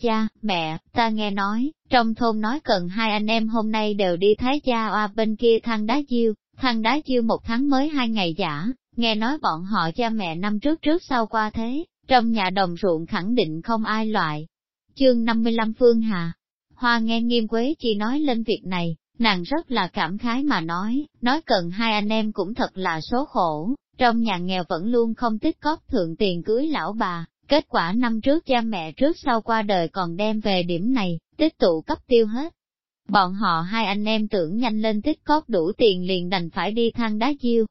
Cha, mẹ, ta nghe nói, trong thôn nói cần hai anh em hôm nay đều đi thái gia oa bên kia thăng đá chiêu, thăng đá chiêu một tháng mới hai ngày giả, nghe nói bọn họ cha mẹ năm trước trước sau qua thế, trong nhà đồng ruộng khẳng định không ai loại. Chương 55 Phương Hà Hoa nghe nghiêm quế chi nói lên việc này, nàng rất là cảm khái mà nói, nói cần hai anh em cũng thật là số khổ, trong nhà nghèo vẫn luôn không tích cóp thượng tiền cưới lão bà, Kết quả năm trước cha mẹ trước sau qua đời còn đem về điểm này, tích tụ cấp tiêu hết. Bọn họ hai anh em tưởng nhanh lên tích cóp đủ tiền liền đành phải đi thang đá chiêu.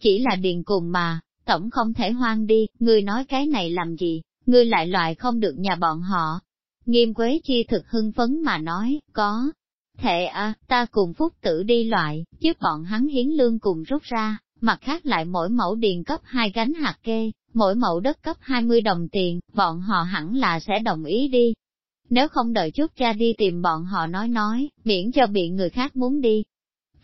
Chỉ là điền cùng mà, tổng không thể hoang đi, ngươi nói cái này làm gì, ngươi lại loại không được nhà bọn họ. Nghiêm Quế Chi thực hưng phấn mà nói, có. Thệ à, ta cùng Phúc Tử đi loại, giúp bọn hắn hiến lương cùng rút ra, mặt khác lại mỗi mẫu điền cấp hai gánh hạt kê, mỗi mẫu đất cấp 20 đồng tiền, bọn họ hẳn là sẽ đồng ý đi. Nếu không đợi chút cha đi tìm bọn họ nói nói, miễn cho bị người khác muốn đi.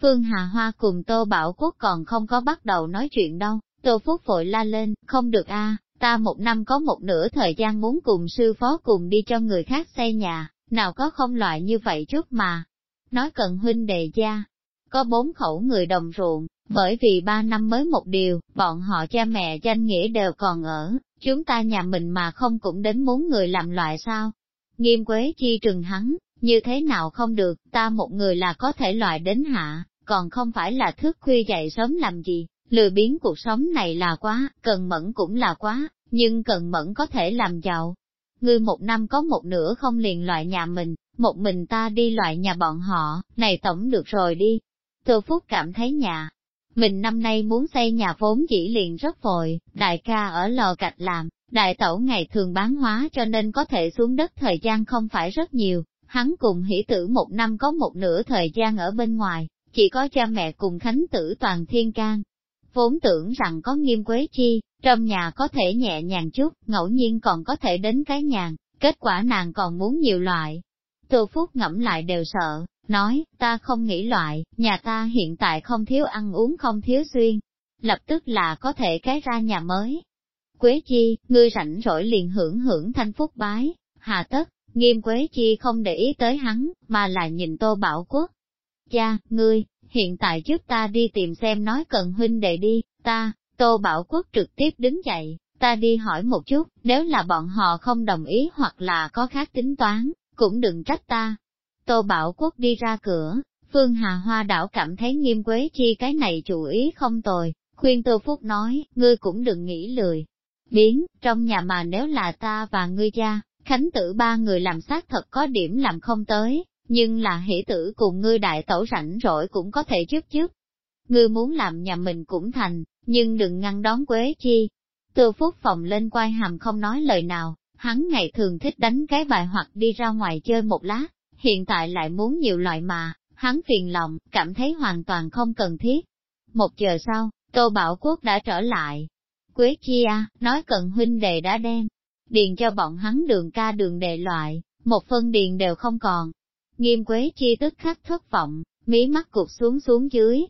Phương Hà Hoa cùng Tô Bảo Quốc còn không có bắt đầu nói chuyện đâu, Tô Phúc vội la lên, không được a, ta một năm có một nửa thời gian muốn cùng sư phó cùng đi cho người khác xây nhà, nào có không loại như vậy chút mà. Nói cần huynh đề gia, có bốn khẩu người đồng ruộng, bởi vì ba năm mới một điều, bọn họ cha mẹ danh nghĩa đều còn ở, chúng ta nhà mình mà không cũng đến muốn người làm loại sao. Nghiêm quế chi trừng hắn, như thế nào không được, ta một người là có thể loại đến hạ, còn không phải là thức khuya dậy sớm làm gì, lừa biến cuộc sống này là quá, cần mẫn cũng là quá, nhưng cần mẫn có thể làm giàu. Ngươi một năm có một nửa không liền loại nhà mình, một mình ta đi loại nhà bọn họ, này tổng được rồi đi. thừa Phúc cảm thấy nhà, mình năm nay muốn xây nhà vốn dĩ liền rất vội, đại ca ở lò gạch làm, đại tẩu ngày thường bán hóa cho nên có thể xuống đất thời gian không phải rất nhiều, hắn cùng hỷ tử một năm có một nửa thời gian ở bên ngoài, chỉ có cha mẹ cùng khánh tử toàn thiên can. Vốn tưởng rằng có nghiêm quế chi, trong nhà có thể nhẹ nhàng chút, ngẫu nhiên còn có thể đến cái nhàn, kết quả nàng còn muốn nhiều loại. Tô Phúc ngẫm lại đều sợ, nói, ta không nghĩ loại, nhà ta hiện tại không thiếu ăn uống không thiếu xuyên, lập tức là có thể cái ra nhà mới. Quế chi, ngươi rảnh rỗi liền hưởng hưởng thanh phúc bái, hà tất, nghiêm Quế chi không để ý tới hắn, mà là nhìn tô bảo quốc. Cha, ngươi, hiện tại giúp ta đi tìm xem nói cần huynh đệ đi, ta, tô bảo quốc trực tiếp đứng dậy, ta đi hỏi một chút, nếu là bọn họ không đồng ý hoặc là có khác tính toán, cũng đừng trách ta. Tô Bảo Quốc đi ra cửa, Phương Hà Hoa đảo cảm thấy nghiêm quế chi cái này chủ ý không tồi, khuyên Tô Phúc nói, ngươi cũng đừng nghĩ lười. Biến, trong nhà mà nếu là ta và ngươi cha, khánh tử ba người làm sát thật có điểm làm không tới, nhưng là hỷ tử cùng ngươi đại tẩu rảnh rỗi cũng có thể trước trước. Ngươi muốn làm nhà mình cũng thành, nhưng đừng ngăn đón quế chi. Tô Phúc phòng lên quay hàm không nói lời nào, hắn ngày thường thích đánh cái bài hoặc đi ra ngoài chơi một lát, hiện tại lại muốn nhiều loại mà, hắn phiền lòng, cảm thấy hoàn toàn không cần thiết. Một giờ sau, Tô Bảo Quốc đã trở lại. Quế chia, nói cần huynh đệ đã đem, điền cho bọn hắn đường ca đường đệ loại, một phân điền đều không còn. Nghiêm Quế chi tức khắc thất vọng, mí mắt cụt xuống xuống dưới.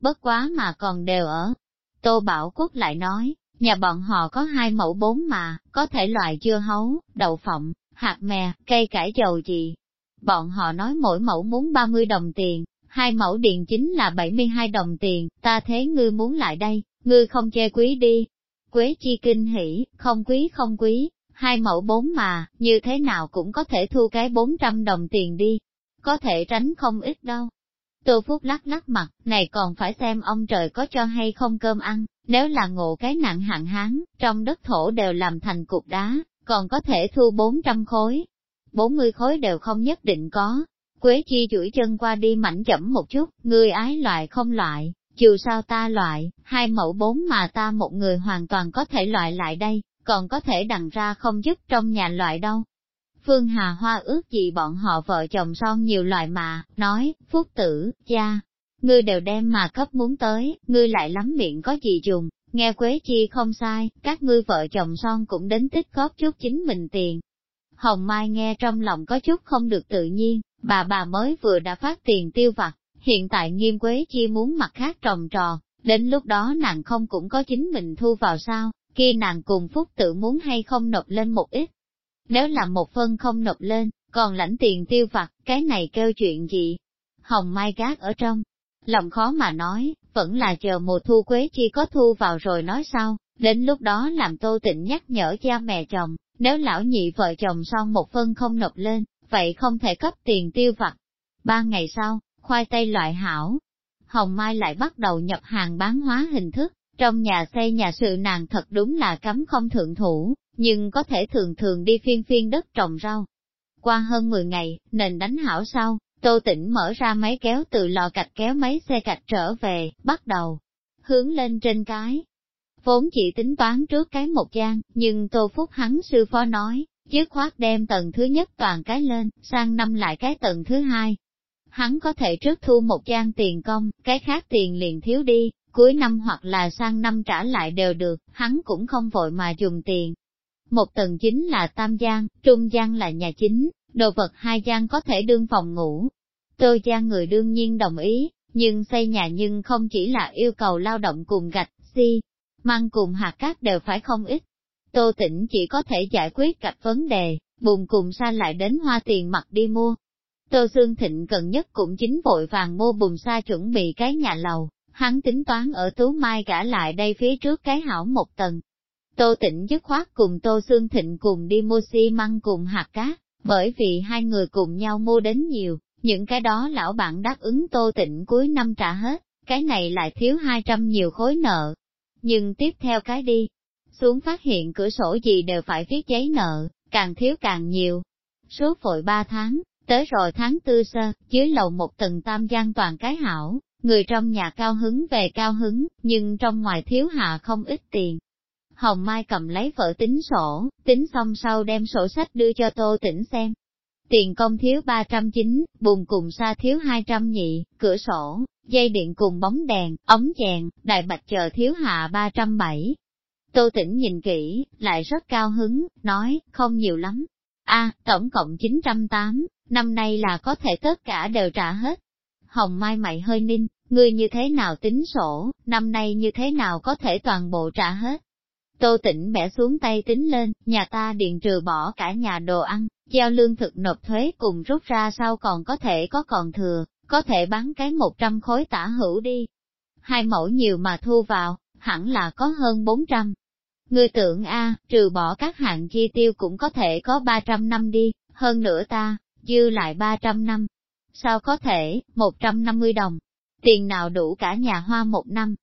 Bất quá mà còn đều ở. Tô Bảo Quốc lại nói, Nhà bọn họ có hai mẫu bốn mà, có thể loại dưa hấu, đậu phộng, hạt mè, cây cải dầu gì. Bọn họ nói mỗi mẫu muốn 30 đồng tiền, hai mẫu điện chính là 72 đồng tiền, ta thế ngươi muốn lại đây, ngươi không che quý đi. Quế chi kinh hỉ, không quý không quý, hai mẫu bốn mà, như thế nào cũng có thể thu cái 400 đồng tiền đi, có thể tránh không ít đâu. Tô Phúc lắc lắc mặt, này còn phải xem ông trời có cho hay không cơm ăn, nếu là ngộ cái nặng hạn hán, trong đất thổ đều làm thành cục đá, còn có thể thu 400 khối. 40 khối đều không nhất định có. Quế chi chuỗi chân qua đi mảnh chậm một chút, người ái loại không loại, dù sao ta loại, hai mẫu bốn mà ta một người hoàn toàn có thể loại lại đây, còn có thể đằng ra không dứt trong nhà loại đâu. Phương Hà Hoa ước gì bọn họ vợ chồng son nhiều loại mà, nói, phúc tử, cha, ngươi đều đem mà cấp muốn tới, ngươi lại lắm miệng có gì dùng, nghe Quế Chi không sai, các ngươi vợ chồng son cũng đến tích góp chút chính mình tiền. Hồng Mai nghe trong lòng có chút không được tự nhiên, bà bà mới vừa đã phát tiền tiêu vặt, hiện tại nghiêm Quế Chi muốn mặt khác trồng trò, đến lúc đó nàng không cũng có chính mình thu vào sao, khi nàng cùng Phúc tự muốn hay không nộp lên một ít. Nếu là một phân không nộp lên, còn lãnh tiền tiêu vặt, cái này kêu chuyện gì? Hồng Mai gác ở trong, Lòng khó mà nói, vẫn là chờ mùa thu quế chi có thu vào rồi nói sau, đến lúc đó làm tô tịnh nhắc nhở cha mẹ chồng, nếu lão nhị vợ chồng son một phân không nộp lên, vậy không thể cấp tiền tiêu vặt. Ba ngày sau, khoai tây loại hảo, Hồng Mai lại bắt đầu nhập hàng bán hóa hình thức, trong nhà xây nhà sự nàng thật đúng là cấm không thượng thủ, nhưng có thể thường thường đi phiên phiên đất trồng rau. Qua hơn 10 ngày, nền đánh hảo sau, Tô Tĩnh mở ra máy kéo từ lò cạch kéo mấy xe cạch trở về, bắt đầu hướng lên trên cái. Vốn chỉ tính toán trước cái một gian, nhưng Tô Phúc hắn sư phó nói, dứt khoát đem tầng thứ nhất toàn cái lên, sang năm lại cái tầng thứ hai. Hắn có thể trước thu một gian tiền công, cái khác tiền liền thiếu đi, cuối năm hoặc là sang năm trả lại đều được, hắn cũng không vội mà dùng tiền. Một tầng chính là tam gian, trung gian là nhà chính, đồ vật hai gian có thể đương phòng ngủ. Tô gia người đương nhiên đồng ý, nhưng xây nhà nhưng không chỉ là yêu cầu lao động cùng gạch, xi, mang cùng hạt cát đều phải không ít. Tô tỉnh chỉ có thể giải quyết gạch vấn đề, bùn cùng sa lại đến hoa tiền mặt đi mua. Tô Dương Thịnh cần nhất cũng chính vội vàng mua bùn sa chuẩn bị cái nhà lầu, hắn tính toán ở Tú Mai gã lại đây phía trước cái hảo một tầng. Tô Tịnh dứt khoát cùng Tô xương Thịnh cùng đi mua xi măng cùng hạt cát, bởi vì hai người cùng nhau mua đến nhiều, những cái đó lão bạn đáp ứng tô tịnh cuối năm trả hết, cái này lại thiếu 200 nhiều khối nợ. Nhưng tiếp theo cái đi, xuống phát hiện cửa sổ gì đều phải viết giấy nợ, càng thiếu càng nhiều. Số phội 3 tháng, tới rồi tháng tư sơ, dưới lầu một tầng tam gian toàn cái hảo, người trong nhà cao hứng về cao hứng, nhưng trong ngoài thiếu hạ không ít tiền. Hồng Mai cầm lấy vợ tính sổ, tính xong sau đem sổ sách đưa cho Tô Tĩnh xem, Tiền công thiếu 309, bùn cùng sa thiếu 200 nhị, cửa sổ, dây điện cùng bóng đèn, ống chèn, đại bạch chờ thiếu hạ 307. Tô Tĩnh nhìn kỹ, lại rất cao hứng, nói, không nhiều lắm. a tổng cộng 908, năm nay là có thể tất cả đều trả hết. Hồng Mai mày hơi ninh, ngươi như thế nào tính sổ, năm nay như thế nào có thể toàn bộ trả hết. Tô tỉnh bẻ xuống tay tính lên, nhà ta điện trừ bỏ cả nhà đồ ăn, giao lương thực nộp thuế cùng rút ra sau còn có thể có còn thừa, có thể bán cái 100 khối tả hữu đi. Hai mẫu nhiều mà thu vào, hẳn là có hơn 400. Người tưởng A, trừ bỏ các hạng chi tiêu cũng có thể có 300 năm đi, hơn nữa ta, dư lại 300 năm. Sao có thể, 150 đồng, tiền nào đủ cả nhà hoa một năm.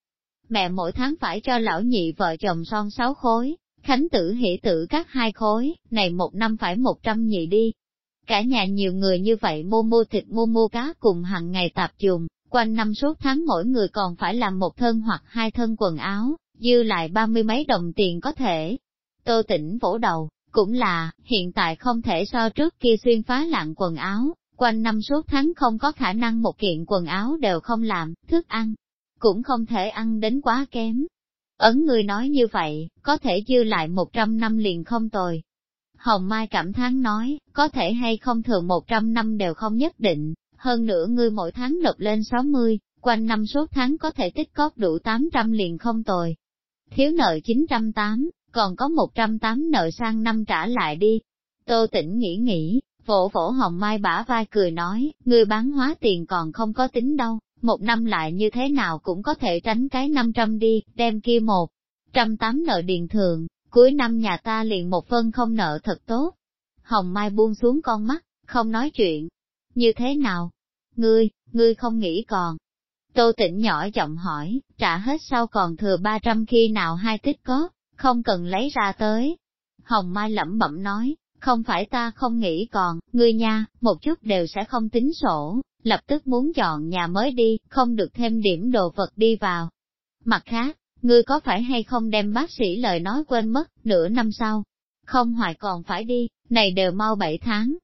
Mẹ mỗi tháng phải cho lão nhị vợ chồng son sáu khối, khánh tử hỷ tử các hai khối, này một năm phải một trăm nhị đi. Cả nhà nhiều người như vậy mua mua thịt mua mua cá cùng hàng ngày tạp dùng, quanh năm suốt tháng mỗi người còn phải làm một thân hoặc hai thân quần áo, dư lại ba mươi mấy đồng tiền có thể. Tô tỉnh vỗ đầu, cũng là, hiện tại không thể so trước kia xuyên phá lạng quần áo, quanh năm suốt tháng không có khả năng một kiện quần áo đều không làm, thức ăn, cũng không thể ăn đến quá kém. Ấn người nói như vậy, có thể dư lại một trăm năm liền không tồi. Hồng Mai cảm thán nói, có thể hay không thường một trăm năm đều không nhất định, hơn nữa ngươi mỗi tháng nộp lên sáu mươi, quanh năm số tháng có thể tích cóp đủ tám trăm liền không tồi. Thiếu nợ chín trăm tám, còn có một trăm tám nợ sang năm trả lại đi. Tô tỉnh nghĩ nghĩ, Vỗ vỗ hồng mai bả vai cười nói, người bán hóa tiền còn không có tính đâu, một năm lại như thế nào cũng có thể tránh cái 500 đi, đem kia một. Trăm tám nợ điền thường, cuối năm nhà ta liền một phân không nợ thật tốt. Hồng Mai buông xuống con mắt, không nói chuyện. Như thế nào? Ngươi, ngươi không nghĩ còn. Tô tỉnh nhỏ giọng hỏi, trả hết sau còn thừa 300 khi nào hai tích có, không cần lấy ra tới. Hồng Mai lẩm bẩm nói, không phải ta không nghĩ còn, ngươi nha, một chút đều sẽ không tính sổ, lập tức muốn chọn nhà mới đi, không được thêm điểm đồ vật đi vào. Mặt khác, ngươi có phải hay không đem bác sĩ lời nói quên mất, nửa năm sau? Không hoài còn phải đi, này đều mau 7 tháng.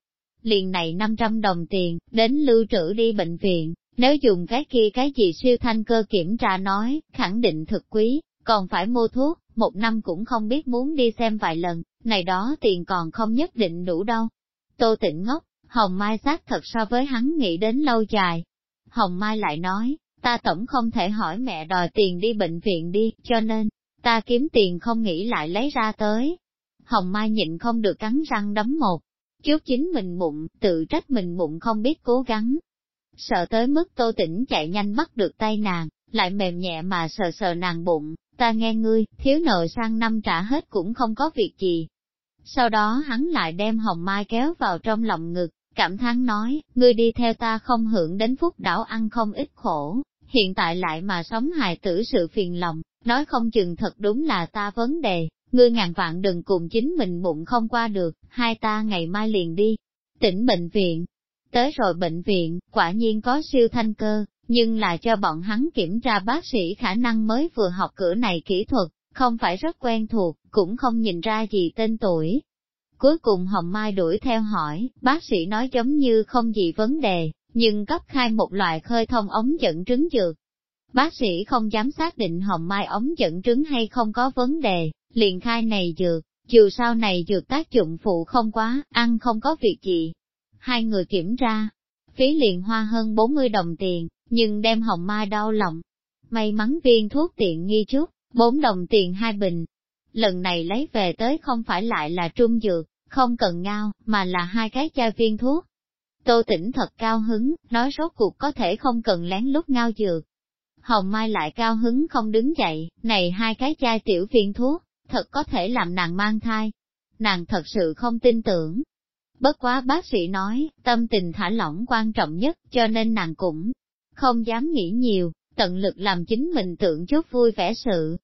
Liền này 500 đồng tiền, đến lưu trữ đi bệnh viện, nếu dùng cái kia cái gì siêu thanh cơ kiểm tra nói, khẳng định thực quý, còn phải mua thuốc, một năm cũng không biết muốn đi xem vài lần, này đó tiền còn không nhất định đủ đâu. Tô tịnh ngốc, Hồng Mai xác thật so với hắn nghĩ đến lâu dài. Hồng Mai lại nói, ta tổng không thể hỏi mẹ đòi tiền đi bệnh viện đi, cho nên, ta kiếm tiền không nghĩ lại lấy ra tới. Hồng Mai nhịn không được cắn răng đấm một chút chính mình bụng, tự trách mình bụng không biết cố gắng. Sợ tới mức tô tỉnh chạy nhanh bắt được tay nàng, lại mềm nhẹ mà sờ sờ nàng bụng, ta nghe ngươi, thiếu nợ sang năm trả hết cũng không có việc gì. Sau đó hắn lại đem hồng mai kéo vào trong lòng ngực, cảm thán nói, ngươi đi theo ta không hưởng đến phúc đảo ăn không ít khổ, hiện tại lại mà sống hài tử sự phiền lòng, nói không chừng thật đúng là ta vấn đề, ngươi ngàn vạn đừng cùng chính mình bụng không qua được, hai ta ngày mai liền đi. Tỉnh bệnh viện, tới rồi bệnh viện, quả nhiên có siêu thanh cơ, nhưng là cho bọn hắn kiểm tra bác sĩ khả năng mới vừa học cửa này kỹ thuật, không phải rất quen thuộc, cũng không nhìn ra gì tên tuổi. Cuối cùng Hồng Mai đuổi theo hỏi, bác sĩ nói giống như không gì vấn đề, nhưng cấp khai một loại khơi thông ống dẫn trứng dược. Bác sĩ không dám xác định Hồng Mai ống dẫn trứng hay không có vấn đề, liền khai này dược, dù sao này dược tác dụng phụ không quá, ăn không có việc gì. Hai người kiểm tra, phí liền hoa hơn 40 đồng tiền, nhưng đem hồng mai đau lòng. May mắn viên thuốc tiện nghi chút, bốn đồng tiền hai bình. Lần này lấy về tới không phải lại là trung dược, không cần ngao, mà là hai cái chai viên thuốc. Tô tỉnh thật cao hứng, nói rốt cuộc có thể không cần lén lút ngao dược. Hồng Mai lại cao hứng không đứng dậy, này hai cái chai tiểu viên thuốc, thật có thể làm nàng mang thai. Nàng thật sự không tin tưởng. Bất quá bác sĩ nói, tâm tình thả lỏng quan trọng nhất, cho nên nàng cũng không dám nghĩ nhiều, tận lực làm chính mình tưởng chút vui vẻ sự.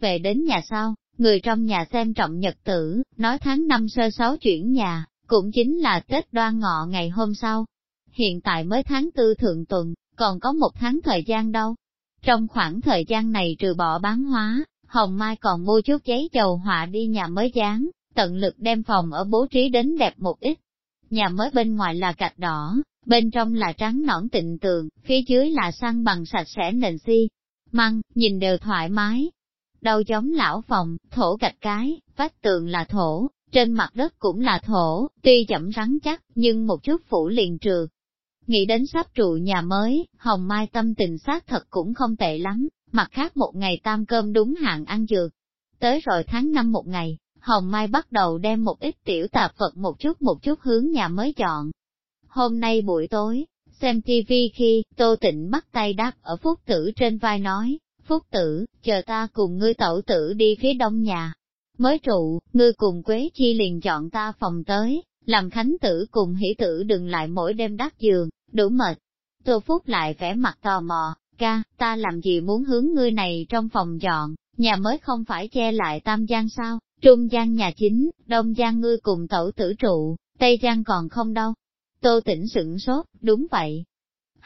Về đến nhà sau, người trong nhà xem trọng nhật tử, nói tháng năm sơ sáu chuyển nhà, cũng chính là Tết đoan ngọ ngày hôm sau. Hiện tại mới tháng tư thượng tuần, còn có một tháng thời gian đâu. Trong khoảng thời gian này trừ bỏ bán hóa, Hồng Mai còn mua chút giấy dầu họa đi nhà mới dán, tận lực đem phòng ở bố trí đến đẹp một ít. Nhà mới bên ngoài là gạch đỏ, bên trong là trắng nõn tịnh tường, phía dưới là săn bằng sạch sẽ nền xi, măng, nhìn đều thoải mái. Đâu giống lão phòng, thổ gạch cái, vách tường là thổ, trên mặt đất cũng là thổ, tuy chậm rắn chắc, nhưng một chút phủ liền trượt. Nghĩ đến sắp trụ nhà mới, Hồng Mai tâm tình xác thật cũng không tệ lắm, mặt khác một ngày tam cơm đúng hạn ăn dược. Tới rồi tháng năm một ngày, Hồng Mai bắt đầu đem một ít tiểu tạp vật một chút một chút hướng nhà mới chọn. Hôm nay buổi tối, xem TV khi Tô Tịnh bắt tay đáp ở Phúc Tử trên vai nói, Phúc Tử, chờ ta cùng ngươi tẩu tử đi phía đông nhà. Mới trụ, ngươi cùng Quế Chi liền chọn ta phòng tới, làm khánh tử cùng hỷ tử đừng lại mỗi đêm đắp giường, đủ mệt. Tô Phúc lại vẻ mặt tò mò, ca, ta làm gì muốn hướng ngươi này trong phòng dọn, nhà mới không phải che lại tam gian sao, trung gian nhà chính, đông gian ngươi cùng tẩu tử trụ, tây gian còn không đâu. Tô tỉnh sửng sốt, đúng vậy.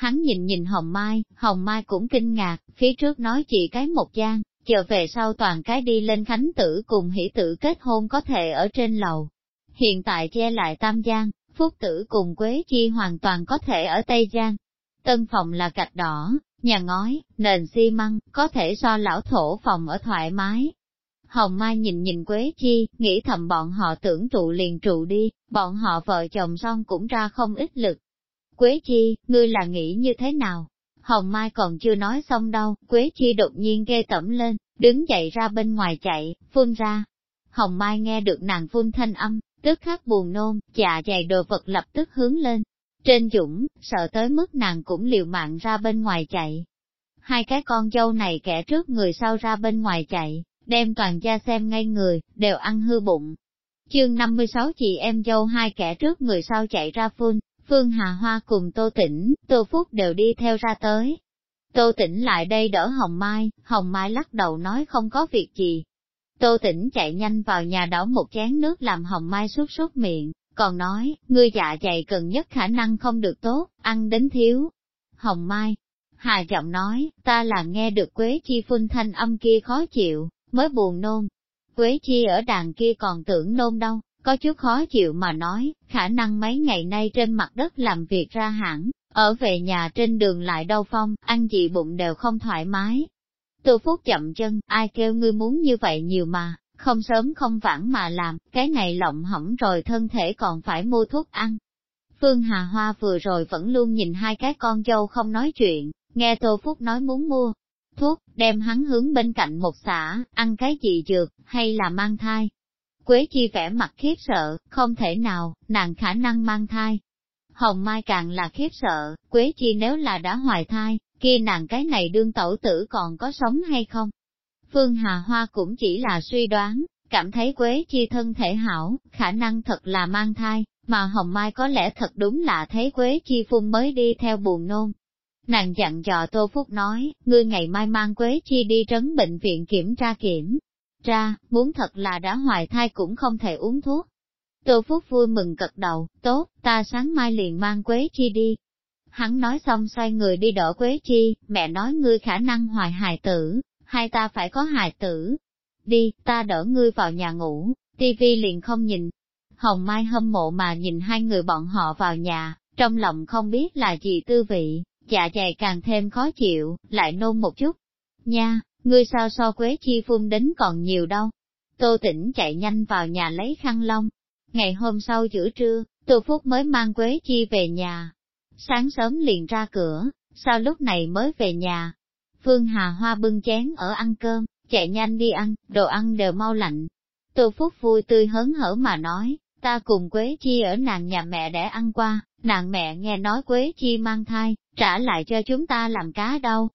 Hắn nhìn nhìn Hồng Mai, Hồng Mai cũng kinh ngạc, phía trước nói chỉ cái một gian, chờ về sau toàn cái đi lên khánh tử cùng hỷ tử kết hôn có thể ở trên lầu. Hiện tại che lại tam gian, phúc tử cùng Quế Chi hoàn toàn có thể ở Tây Giang. Tân phòng là gạch đỏ, nhà ngói, nền xi măng, có thể so lão thổ phòng ở thoải mái. Hồng Mai nhìn nhìn Quế Chi, nghĩ thầm bọn họ tưởng trụ liền trụ đi, bọn họ vợ chồng son cũng ra không ít lực. Quế Chi, ngươi là nghĩ như thế nào? Hồng Mai còn chưa nói xong đâu, Quế Chi đột nhiên ghê tẩm lên, đứng dậy ra bên ngoài chạy, phun ra. Hồng Mai nghe được nàng phun thanh âm, tức khắc buồn nôn, dạ dày đồ vật lập tức hướng lên. Trên dũng, sợ tới mức nàng cũng liều mạng ra bên ngoài chạy. Hai cái con dâu này kẻ trước người sau ra bên ngoài chạy, đem toàn gia xem ngay người, đều ăn hư bụng. Chương 56 chị em dâu hai kẻ trước người sau chạy ra phun, Phương Hà Hoa cùng Tô Tĩnh, Tô Phúc đều đi theo ra tới. Tô Tĩnh lại đây đỡ Hồng Mai, Hồng Mai lắc đầu nói không có việc gì. Tô Tĩnh chạy nhanh vào nhà đảo một chén nước làm Hồng Mai suốt suốt miệng, còn nói, ngươi dạ dày cần nhất khả năng không được tốt, ăn đến thiếu. Hồng Mai, Hà giọng nói, ta là nghe được Quế Chi phun thanh âm kia khó chịu, mới buồn nôn. Quế Chi ở đàn kia còn tưởng nôn đâu, có chút khó chịu mà nói, khả năng mấy ngày nay trên mặt đất làm việc ra hẳn, ở về nhà trên đường lại đau phong, ăn gì bụng đều không thoải mái. Tô Phúc chậm chân, ai kêu ngươi muốn như vậy nhiều mà, không sớm không vãn mà làm, cái này lộng hỏng rồi thân thể còn phải mua thuốc ăn. Phương Hà Hoa vừa rồi vẫn luôn nhìn hai cái con dâu không nói chuyện, nghe Tô Phúc nói muốn mua thuốc, đem hắn hướng bên cạnh một xã, ăn cái gì dược, hay là mang thai, Quế Chi vẻ mặt khiếp sợ, không thể nào, nàng khả năng mang thai. Hồng Mai càng là khiếp sợ, Quế Chi nếu là đã hoài thai, kia nàng cái này đương tẩu tử còn có sống hay không? Phương Hà Hoa cũng chỉ là suy đoán, cảm thấy Quế Chi thân thể hảo, khả năng thật là mang thai, mà Hồng Mai có lẽ thật đúng là thấy Quế Chi phun mới đi theo buồn nôn. Nàng dặn dò Tô Phúc nói, ngươi ngày mai mang Quế Chi đi trấn bệnh viện kiểm tra kiểm, ra, muốn thật là đã hoài thai cũng không thể uống thuốc. Tô Phúc vui mừng cật đầu, tốt, ta sáng mai liền mang Quế Chi đi. Hắn nói xong xoay người đi đỡ Quế Chi, mẹ nói ngươi khả năng hoài hài tử, hai ta phải có hài tử. Đi, ta đỡ ngươi vào nhà ngủ, tivi liền không nhìn. Hồng Mai hâm mộ mà nhìn hai người bọn họ vào nhà, trong lòng không biết là gì tư vị, dạ dày càng thêm khó chịu, lại nôn một chút. Nha, ngươi sao so Quế Chi phun đến còn nhiều đâu. Tô Tĩnh chạy nhanh vào nhà lấy khăn lông. Ngày hôm sau giữa trưa, Tô Phúc mới mang Quế Chi về nhà. Sáng sớm liền ra cửa, sao lúc này mới về nhà. Phương Hà Hoa bưng chén ở ăn cơm, chạy nhanh đi ăn, đồ ăn đều mau lạnh. Tô Phúc vui tươi hớn hở mà nói, ta cùng Quế Chi ở nàng nhà mẹ để ăn qua, nàng mẹ nghe nói Quế Chi mang thai, trả lại cho chúng ta làm cá đâu,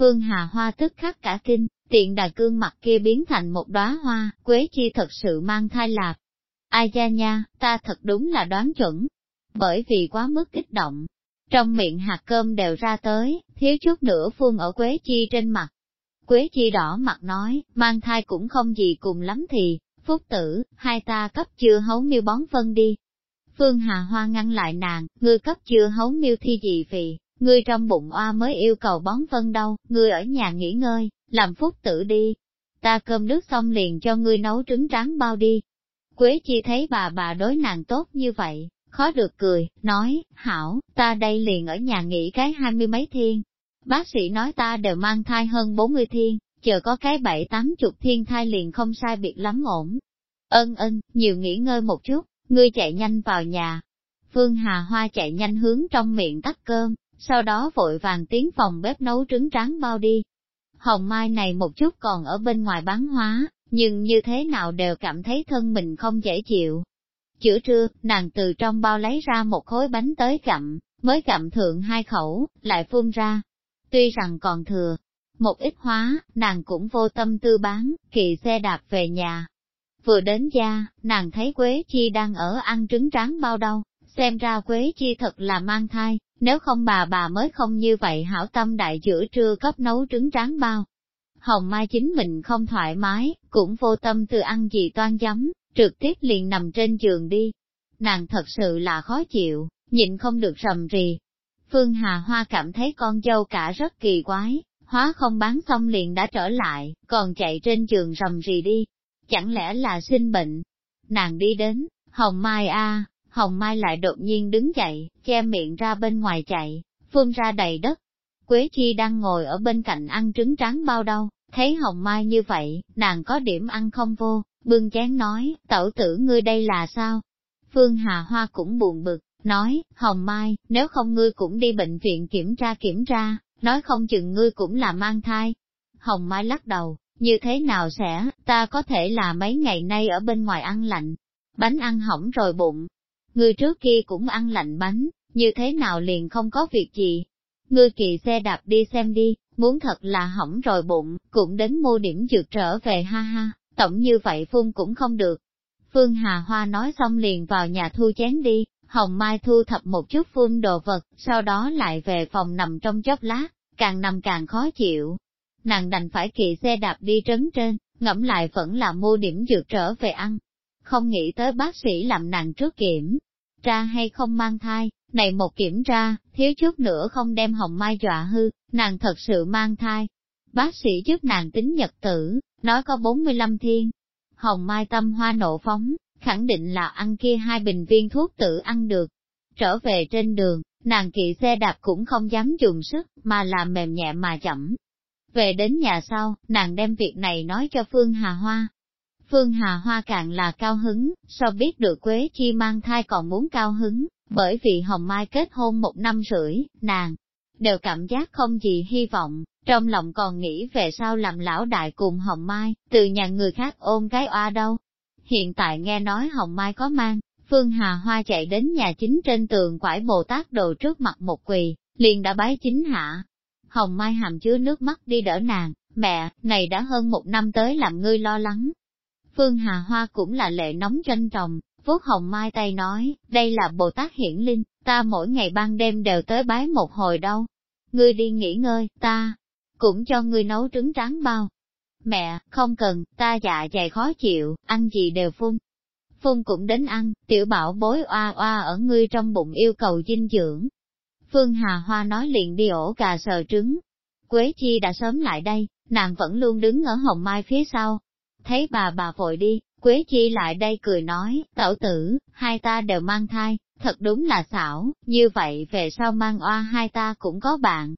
Phương Hà Hoa tức khắc cả kinh, tiện đà cương mặt kia biến thành một đóa hoa, Quế Chi thật sự mang thai lạc. Ai da nha, ta thật đúng là đoán chuẩn. Bởi vì quá mức kích động, trong miệng hạt cơm đều ra tới, thiếu chút nữa phun ở Quế Chi trên mặt. Quế Chi đỏ mặt nói, mang thai cũng không gì cùng lắm thì, phúc tử, hai ta cấp chưa hấu miêu bón phân đi. Phương Hà Hoa ngăn lại nàng, ngươi cấp chưa hấu miêu thi gì vì, ngươi trong bụng oa mới yêu cầu bón phân đâu, ngươi ở nhà nghỉ ngơi, làm phúc tử đi. Ta cơm nước xong liền cho ngươi nấu trứng trắng bao đi. Quế chi thấy bà bà đối nàng tốt như vậy, khó được cười, nói, hảo, ta đây liền ở nhà nghỉ cái hai mươi mấy thiên. Bác sĩ nói ta đều mang thai hơn bốn mươi thiên, chờ có cái bảy tám chục thiên thai liền không sai biệt lắm ổn. Ân ân, nhiều nghỉ ngơi một chút, ngươi chạy nhanh vào nhà. Phương Hà Hoa chạy nhanh hướng trong miệng tắt cơm, sau đó vội vàng tiến phòng bếp nấu trứng tráng bao đi. Hồng Mai này một chút còn ở bên ngoài bán hóa, nhưng như thế nào đều cảm thấy thân mình không dễ chịu. Chữa trưa, nàng từ trong bao lấy ra một khối bánh tới gặm, mới gặm thượng hai khẩu, lại phun ra. Tuy rằng còn thừa, một ít hóa, nàng cũng vô tâm tư bán, kỳ xe đạp về nhà. Vừa đến gia, nàng thấy Quế Chi đang ở ăn trứng tráng bao đâu, xem ra Quế Chi thật là mang thai, nếu không bà bà mới không như vậy hảo tâm đại giữa trưa cấp nấu trứng tráng bao. Hồng Mai chính mình không thoải mái, cũng vô tâm từ ăn gì toan giấm, trực tiếp liền nằm trên giường đi. Nàng thật sự là khó chịu, nhịn không được rầm rì. Phương Hà Hoa cảm thấy con dâu cả rất kỳ quái, hóa không bán xong liền đã trở lại, còn chạy trên giường rầm rì đi. Chẳng lẽ là sinh bệnh? Nàng đi đến, Hồng Mai a, Hồng Mai lại đột nhiên đứng dậy, che miệng ra bên ngoài chạy, phun ra đầy đất. Quế Chi đang ngồi ở bên cạnh ăn trứng trắng bao đâu, thấy Hồng Mai như vậy, nàng có điểm ăn không vô, bưng chén nói, tẩu tử ngươi đây là sao? Phương Hà Hoa cũng buồn bực, nói, Hồng Mai, nếu không ngươi cũng đi bệnh viện kiểm tra kiểm tra, nói không chừng ngươi cũng là mang thai. Hồng Mai lắc đầu, như thế nào sẽ, ta có thể là mấy ngày nay ở bên ngoài ăn lạnh, bánh ăn hỏng rồi bụng, Ngươi trước kia cũng ăn lạnh bánh, như thế nào liền không có việc gì. Ngươi kỳ xe đạp đi xem đi, muốn thật là hỏng rồi bụng, cũng đến mua điểm dược trở về ha ha, tổng như vậy phun cũng không được. Phương Hà Hoa nói xong liền vào nhà thu chén đi, Hồng Mai thu thập một chút phun đồ vật, sau đó lại về phòng nằm trong chốc lát, càng nằm càng khó chịu. Nàng đành phải kỵ xe đạp đi trấn trên, ngẫm lại vẫn là mua điểm dược trở về ăn. Không nghĩ tới bác sĩ làm nàng trước kiểm, tra hay không mang thai, này một kiểm tra, thiếu chút nữa không đem hồng mai dọa hư, nàng thật sự mang thai. Bác sĩ giúp nàng tính nhật tử, nói có 45 thiên. Hồng mai tâm hoa nộ phóng, khẳng định là ăn kia hai bình viên thuốc tự ăn được. Trở về trên đường, nàng kỵ xe đạp cũng không dám dùng sức, mà làm mềm nhẹ mà chậm. Về đến nhà sau, nàng đem việc này nói cho Phương Hà Hoa, Phương Hà Hoa càng là cao hứng, so biết được Quế Chi mang thai còn muốn cao hứng, bởi vì Hồng Mai kết hôn một năm rưỡi, nàng đều cảm giác không gì hy vọng, trong lòng còn nghĩ về sao làm lão đại cùng Hồng Mai, từ nhà người khác ôm cái oa đâu. Hiện tại nghe nói Hồng Mai có mang, Phương Hà Hoa chạy đến nhà chính trên tường quải Bồ Tát đồ trước mặt một quỳ, liền đã bái chính hạ. Hồng Mai hàm chứa nước mắt đi đỡ nàng, mẹ, này đã hơn một năm tới làm ngươi lo lắng, Phương Hà Hoa cũng là lệ nóng tranh trọng, vuốt hồng mai tay nói, đây là Bồ Tát hiển linh, ta mỗi ngày ban đêm đều tới bái một hồi đâu. Ngươi đi nghỉ ngơi, ta cũng cho ngươi nấu trứng tráng bao. Mẹ, không cần, ta dạ dày khó chịu, ăn gì đều phun. Phun cũng đến ăn, tiểu bảo bối oa oa ở ngươi trong bụng yêu cầu dinh dưỡng. Phương Hà Hoa nói liền đi ổ cà sờ trứng. Quế Chi đã sớm lại đây, nàng vẫn luôn đứng ở hồng mai phía sau, Thấy bà bà vội đi, Quế Chi lại đây cười nói, tẩu tử, hai ta đều mang thai, thật đúng là xảo, như vậy về sau mang oa hai ta cũng có bạn.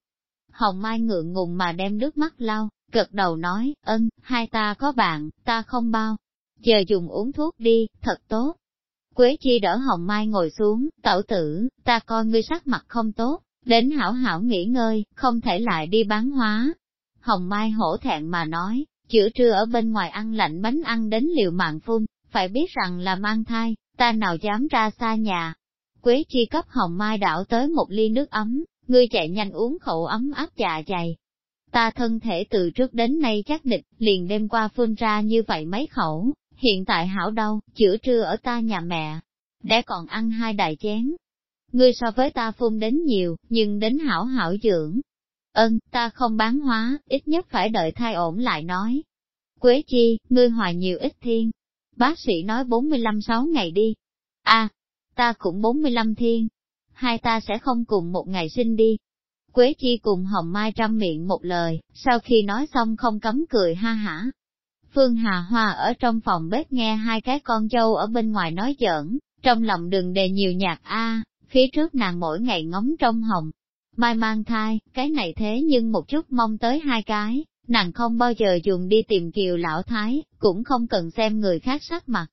Hồng Mai ngượng ngùng mà đem nước mắt lau, gật đầu nói, ân, hai ta có bạn, ta không bao. Giờ dùng uống thuốc đi, thật tốt. Quế Chi đỡ Hồng Mai ngồi xuống, tẩu tử, ta coi ngươi sắc mặt không tốt, đến hảo hảo nghỉ ngơi, không thể lại đi bán hóa. Hồng Mai hổ thẹn mà nói, chữa trưa ở bên ngoài ăn lạnh bánh ăn đến liều mạng phun, phải biết rằng là mang thai, ta nào dám ra xa nhà. Quế chi cấp hồng mai đảo tới một ly nước ấm, ngươi chạy nhanh uống khẩu ấm áp dạ dày. Ta thân thể từ trước đến nay chắc địch, liền đêm qua phun ra như vậy mấy khẩu, hiện tại hảo đâu, chữa trưa ở ta nhà mẹ, đã còn ăn hai đại chén. Ngươi so với ta phun đến nhiều, nhưng đến hảo hảo dưỡng, Ân, ta không bán hóa, ít nhất phải đợi thai ổn lại nói. Quế chi, ngươi hoài nhiều ít thiên. Bác sĩ nói 45-6 ngày đi. a ta cũng 45 thiên. Hai ta sẽ không cùng một ngày sinh đi. Quế chi cùng Hồng Mai trăm miệng một lời, sau khi nói xong không cấm cười ha hả. Phương Hà Hoa ở trong phòng bếp nghe hai cái con dâu ở bên ngoài nói giỡn, trong lòng đừng đề nhiều nhạc a phía trước nàng mỗi ngày ngóng trong hồng, Mai mang thai, cái này thế nhưng một chút mong tới hai cái, nàng không bao giờ dùng đi tìm kiều lão thái, cũng không cần xem người khác sắc mặt,